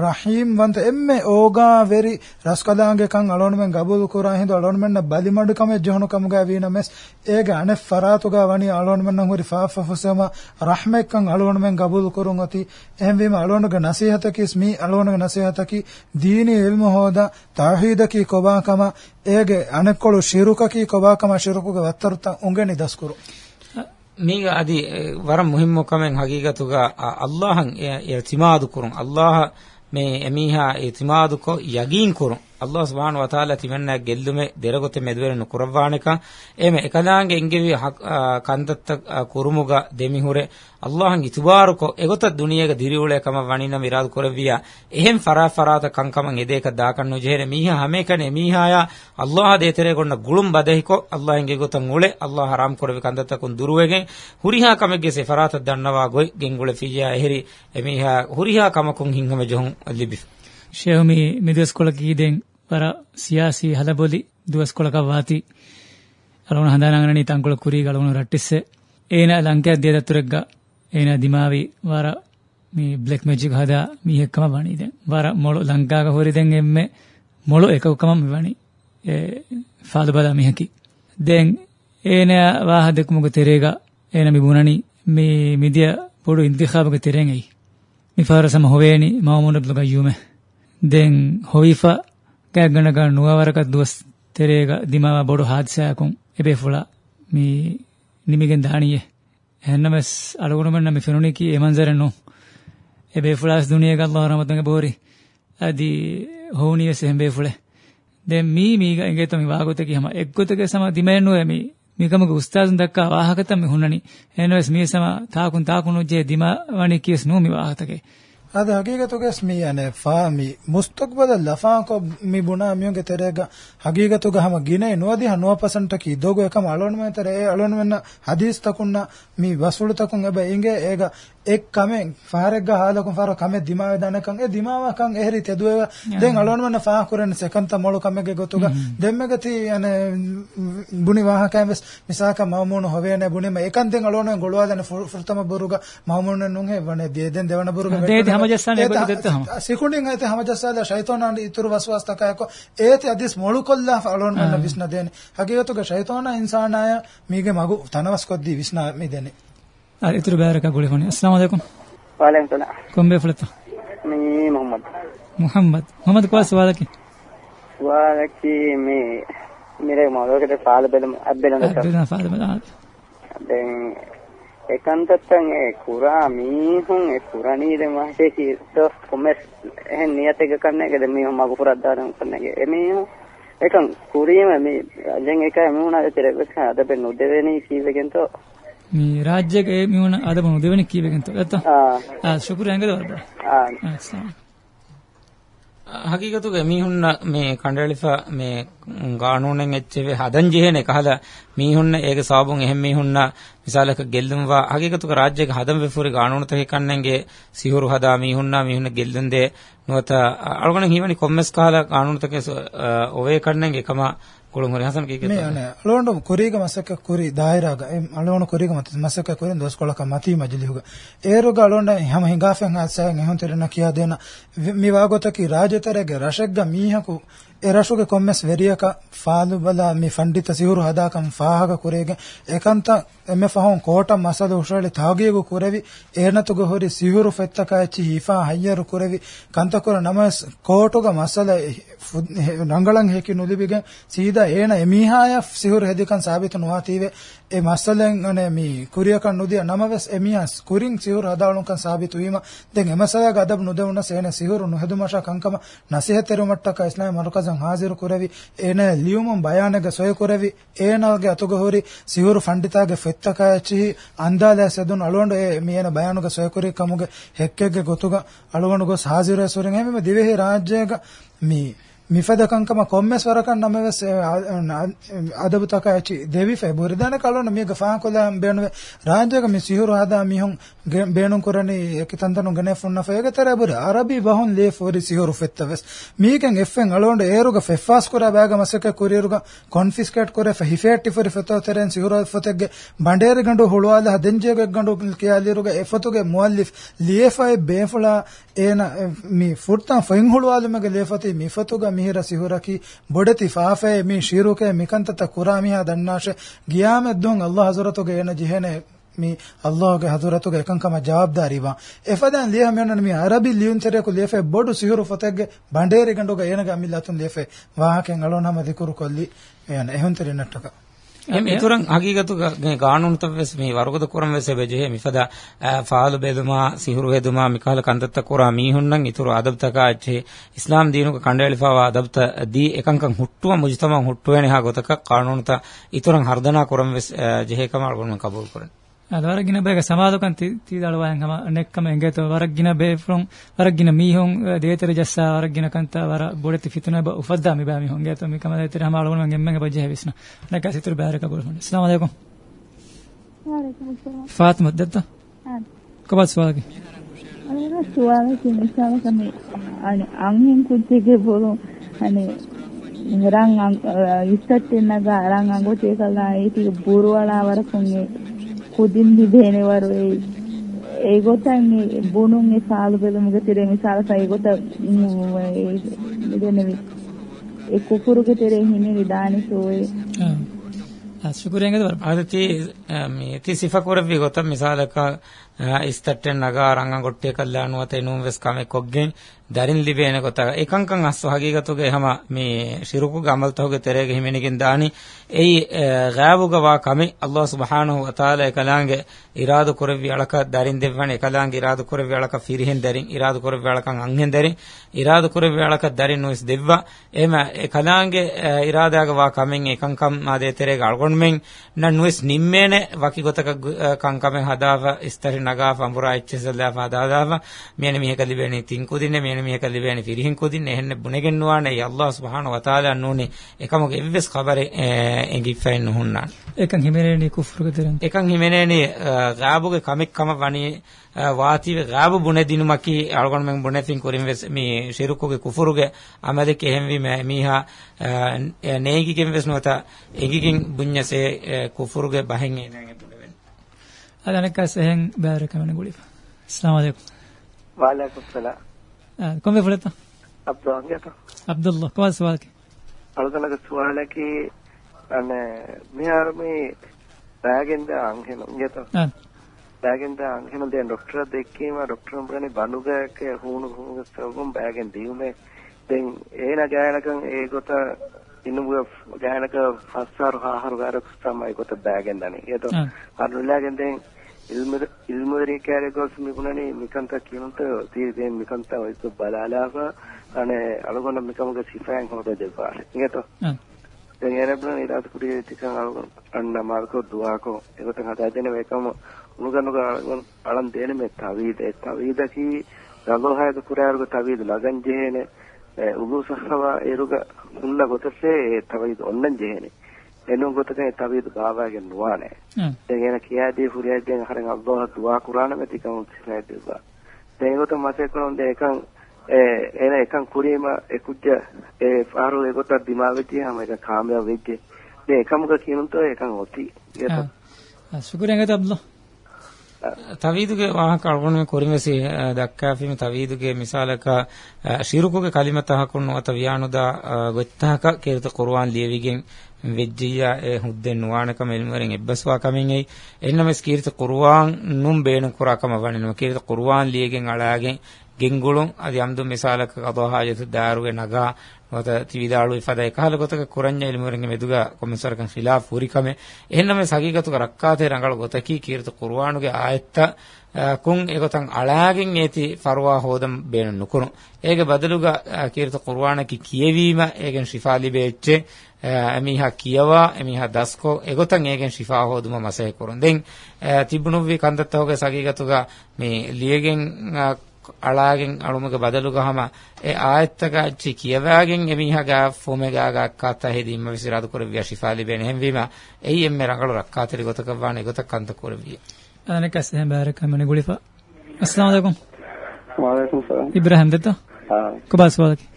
ರಹೀಂ ವಂತ ಎಮ್ಮೆ ಓಗಾ ವೆರಿ ರಸ್ಕದಾಂಗೆ ಕಂ ಅಳೋಣಮೆ ಗಬೂಲ್ ಕುರಾ ಹಿಂದು ಅಳೋಣಮೆನ್ನ ಬಲಿಮಡು ಕಮೆ ಜೋಹನು ಕಮುಗ ವೀನಮೆಸ್ ಏಗ ಅನೆ ಫರಾತುಗ ವಣಿ ಅಳೋಣಮೆನ್ನ ಹುರಿ ಫಾಫ ಫುಸಮ ರಹ್ಮೆ ಕಂ ಅಳೋಣಮೆನ್ ಗಬೂಲ್ ಕುರುಂ ಅತಿ ಎಹಂ ವಿಮ ಅಳೋಣಗೆ ನಸೀಹತಕಿ ಸ್ಮಿ ಅಳೋಣಗೆ ನಸೀಹತಕಿ ದೀನಿ ಇಲ್ಮು ಹೋದ ತಾಹೀದಕಿ ಕೊಬಾಕಮ ಏಗೆ ಅಣೆಕ್ಕೊಳು ಶಿರುಕಕಿ ಕೊಬಾಕಮ ಶಿರುಕುಗೆ ವತ್ತರುತ ಉಂಗೆನಿ ದಸ್ಕುರು ಮೀಗ ಅದಿ ವರ ಮುಹಿಮ್ಮೊಕಮೆನ್ ಹಗೀಗತುಗ ಅಲ್ಲಾಹನ್ ಇತಿಮಾದು ಕುರುಂ ಅಲ್ಲಾಹ ಮೇ ಎಮೀಹಾ ಇತಿಮಾದು ಕೊ ಯಗೀನ್ ಕುರುಂ ಅಲ್ಲಾಹ್ ಸುಬ್ಹಾನ್ ವತಾಲ ತಿಮನ್ನ ಗೆಲ್ಲುಮೆ ದೆರಗೊತೆ ಮೆದುವೆರನ್ನು ಕುರವ್ವಾಣಿಕ ಏಮೆ ಎಕದಾಂಗೆ ಎಂಗೆವಿ ಕಂದತ್ತ ಕುರುಮುಗ ದೆಮಿಹುರೆ ಅಲ್ಲಾಹಂ ಇತುಬಾರುಕೊ ಎಗೊತ ದುನಿಯಗ ದಿರಿಯುಳೆ ಕಮ ವಣಿನ ಇರಾದ್ ಕೊರವಿಯ ಎಹೆಂ ಫರಾ ಫರಾತ ಕಂಕಮಂ ಎದೇಕ ದಾಕಣ್ಣು ಜೇರೆ ಮೀಹ ಹಮೇಕನೆ ಮೀಹಾಯ ಅಲ್ಲಾಹ ದೇತೆರೆಗೊಂಡ ಗುಳುಂ ಬದಹಿಕೊ ಅಲ್ಲಾಹಂ ಎಗೊತ ಉಳೆ ಅಲ್ಲಾಹ ಹರಾಮ್ ಕೊರವಿ ಕಂದತ್ತ ಕುನ್ ದುರುವೆಗೆ ಹುರಿಹಾ ಕಮೆಗೆ ಸೆಫರಾತ ದಣ್ಣವಾ ಗೊಯ್ ಗೆಂಗುಳೆ ಫಿಜಿಯ ಎಹಿರಿ ಎಮೀಹ ಹುರಿಹಾ ಕಮಕುಂ ಹಿಂಗಮ ಜೊಹುಂ ಲಿಬಿ ಶೇಹುಮಿ ಮಿದಸ್ಕೊಳಕೀದೆಂ ವರ ಸಿಯಾಸಿ ಹಲಬೊಲಿ ದುವಸ್ಕೊಳಕವಾತಿ ಅಲವಣ ಹಂದಾನಾಂಗಣಿ ತಂಕೊಳ ಕುರಿ ಅಲವಣ ರಟ್ಟಿಸ್ಸೆ ಏನ ಲಂಕೆ ದೇದತ್ತುರೆಗ್ಗ ಏನ ದಿಮಾವಿ ವರ ಮೀ ಬ್ಲ್ಯಾಕ್ ಮ್ಯಾಜಿಕ್ ಹದ ಮೀ ಹೆಕ್ಕಮ ಬಾಣಿದೆ ವರ ಮೊಳು ಲಂಕಾಗ ಹೋರಿದೆಂಗೆ ಎಮ್ಮೆ ಮೊಳು ಏಕೌಕಮ ಮಿವಾಣಿ ಏ ಫಾಲುಬಲ ಮಿಹಕಿ ದೆನ್ ಏನ ವಾಹದಕ್ಕುಮುಗ ತೆರೆಗ ಏನ ಮಿ ಬುಣಣಿ ಮಿ ಮಿದಿಯ ಪೊಡು ಇಂತಿಖಾಬಗ ತೆರೆಂಗೈ ಮಿ ಫಾರಸಮ ಹೊವೇಣಿ ಮಾಮೂನ ಬ್ಲುಗ ಯೂಮೆ ದೆನ್ ಹೊಯಿಫಾ ގައިގަނަގަ ނުވާވަރަކަށް ދުވަސް ತೆರೇಗ ದಿಮಾವ ಬೊಡು ಹಾದ್ಸಾಕುಂ ಎಬೆ ಫುಳ ಮೀ ನಿಮಿಗೆನ್ ದಾಣಿಯೆ ಹೆನ್ನಮೆಸ್ ಅಳಗುಣಮೆನ್ ನಮಿ ಫಿನುನಿಕಿ ಎಮಂಜರನು ಎಬೆ ಫುಳಾಸ್ ದುನಿಯಾಗ ಅಲ್ಲಾಹ ರಹಮತಂಗೆ ಬೋರಿ ಅದಿ ಹೋನಿಯಸ್ ಎಂಬೆ ಫುಳೆ ದೆ ಮೀ ಮೀಗ ಎಂಗೆ ತಮಿ ವಾಗುತೆಕಿ ಹಮ ಎಗ್ಗುತೆಗೆ ಸಮ ದಿಮೆನು ಎಮಿ ಮೀಗಮಗ ಉಸ್ತಾಜನ್ ದಕ್ಕ ವಾಹಕತ ಮಿ ಹುನ್ನನಿ ಹೆನ್ನವೆಸ್ ಮೀ ಸಮ ತಾಕುನ್ ತಾಕುನು ಜೆ ದಿಮಾವಣಿ ಕಿಯಸ್ ನೂ ಮಿ ವಾಹತಗೆ هذا حقيقة اسمي أنا فاهمي مستقبل لفاكو مي بنا ميون كتريغا حقيقة غهم غينا نودي هنوا پسنت كي دوغو كم ألون من ترى ألون من حديث تكون مي وصول تكون أبا إنجا إيغا එක් කමෙන් ෆාරෙක් ගහලකම් ෆාර කමෙ දිමාව දනකම් ඒ දිමාවකම් එහෙරි තෙදුවේ දැන් අලොන්වන්න ෆා කුරන සෙකන්ත මොළු කමෙගේ ගොතුග දෙම්මගති යන බුනි වාහකයන් වෙස් මිසාක මවමුණු හොවේ නැ බුනිම එකන් දෙන් අලොන ගොලවා දන ෆෘතම බුරුග මවමුණු නුන් හේ වනේ දේ දෙන් දෙවන බුරුග දේ හමජස්සනේ බෙද දෙත්තම සිකුණින් ඇත හමජස්සාද ෂයිතෝනන් ඉතුරු වස්වාස් තකයක ඒත අදිස් මොළු කොල්ලා අලොන්වන්න විස්න දෙන හගියතුග ෂයිතෝන ඉන්සානාය මීගේ මගු තනවස් කොද්දී විස්නා මේ දෙනේ හරි ඊටු බෑරක ගොලිෆෝනි අස්ලාම අලයිකුම් වලයිකුම් සලාම් කොම්බේ ෆලත මේ මොහම්මද් මොහම්මද මොහම්මද කවාස් වාලකි වාලකි මේ मेरे මොලෝකට පාල බෙලම අබ්බෙලන අබ්බෙලන පාල බෙලන දැන් ඒකන්තයෙන් ඒ කුරා මීහුන් ඒ කුරණී දෙම වාසේ කීතෝ කොමස් එහෙන් නියතක කන්නේකද මීහුන් මගු පුරක් දාන කන්නේක එමේ ඒකන් කුරීම මේ දැන් ඒක එමුණා ඉතින් ඒක හදපෙන්න උදෙවෙනී කීවගෙන්තෝ මේ රාජ්‍යක මෙවන අදමු දෙවෙනි කීප එකෙන් තෝ නැත්තම් ආ ශුක්‍ර ඇඟද වරද ආ හකීකතුක මීහුන්න මේ කණ්ඩලිෆා මේ ගානෝනෙන් එච්චේ හදන් ජීහෙන කහලා මීහුන්න ඒක සාබුන් එහෙම මීහුන්න මිසාලක ගෙල්දුම්වා හකීකතුක රාජ්‍යක හදම් වෙෆුරි ගානෝන තේ කන්නේගේ සිහුරු හදා මීහුන්න මීහුන්න ගෙල්දුන් දේ නොත අලගොණ හිවනි කොම්මස් කහලා ගානෝන තේ ඔවේ කන්නේගේ කම කොළොන් හරි හසන කීකේ මේ අලෝන්ඩ කොරීග මසක කුරි දායරාග අලෝන කොරීග මත මසක කුරි දොස් කොලක මති මජලිහුග ඒරුග අලෝන්ඩ හැම හිඟාෆෙන් ආසයන් එහොන් තෙරන කියා දෙන මේ වාගොතකි රාජතරගේ රශග්ග මීහකු erashuge kommes veriyaka faalu bala mi fandita sihuru hadakam faahaga kurege ekanta emme fahon kota masada usrali taagiyegu kurevi ernatuge hori sihuru fettaka echi hifa hayyaru kurevi kantakura namas kotoga masala nangalan heki nulibige sida ena emihaya sihuru hedikan sabitu nuhative e masaleng ane mi kuriyakan nudiya namaves emias kuring sihur hadalunkan sabit wima den emasaya gadab nudevuna sene sihur nuhedumasha kankama nasihaterumattaka islam markazan haziru kurevi ene liumum bayanega soy kurevi enalge atugohuri sihur fanditaage fettaka echi andala sedun alonde e mi ene bayanuga soy kuri kamuge hekkege gotuga alwanu gos haziru esurin hemi divehi rajyega mi මිෆදකංකම කොම්මස්වරකන් නමවස් අදබුතකයචි දෙවිෆ බුරිදාන කලොන මිය ගෆා column බේණු රාජ්‍යක මි සිහුරු ආදා මිහුන් බේණු කරනි එකතන්තනු ගනේ ෆුන්න ෆයගතර බුර අරබි වහුන් ලේ ෆෝරි සිහුරු ෆෙත්තවස් මීකෙන් එෆෙන් අලොන්ඩ ඒරුග ෆෙෆාස් කරා bag මසක කුරියරුග කොන්ෆිස්කේට් කරේ ෆහිෆේටි ෆරි ෆතෝ තෙරෙන් සිහුරු ෆතෙග්ග බණ්ඩේර ගඬු හොළුවාල හදෙන්ජේග ගඬු කියාලිරුග එෆතුගේ මුවල්ලිෆ් ලියෆයි බේෆුලා ඒන මි ෆුර්තා fine හොළුවාලමගේ ලේෆති මිෆතුග ಮಿಹರ ಸಿಹುರಕಿ ಬೊಡತಿ ಫಾಫೆ ಮಿ ಶೀರುಕೆ ಮಿಕಂತತ ಕುರಾಮಿಹ ದಣ್ಣಾಶ ಗಿಯಾಮೆದ್ದೊಂ ಅಲ್ಲಾಹ್ ಹಜರತುಗೆ ಏನ ಜಿಹೆನೆ ಮಿ ಅಲ್ಲಾಹ್ಗೆ ಹಜರತುಗೆ ಏಕಂಕಮ ಜವಾಬ್ದಾರಿವಾ ಎಫದಾನ್ ಲಿಹ ಮೇನನ್ ಮಿ ಅರಬಿ ಲಿಯುಂಚರೆಕು ಲೇಫೆ ಬೊಡು ಸಿಹುರು ಫತೆಗೆ ಬಂಡೇರಿ ಗಂಡುಗ ಏನಗ ಅಮಿಲ್ಲಾತುನ್ ಲೇಫೆ ವಾಹಕೆ ಅಂಗಳೋಣ ಮದಿಕುರು ಕೊಲ್ಲಿ ಏನ ಎಹುಂತರಿ ನಟ್ಟಕ ಎಮ್ ಇತುರಂ ಹಗೀಗತು ಮೇ ಕಾನೂನು ತವೆಸ್ ಮೇ ವರುಗದ ಕುರಂ ವೆಸೆ ಬೆಜೆ ಮಿಫದ ಫಾಲು ಬೆದುಮಾ ಸಿಹುರು ಹೆದುಮಾ ಮಿಕಾಲ ಕಂದತ್ತ ಕುರ ಮೀಹುನ್ನಂ ಇತುರು ಅದಬ್ ತಕ ಅಚ್ಚೆ ಇಸ್ಲಾಂ ದೀನುಕ ಕಂಡೇಳಿಫಾವ ಅದಬ್ ತ ದಿ ಎಕಂಕಂ ಹುಟ್ಟುವ ಮುಜ್ತಮ ಹುಟ್ಟುವೆನೆ ಹಾ ಗೊತಕ ಕಾನೂನು ತ ಇತುರಂ ಹರ್ದನಾ ಕುರಂ ವೆಸ್ ಜೆಹೆ ಕಮಾಲ್ ಗುಣ ಕಬೂಲ್ ಕುರನ್ වරගින බේක සමාදකන් තීදාල වයන් හම නෙක්කම එංගේත වරගින බේ ෆ්‍රොම් වරගින මීහොන් දේතර ජස්සා වරගින කන්ත වර බොඩති ෆිතුන බ උෆද්දා මි බෑ මීහොන් ගේත මිකම දේතර හම අලවන ගෙම්මෙන් බජේ විස්න නෙක්ක සිතුර බෑරක බොල් ෆොන් ස්ලාම අලයිකුම් වලයිකුම් සලාම් ෆාතිමා දත්ත කබස් වලගේ අනේ සුවාමි කිනිසාව කම අනේ අංගෙන් කුච්චිගේ බොලොන් අනේ ඉරන් ඉස්සත් එන්නගා අරන් අඟෝ තේකලා ඒක බොරුවලා වරකුන්නේ පුදින් දිදෙනවරු ඒ ඒගොතන් බොනුන් ඒ සාලු බෙලමුග තිරේ මිසාල සයිගොත ඉදෙනවි ඒ කුකුරුගේ තිරේ හිනේ විදානි සෝයි ಶುಕುರಿಯಂಗದ ಅದತಿ ಮೇತಿ ಸಿಫಾ ಕೊರವಿ ಗೊತ್ತ ಮಿಸಾಲಕ ಇಸ್ತಟ್ಟೆ ನಗ ರಂಗ ಗೊಟ್ಟೆ ಕಲ್ಯಾಣುವತೆ ನೂಂ ವೆಸ್ಕಾಮೆ ಕೊಗ್ಗೆ දරින් ලිබේන කොට එකංකං අස්වහගේ ගතුගේ හැම මේ ශිරුකු ගමල්තවගේ තෙරේගේ හිමෙනකින් දානි එයි ගාබුග වා කමි අල්ලාහ් සුබ්හානහු වතාලා එකලාංගේ ඉරාදු කරවි අලක දරින් දෙවණ එකලාංගේ ඉරාදු කරවි අලක ෆිරිහෙන් දරින් ඉරාදු කරවි අලකන් අංහෙන් දරින් ඉරාදු කරවි අලක දරින් නොස් දෙවවා එම එකලාංගේ ඉරාදාග වා කමෙන් එකංකම් මාදේ තෙරේගේ අල්ගොන්මෙන් න නොස් නිම්මේන වකි ගොතක කංකමෙන් හදාව ඉස්තරි නගාව අඹුරා ඉච්චසලා හදාදාව මෙන්න මේක ලිබේනේ තින්කුදින්නේ ලිබෑනේ මේක ලිබෑනේ ෆිරිහින් කුදින්නේ එහෙන්න බුණගෙන් නුවානේ අල්ලාහ් සුබ්හානහු වතාලා නෝනේ එකමක එව්වස් ඛබරේ එඟිෆෙන් නුහුන්නා එකන් හිමෙනේනි කුෆ්රු කතරන් එකන් හිමෙනේනි ගාබුගේ කමෙක් කම වණී වාතිව ගාබු බුණ දිනුමකි අලගොන් මෙන් බුණෙතින් කුරින් වෙස් මේ ශිරුකුගේ කුෆරුගේ අමදෙක එහෙම් වි මීහා නේගිගෙන් වෙස් නොත එඟිගෙන් බුඤ්ඤසේ කුෆරුගේ බහෙන් එනගේ බුණෙවෙන් අදනක සහෙන් බෑර කමන ගුලිෆ السلام عليكم وعليكم السلام කොම්බේ ෆුලත අබ්දුල්ලාහ් අබ්දුල්ලාහ් කොහොමද සවාලක අලුතනක සවාලකේ අනේ මෙහාර මේ රාගෙන්ද අංහෙන යත බෑගෙන්ද අංහෙන දැන් ડોක්ටර් දෙක්කීම ડોක්ටර් උඹනේ බණුගක හුණු හුණු සවගම් බෑගෙන් දීුමේ දැන් ඒන ගෑනකන් ඒකට ඉන්නුව ගෑනක පස්සාර ආහාර ගාරක් තමයි කොට බෑගෙන් දනේ යත අරුණලාගෙන් දැන් இல்முதிரிக்காரர்கள் மிகுனனி மிகந்த கிமந்த தீர்தேன் மிகந்த வைத்து பலாலாக அனே அழகொண்ட மிகமக சிஃபாயன் ஹோட ஜெபார் இங்கேட்டோ දැන් එරබ්ලන ඉලාත කුටි ටිකක් අලගොන් අන්න මාර්කෝ දුවාකෝ ඒකට හදාගෙන වේකම උණුගනුක අලගොන් අලන් දෙන මේ තවීද ඒ තවීද කි රඟෝහයද කුරාරුක තවීද ලගන් ජෙහෙනේ උගුසහව ඒරුක උන්න ගොතසේ තවීද ඔන්නන් ජෙහෙනේ එනුගොතකේ තවීද ගාවාගෙන් නුවානේ දෙගෙන කියාදී හුරියගෙන් හරෙන් අල්ලාහ දුවා කුරාන මෙතිකම් සිරයිදවා දෙගොත මසෙකනොන් දෙකන් ඒ එන එකන් කුරීම එකුජ්ජ ඒ පාරු එගොත දිමාවෙති හැම එක කාමය වෙච්චේ මේ එකමුක කියනතෝ එකන් ඔති ඒක සුගරංගත අබ්ලා තවීදුගේ වාහක අල්ගොනමේ කොරිමසි දක්කාෆිම තවීදුගේ මිසාලක ශිරුකුගේ කලිමතහකුන් නොත වියානුදා ගොත්තහක කේරත කුර්ආන් ලියවිගෙන් ವಿಜ್ಜಿಯ ಎ ಹುದ್ದೆ ನುವಾಣಕ ಮೆಲ್ಮರೆನ್ ಎಬ್ಬಸ್ವಾ ಕಮೆನ್ ಎಯ್ ಎನ್ನಮೆಸ್ ಕೀರ್ತ ಕುರ್ವಾನ್ ನುಂ ಬೇನು ಕುರಾಕಮ ವಣಿನ ಕೀರ್ತ ಕುರ್ವಾನ್ ಲಿಯೆಗೆನ್ ಅಳಾಗೆನ್ ගෙංගුළුන් අද යම්දු මිසාලක කතෝහායතු දාරුගේ නගා මොකද ත්‍රිවිධාලු ඉපදා එකහල ගොතක කුරඤ්ඤ එලිමරංගෙ මෙදුගා කොමසරකන් ඛිලාෆ හුරිකමෙ එහෙන්නම සගීගතුක රක්කාතේ රංගල ගොතකි කීර්ත කුර්වාණුගේ ආයත්ත කුන් ඒකතන් අලාගෙන් ඒති ෆර්වා හෝදම් බේන නුකුණු ඒගේ බදලුගා කීර්ත කුර්වාණකි කියවීම ඒගෙන් ශිෆා ලිබෙච්චේ එමිහා කියවා එමිහා දස්කෝ එගොතන් ඒකෙන් ශිෆා හොදුම මසේ කරුන් දෙන් තිබුණු වි කන්දත්තෝගේ සගීගතුගා මේ ලියගෙන් අලාගෙන් අලුමක බදලු ගහම ඒ ආයත්තකච්චි කියවාගෙන් එමිහගා ෆොමෙගා ගක්කාත හෙදීම විසිරාදු කර විය ශිෆාලි බෙන හෙම්වීම එයි එම්මෙ රකළු රක්කාතරි ගොතක වානේ ගොතක කන්ත කර විය අනක සෙන් බාරක මනේ ගුලිෆා අස්ලාම අලයිකුම් वालेकुम सलाम इब्राहिम देता हां कब सवाल की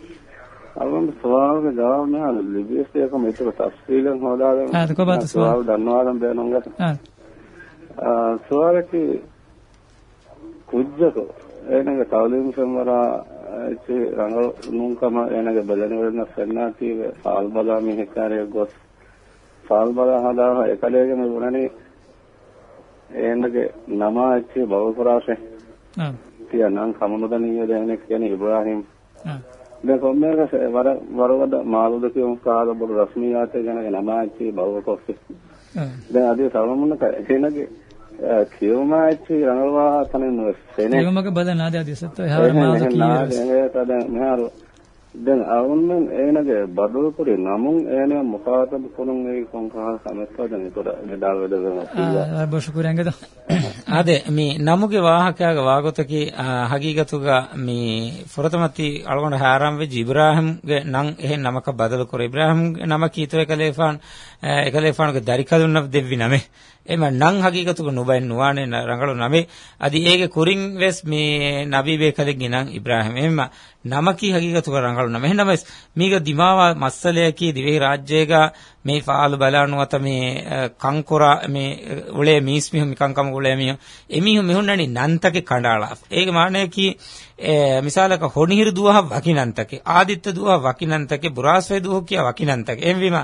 අලුත් සවාල් ගාව නෑ ලිබියස් එක මෙතන තස්වීලෙන් හොදාගෙන හා කොහොමද සවාල් සවාල් දන්නවාද බෑ නංගට හා සවාලකේ කුජ්ජකෝ எனக்கு தௌலீம் செம்மரா රඟ නුන්කම එනක බැලන වෙන සෙන්නාතිව සාල් බලා මිහිකාරය ගොස් සාල් බලා හදා එකලේගෙන වුණනේ ඒන්නගේ නමා ඇච්චි බවපුරාශය තියනම් සමුදනීය දැනෙක් කියන ඉබ්‍රාහිම් දැන් කොම්මේක වර වරවද මාළුද කියමු කාල බොරු රශ්මියාත ගැන නමා ඇච්චි බවකොස්සේ දැන් අද සමමුණ කෙනගේ කියවමාච්චි රඟවා තනින් සෙනේ කියවමක බලන ආදයදසත් හැවර මාස කීයද දැන් අවුන්නම් ඒනගේ බඩුව කුරේ නමුන් ඒන මොකාතද කොනුන් ඒ කොංකා සමස්තද නේතොර නඩාල් වැඩ කරනවා ආ බොෂු කුරංගද ආදේ මේ නමුගේ වාහකයාගේ වාගොතකේ හගීගතුගා මේ ෆොරතමති අලගොඬ හාරම් වෙ ඉබ්‍රාහිම්ගේ නම් එහෙ නමක බදල කුර ඉබ්‍රාහිම්ගේ නම කීතර කලේෆාන් එකලේෆාnuke දරිකදුන්න දෙව්වි නමේ එම නං හකීකතුක නුබයින් නුවානේ රංගලු නමේ අදි ඒගේ කුරින් වෙස් මේ නබී බේකලෙක් ගිනන් ඉබ්‍රාහීම එම නමකී හකීකතුක රංගලු නමේ නමස් මේක දිමාවා මස්සලයකී දිවේ රාජ්‍යයක මේ ෆාලු බලානුවත මේ කංකොරා මේ උලේ මීස්මිහ මිකංකම උලේ මිහ එමිහ මෙහුන්නනි නන්තකේ කණ්ඩාලා ඒක මානේ කී මිසාලක හොණිහිරු දුවහ වකිනන්තකේ ආදිත්ත දුවහ වකිනන්තකේ බුරාස්වේ දුවහ කිය වකිනන්තකේ එම්විම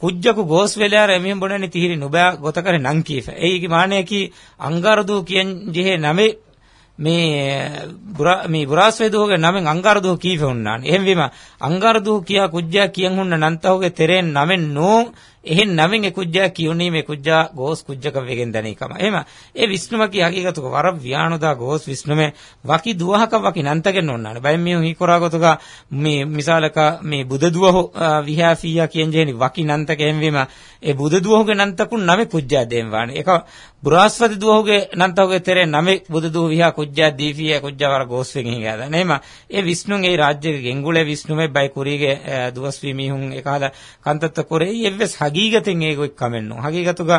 කුජ්ජකු ගෝස් වෙලාර එමින් බොණනි තිහිරි නුබා ගොතකර නං කීෆ ඒකි මානේකි අංගාරදු කියන් ජෙහෙ නමේ මේ මේ බුරාස්වේදුවගේ නමෙන් අංගාරදුව කීෆ උන්නාන එහෙම වීම අංගාරදුව කියා කුජ්ජා කියන් හුන්න නන්තහුගේ තෙරෙන් නමෙන් නෝ එහෙන් නමෙන් එකුජ්ජා කියුනේ මේ කුජ්ජා ගෝස් කුජ්ජක වෙගෙන් දනේකම එහෙම ඒ විෂ්ණුමකී හකීගතුක වර ව්‍යාණුදා ගෝස් විෂ්ණුමේ වකි දුවහක වකි නන්තගෙන ඕන්නාන බයෙන් මේ හි කොරාගතුක මේ මිසාලක මේ බුද දුවහ විහාසීයා කියන ජේනි වකි නන්තක එම්වීම ඒ බුද දුවහගේ නන්තකුන් නමෙ කුජ්ජා දෙම් වානේ ඒක බුරාස්වති දුවහගේ නන්තකගේ තෙරේ නමෙ බුද දුව විහා කුජ්ජා දීපිය කුජ්ජා වර ගෝස් වෙගෙන් ගාදා නේම ඒ විෂ්ණුන් ඒ රාජ්‍යගේ ගෙන්ගුලේ විෂ්ණුමේ බයි කුරීගේ දුවස් වීමි හුන් ඒකහල කන්තත්ත කොරේ එවස් හගී හකීගතෙන් ඒකෙක් කමෙන්නෝ හකීගතුග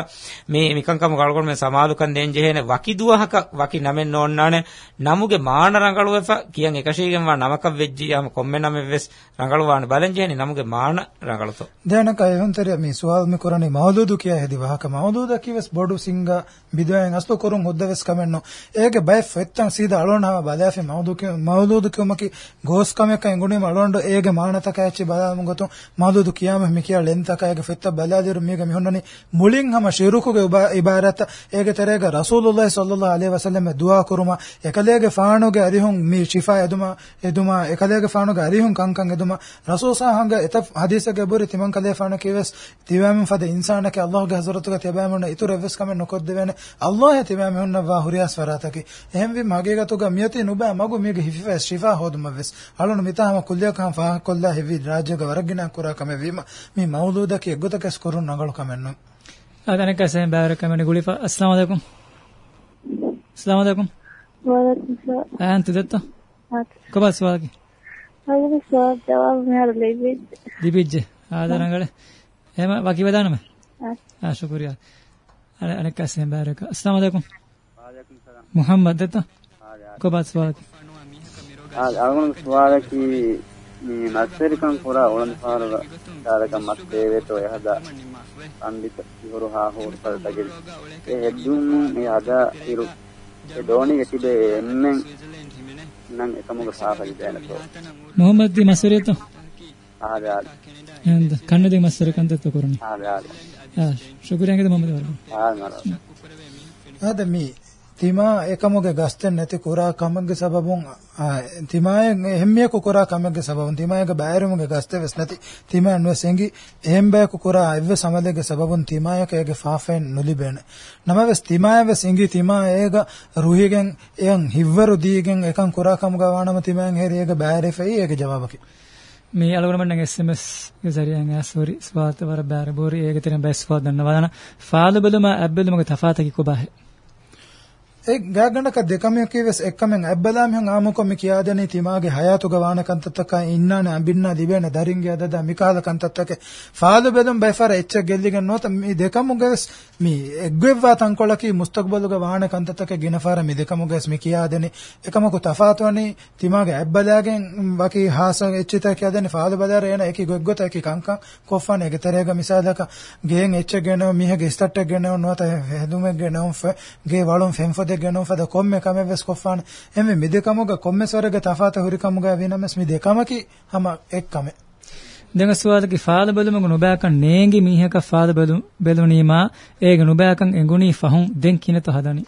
මේ මිකංකම කලකොඩ මේ සමාලුකන් දෙන් ජෙහෙන වකිදුවහක වකි නමෙන්න ඕන්නාන නමුගේ මාන රංගලුවස කියන් එකශීගෙන් වා නමක වෙජ්ජි යම කොම්මෙ නම වෙස් රංගලුවාන බලෙන් ජෙහෙන නමුගේ මාන රංගලතෝ දැනක යොන්තරිය මේ සුවාල්මි කරණේ මවදූදු කිය හැදි වහක මවදූද කිවස් බොඩු සිංග බිදයන් අස්තු කරුන් හොද්දවස් කමෙන්නෝ ඒකේ බය ෆෙත්තන් සීදා අලෝනම බදාෆේ මවදූ කිය මවදූදු කිවමකි ගෝස් කමක එඟුනේ මලොන්ඩ ඒගේ මානතක ඇච්චි බදාමුගතු මවදූදු කියාම මෙ කිය ලෙන්තක ඒගේ ෆෙත්ත බල ولادر ميغا ميهنني مولين هم شيروكو عبارت ايغ تريغ رسول الله صلى الله عليه وسلم دعا كرما يكليغ فانوغ اريهم مي شفا ادما ادما يكليغ فانوغ اريهم كان كان ادما رسول صاحب اتف حديثك بوري تمن كلي فانو كيوس تيوام فد انسانك الله گ حضرتك تيبامن اتور وس كم نكود دبن الله تيبامن وا هورياس فراتك هم وي ماگه گتوگ ميتي نوبا ماگو ميغ هيفا شفا هودما وس حالون ميتا هم كليا كان فا كلها هيفي راجگ ورگنا كورا كم ويما مي مولودك يگتك রিকোয়েস্ট করুন নগর কামেন আদানে কাছে বাইরে কামেন গুলি আসসালামু আলাইকুম আসসালামু আলাইকুম ওয়া আলাইকুম আসসালাম হ্যাঁ তুই দত্ত কবাস ওয়াকি هذا السؤال جواب من هذا اللي يبيد دي بيج هذا انا قال هما باقي بدانا ما اه شكرا انا انا كاسم بارك السلام عليكم وعليكم السلام محمد دتا كوبات سوالك هذا اول سؤالك මේ මත්සරිකම් පුරා උලන්සාරව දාරක මත්තේ වෙත ඔය හදා අන්දිත ඉවරු හා හෝර්තල් තගෙල් ඒ හෙද්දුම් මේ අදා ඉරු ඒ දෝණි ගෙතිබේ එන්නෙන් නම් එකමක සාපරි දැනතෝ මොහමද් දි මසරියත ආද ආද ಎಂದ ಕಣ್ಣದಿ ಮಸ್ಸರ ಕಂತ ತಕೊರೋಣ ಆದ ಆದ ಶುಕ್ರಿಯಾಂಗದ ಮೊಹಮ್ಮದ್ ಆದ ಮರ ಆದ ಮಿ තිමා එකමුගේ ගස්තෙන් නැති කුරා කමගේ සබබුන් තිමායේ එහෙම්මිය කුරා කමගේ සබබුන් තිමායේ බෑරුමුගේ ගස්තෙ වෙස් නැති තිමා නවසෙන්ගි එහෙම් බෑ කුරා අයව සමදගේ සබබුන් තිමායේ කයගේ ෆාෆෙන් නුලිබෙන නමවස් තිමායේ වෙසින්ගි තිමා ඒග රුහිගෙන් එයන් හිවරු දීගෙන් එකන් කුරා කමගා වණම තිමායන් හේරියගේ බෑරෙෆයි ඒගේ ජවාබකි මේ අලගරමන්න SMS ගසරියන් ඇසෝරි ස්වාතවර බෑරබෝරි ඒග තෙන බැස්වා දන්නවදන ෆාලබලම අබ්බලමගේ තෆාතකි කොබාහේ ಎಗ್ ಗಾಗಣಕ ದೆಕಮೆ ಕೇವೆಸ್ ಎಕ್ಕಮೆನ್ ಅಬ್ಬಲಾಮಿ ಹಂ ಆಮುಕೊಮ್ಮೆ ಕಿಯಾದನೆ ತಿಮಾಗೆ ಹಯಾತುಗ ವಾಣ ಕಂತತ್ತಕ ಇನ್ನಾನೆ ಅಂಬಿನ್ನ ದಿವೇನ ದರಿಂಗೆ ಅದದ ಮಿಕಾಲ ಕಂತತ್ತಕೆ ಫಾಲು ಬೆದಂ ಬೈಫಾರ ಎಚ್ಚ ಗೆಲ್ಲಿಗೆ ನೋತ ಮಿ ದೆಕಮುಗೆಸ್ ಮಿ ಎಗ್ವೆವ್ವಾ ತಂಕೊಳಕಿ ಮುಸ್ತಕ್ಬಲುಗ ವಾಣ ಕಂತತ್ತಕೆ ಗಿನಫಾರ ಮಿ ದೆಕಮುಗೆಸ್ ಮಿ ಕಿಯಾದನೆ ಎಕಮಕು ತಫಾತುವನಿ ತಿಮಾಗೆ ಅಬ್ಬಲಾಗೆ ವಕಿ ಹಾಸ ಎಚ್ಚಿತ ಕಿಯಾದನೆ ಫಾಲು ಬದಾರ ಏನ ಏಕಿ ಗೊಗ್ಗೊತ ಏಕಿ ಕಂಕ ಕೊಫಾನೆ ಎಗೆ ತೆರೆಗ ಮಿಸಾದಕ ಗೇನ್ ಎಚ್ಚ ಗೆನೋ ಮಿಹಗೆ ಇಸ್ತಟ್ಟ ಗೆನೋ ನೋತ ಹೆದುಮೆ ಗೆನೋ ಗೆ ವಾಳುಂ ಫೆಂಫದೆ ಗೆನೋಫದ ಕೊಮ್ಮೆ ಕಮೆವೆಸ್ ಕೊಫಾನ ಎಮ್ಮೆ ಮಿದೆ ಕಮುಗ ಕೊಮ್ಮೆ ಸ್ವರಗ ತಫಾತ ಹುರಿ ಕಮುಗ ವಿನಮೆಸ್ ಮಿದೆ ಕಮಕಿ ಹಮ ಎಕ್ ಕಮೆ දෙඟ ස්වාදකි ފާލ ބެލުމަގު ނުބައިކަން ނޭނގި މީހަކަށް ފާލ ބެލުނީމާ ޭގެ ނުބައިކަން އެނގުނީ ފަހުން ދެން ކިނެތަ ހަދަނީ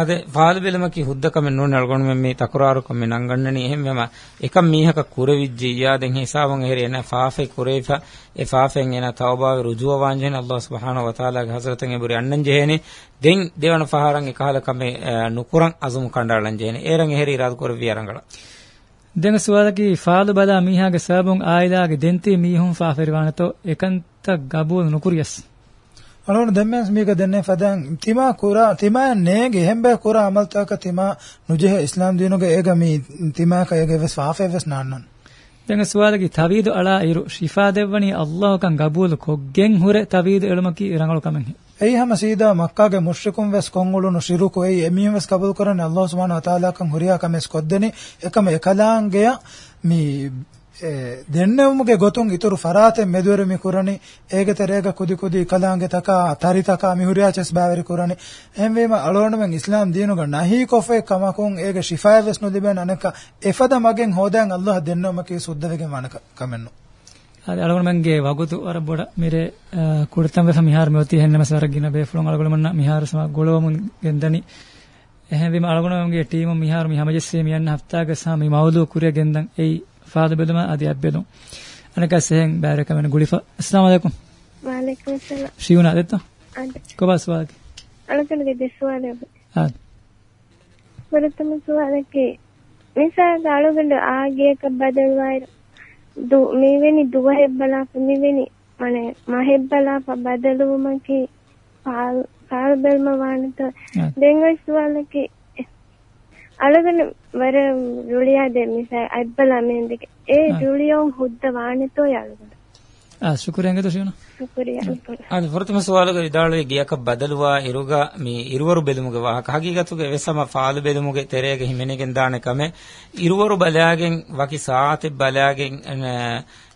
ಅದೆ ಫಾಲ್ಬಿಲಮಕಿ ಹುದ್ದಕಮೆ ನೋನೆ ಅಳ್ಗೊಂಡು ಮೆ ಮೇ ತಕರಾರು ಕಮೆ ನಂಗಣ್ಣನಿ ಎಹೆಂ ಮೆಮ ಏಕಂ ಮೀಹಕ ಕುರವಿಜ್ಜಿ ಯಾದೆಂ ಹಿಸಾಬಂ ಹೆರೆ ಎನ ಫಾಫೆ ಕುರೈಫ ಎ ಫಾಫೆಂ ಎನ ತೌಬಾವೆ ರುಜುವ ವಾಂಜೆನ ಅಲ್ಲಾಹ್ ಸುಬ್ಹಾನಹು ವತಾಲಾ ಹಜರತಂ ಎಬುರಿ ಅಣ್ಣನ್ ಜೆಹೆನಿ ದೆಂ ದೇವನ ಫಹಾರಂ ಎ ಕಹಲ ಕಮೆ ನುಕುರಂ ಅಜುಂ ಕಂಡಾಳಂ ಜೆಹೆನಿ ಏರಂ ಹೆರಿ ಇರಾದ ಕುರವಿ ಅರಂಗಳ දෙන සුවලකි ෆාලු බලා මීහාගේ සබුන් ආයිලාගේ දෙන්ති මීහුන් ෆාෆෙරිවානතෝ එකන්ත ගබුල් නුකුරියස් අනෝන දෙමස් මේක දෙන්නේ ෆදන් තිමා කුරා තිමා නේගේ හෙම්බේ කුරා අමල්තක තිමා නුජහ ඉස්ලාම් දිනුගේ ඒගමි තිමා කයගේ වස් ෆාෆේ වස් නාන්නන් දැන් සුවාලකි තවීද අලා ඉරු ශිෆා දෙවණි අල්ලාහකන් ගබූල් කොග්ගෙන් හුර තවීද එළමකි රංගල කමෙන් ඒ හැම සීදා මක්කාගේ මුෂ්රිකුන් වෙස් කොංගුලුනු ශිරුකු ඒ එමියන් වෙස් කබූල් කරන අල්ලාහ් සුබ්හානහු වතාලාකන් හුරියා කමෙස් කොද්දෙනි එකම එකලාංගය මේ ದೆಣ್ಣೆಮ್ಮುಗೆ ಗೊತ್ತುಂ ಇತುರು ಫರಾತೆ ಮೆದುವೆರು ಮಿ ಕುರಣಿ ಏಗೆ ತೆರೇಗ ಕುದಿ ಕುದಿ ಕಲಾಂಗೆ ತಕ ತರಿ ತಕ ಮಿಹುರಿಯಾ ಚೆಸ್ ಬಾವೆರಿ ಕುರಣಿ ಹೆಂವೇಮ ಅಳೋಣಮೆಂ ಇಸ್ಲಾಂ ದೀನುಗ ನಹಿ ಕೊಫೆ ಕಮಕುಂ ಏಗೆ ಶಿಫಾಯವೆಸ್ ನುದಿಬೆನ್ ಅನಕ ಎಫದ ಮಗೆಂ ಹೋದೆಂ ಅಲ್ಲಾಹ್ ದೆಣ್ಣೆಮ್ಮಕ್ಕೆ ಸುದ್ದವೆಗೆ ಮಾನಕ ಕಮೆನ್ನು ಅದ ಅಳಗಣಮಂಗೆ ವಗುತು ಅರಬೋಡ ಮಿರೆ ಕುಡತಂ ವೆ ಮಿಹಾರ್ ಮೆವತಿ ಹೆನ್ನಮ ಸರಗಿನ ಬೇಫುಳಂ ಅಳಗಣಮನ್ನ ಮಿಹಾರ್ ಸಮ ಗೊಳವಮುನ್ ಗೆಂದನಿ එහෙම බිම අලගුණමගේ ටීම මිහාර මිහමජස්සේ මියන්න හප්තාග සහ මේ මවුදු කුරිය ගෙන්දන් එයි ෆාද බෙලම අධියක් බෙලුම් අනක සෙහෙන් බෑරක මන ගුලිෆා අස්ලාම අලයිකුම් වලයිකුම් සලාම් ශිවුනා දෙත්තා කොබස් වාගේ අලකලගේ දෙස්වාලේ ආ වරතම සුවාලකේ නිසා දාලුගඬ ආගියක බදල්වායිර දු මේවෙනි දුව හෙබ්බලා මේවෙනි මනේ මහෙබ්බලා බදලුමකේ පාල් පාල් බෙල්ම වානත දෙංගස් සුවාලකේ අලගෙන වර ජුලියා දෙමිසයි අබ්බලා මෙන්දක ඒ ජුලියෝ හුද්ද වානිතෝ යලුගන ආ ಶುಕ್ರಿಯಾಂಗ ತೋಷಿಯೋನ ಶುಕ್ರಿಯಾ ಅದು ಹೊರತುಮ ಸವಾಲುಗ ಇದಾಳು ಗಿಯಕ ಬದಲುವ ಇರುಗ ಮಿ ಇರುವರು ಬೆಲುಮುಗ ವಾಹಕ ಹಗೀಗತುಗೆ ವೆಸಮ ಫಾಲು ಬೆಲುಮುಗೆ ತೆರೆಗೆ ಹಿಮೆನೆಗೆನ್ ದಾಣೆ ಕಮೆ ಇರುವರು ಬಲಾಗೆನ್ ವಕಿ ಸಾತೆ ಬಲಾಗೆನ್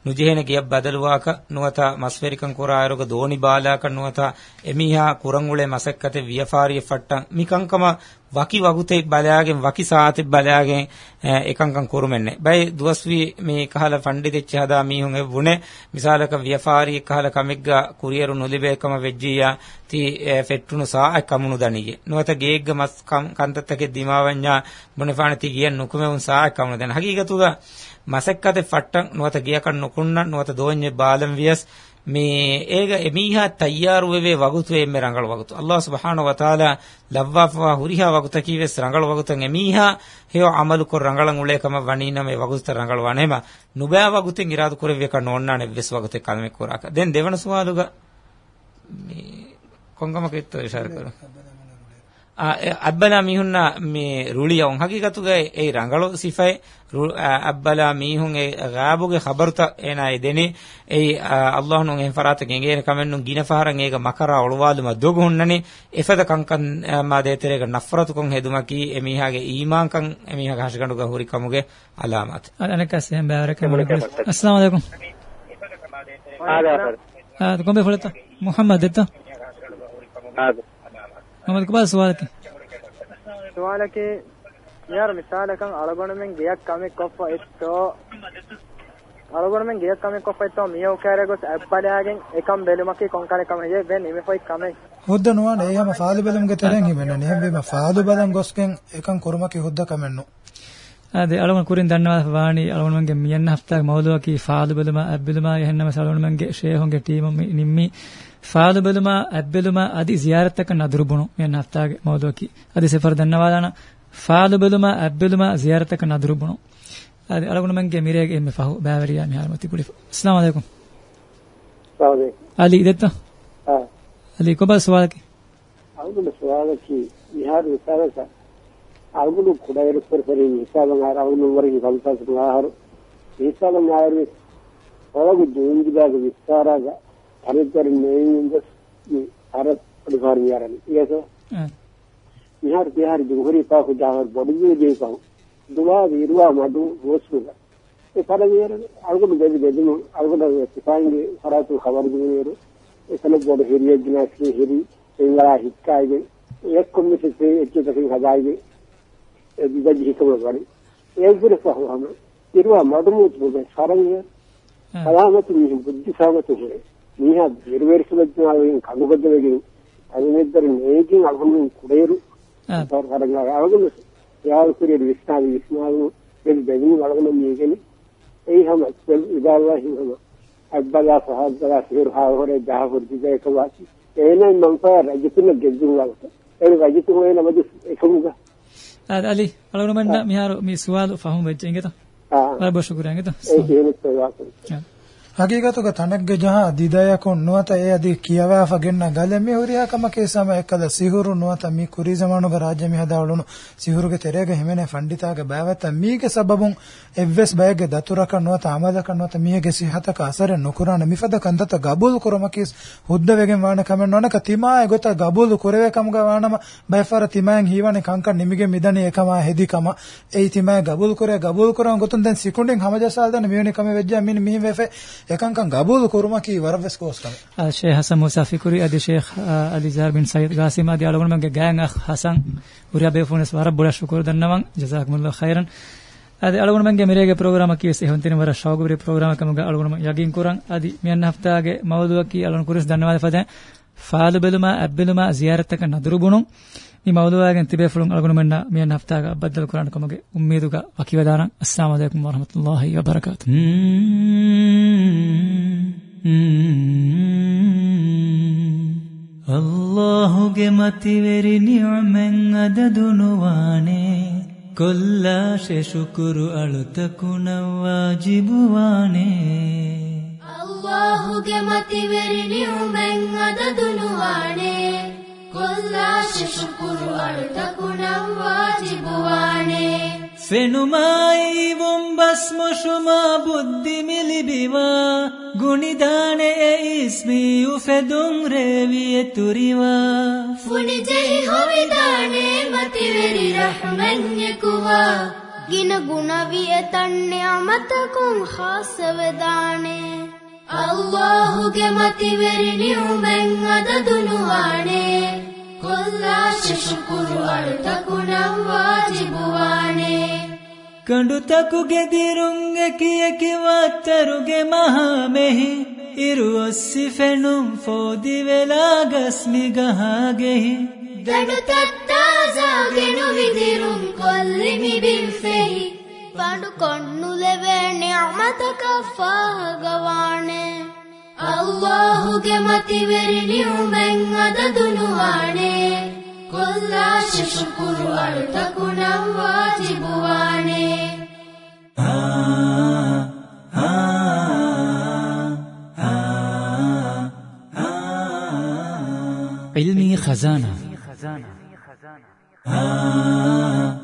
ನುಜೆಹೆನ ಗಿಯ ಬದಲುವಾಕ ನುವತ ಮಸ್ವೆರಿಕಂ ಕುರಾಯರುಗ ದೋಣಿ ಬಾಲಾಕ ನುವತ ಎಮಿಹಾ ಕುರಂಗುಳೆ ಮಸಕ್ಕತೆ ವಿಯಫಾರಿಯ ಫಟ್ಟಂ ಮಿ ಕಂಕಮ වකි වගුතෙක් බලයාගෙන් වකි සාතෙක් බලයාගෙන් එකංකම් කුරුමෙන්නේ බයි දුවස්වි මේ කහල ෆණ්ඩි දෙච්ච හදා මීහුන් එවුනේ මිසාලක ව්‍යාපාරී කහල කමෙග්ගා කුරියරු නොලිබේකම වෙජ්ජියා ති ෆෙට්ටුනු සා එකමුණු දණිගේ නොත ගේග්ග මස් කන්තත්තකේ දිමාවඤ්ඤා මොනපාණ ති ගියන් නුකුමෙවුන් සා එකමුණු දණ හකීගතුගා මසෙක්කතේ ෆට්ටන් නොත ගියකන් නුකුන්න නොත දෝඤ්ඤේ බාලම් වියස් මේ ඒග එමීහා තයාරු වෙවේ වගුතු වෙමෙ රංගල වගුතු අල්ලාහ් සුබ්හානහු වතාලා ලව්වාෆා හුරිහා වගුත කීවෙස් රංගල වගුතන් එමීහා හේව අමලු කොර රංගලන් උලේකම වණීන මේ වගුත රංගල වණේම නුබෑ වගුතෙන් ඉරාදු කරෙව්වේ කන ඕන්නානේ වෙස් වගුතේ කලමේ කොරාක දැන් දෙවන සුවාලුග මේ කොංගම කෙත්තෝ ඉෂාර කරා අබ්බලා මිහුන්නා මේ රුලියොන් හකිකතුගේ ඒ රංගලෝ සිෆයි අබ්බලා මිහුන් ඒ ගාබුගේ ખબરත එනයි දෙනි ඒ අල්ලාහ් නුන් එහෙන් ෆරාතකෙන් ගේන කමෙන්නුන් ගින ෆහරන් ඒක මකරා ඔළුවාදුම දොගුන්නනේ එසද කංකන් මා දේතරේක නෆරතුකන් හෙදුමකි එමිහාගේ ඊමාංකන් එමිහා කාශකණ්ඩුග හුරි කමුගේ අලාමත් අනකස් එහෙන් බෑවරක අස්ලාම අලයිකුම් ආදා ආ කොම්බේ ෆලත මුහම්මද් දෙත ආදා මොකද කපා සුවාලක සුවාලකේ යාර මිසාලකන් අලගොණමෙන් ගයක් කමෙක් කොප්ප එත්තෝ අලගොණමෙන් ගයක් කමෙක් කොප්ප එත්තෝ මියෝ කෑරගොස් අප්පලයාගෙන් එකම් බෙලුමකේ කොන්කර කමනේ වෙන් ඉමෙපොයි කමෙක් හොද්ද නොවන එහෙම ෆාදු බෙලුමක තරන් හිමෙන්න එහෙම බෙම ෆාදු බෙලම් ගොස්කෙන් එකම් කොරමකේ හොද්ද කමෙන්නු අද අලගොණ කුරින් දන්නවා වාණි අලගොණමන්ගේ මියන්න හප්තාක මවලුවකී ෆාදු බෙලම අබ්බෙලම එහෙන්නම සලගොණමන්ගේ ෂේහොන්ගේ ටීම නිම්මි ಫಾದು ಬಲುಮ ಅಬ್ಬೆಲುಮ ಅದಿ ಜಿಯಾರತಕ ನದುರುಬುಣು ಎನ್ ಹಫ್ತಾಗೆ ಮೌದೋಕಿ ಅದಿ ಸೆಫರ್ ದನ್ನವಾದಾನ ಫಾದು ಬಲುಮ ಅಬ್ಬೆಲುಮ ಜಿಯಾರತಕ ನದುರುಬುಣು ಅದಿ ಅಳಗುಣ ಮಂಗೆ ಮಿರೆಗೆ ಎಮ್ಮೆ ಫಹು ಬಾವರಿಯ ಮಿಹಾಲ್ ಮತಿ ಕುಡಿ ಅಸ್ಲಾಮ್ ಅಲೈಕುಂ ಅಲಿ ಇದೆತ್ತ ಅಲಿ ಕೊಬ್ಬ ಸವಾಲಕ್ಕೆ ಅವಗುಣ ಸವಾಲಕ್ಕೆ ಬಿಹಾರ್ ವಿಸಾರಕ ಅವಗುಣ ಕೂಡ ಇರುತ್ತಾರೆ ಸರಿ ವಿಸಾಲಂಗಾರ ಅವನು ವರೆಗೆ ಕಲ್ತಾಸಂಗಾರು ವಿಸಾಲಂಗಾರ ಒಳಗೆ ಜೂನ್ಗಿದಾಗ ವಿಸ್ತಾರಾಗ Arab are laying in the Arab Reform Yaran. Yes, sir. Nihar Tihar Jumhuri Paku Jahar Bodu Jaypau. Dua Virua Madu Vosuga. ඒ පළවෙනි අල්ගොඩ දෙවි දෙවිම අල්ගොඩ සිපායිගේ හරතු خبر දුන්නේරු එතන ගොඩ හිරිය ගිනාස්ලි හිරි එංගලා හික්කායිගේ एक को मिसे से एक दफे हवाई एक गज ही कमर वाली एक गिर सहो हम तिरुवा मडमूत बोले सारंग है सलामत नहीं बुद्धि सामत हो रहे මිනිහා දිරවර්ෂලඥාවෙන් කඟුබද වෙගෙන අනිමෙතර මේකින් අගොල්ලෝ කුඩේරු තව කරගෙන ආවගම යාවුසිරේ විස්තාවි විස්මාලු එනි බැගින් වලගම මේකෙනි ඒ හැම එක්වල ඉදාලා හිමම අබ්බලා සහබ්බලා සිරහා හොරේ ජාහුර දිගේ කවාසි එනේ මංපා රජතුන ගෙජුන් වලට ඒ රජතුන එන මදි එකමුගා ali alaguna manda miharo mi sual fahum vejenge ta ah bar bashukura nge ta eh ಹಕೀಕತುಗ ತನಗ್ಗ ಜಹ ದಿದಯಕು ನುವತ ಏ ಅದಿ ಕಿಯವಾಫ ಗೆನ್ನ ಗಲೆ ಮಿ ಹುರಿಯ ಕಮಕೆ ಸಮ ಎಕ್ಕದ ಸಿಹುರು ನುವತ ಮಿ ಕುರಿ ಜಮಾನುಗ ರಾಜ್ಯ ಮಿ ಹದಾವಳುನು ಸಿಹುರುಗೆ ತೆರೆಗೆ ಹಿಮೆನೆ ಫಂಡಿತಾಗ ಬಾವತ ಮೀಗೆ ಸಬಬುಂ ಎವ್ವೆಸ್ ಬಯಗೆ ದತುರಕ ನುವತ ಆಮದಕ ನುವತ ಮೀಗೆ ಸಿಹತಕ ಅಸರೆ ನುಕುರಾನ ಮಿಫದ ಕಂದತ ಗಬೂಲ್ ಕುರಮಕಿಸ್ ಹುದ್ದವೆಗೆ ವಾಣ ಕಮೆ ನೊನಕ ತಿಮಾಯ ಗೊತ ಗಬೂಲ್ ಕುರೆವೆ ಕಮಗ ವಾಣಮ ಬೈಫರ ತಿಮಾಯಂ ಹೀವನೆ ಕಂಕ ನಿಮಿಗೆ ಮಿದನೆ ಏಕಮ ಹೆದಿ ಕಮ ಏ ತಿಮಾಯ ಗಬೂಲ್ ಕುರೆ ಗಬೂಲ್ ಕುರಂ ಗೊತುನ್ ದೆನ್ ಸಿಕುಂಡಿಂ ಹಮಜಸಾಲ್ದನ ಮಿಯನೆ ಕಮೆ ವೆಜ್ಜ ಮಿನ್ ಮಿ ವೆಫೆ yakankan gabul kurmaki warves koskan sheikh hasan musafiri adi sheikh ali zar bin sayyid qasim adi alagun mange gang hasan uria befunes wara bula shukur dannawan jazakumullah khairan adi alagun mange mirege program ki se hontin wara shawgure program kamuga alagun yagin kuran adi mian haftaage mawduwa ki alagun kuris dannawada fadan faalu beluma abbeluma ziyarataka nadurubunun ಈ ಮೌದುವಾಗನ್ ತಿಬೆ ಫುಳುಂ ಅಳಗುಣಮಣ್ಣ ಮಿಯನ್ ಹಫ್ತಾಗ ಬದ್ದಲು ಕುರಾನ್ ಕಮಗೆ ಉಮ್ಮೀದುಗ ವಕಿವದಾನ ಅಸ್ಸಾಮ್ ಅಲೈಕುಂ ವರಹಮತುಲ್ಲಾಹಿ ವಬರಕಾತು ಅಲ್ಲಾಹುಗೆ ಮತಿವೆರಿ ನಿಯಮೆಂಗದದುನುವಾನೆ ಕೊಲ್ಲಾಶೆ ಶುಕುರು ಅಳುತ ಕುಣವಾಜಿಬುವಾನೆ ಅಲ್ಲಾಹುಗೆ ಮತಿವೆರಿ ನಿಯಮೆಂಗದದುನುವಾನೆ والعاشق أرضك نواجبواني ഫെണുമായിവും ഭസ്മഷുമാ ബുദ്ധി മിലിബിവ ഗുണിതാനെ ഇസ്മിയു ഫെദും രവിയ തുരിവ ഫുണിജൈ ഹവിദാനെ മതിവരി റഹ്മന്യകുവ ഗിന ഗുണവിയ തന്നെയമതകും ഹാസവദാനെ අල්ලාහුගේ මතිවරි නිවුමෙන් අදදුනුවානේ කොල්ලාශ ශුකුරු අලුතකුණම් වාජිබුවානේ ಕಂಡುತಕುಗೆ ದಿರುಂಗೆ ಕಿಯಕಿವತ್ತರುಗೆ ಮಹಾಮೆಹಿ ಇರುವಸ್ಸಿ ಫೆಣುಂ ಫೋದಿವೆಲಾಗಸ್ಮಿಗ ಹಾಗೆಹಿ ದಡುತತ್ತಾಜಾಗೆನುವಿದಿರುಂ ಕೊಲ್ಲಿಮಿ ಬಿಲ್ಫೆಹಿ പണ്ടു കണ്ണുലെ വേണമതക ഭാഗവാണ് കൊല്ലാ മതിവരിണിയുമെങ്ങതുവാണ് കൊല്ലാശുക്കുറു അടുത്ത ഗുണം വാജിബുവാണ് علمي خزانة خزانة خزانة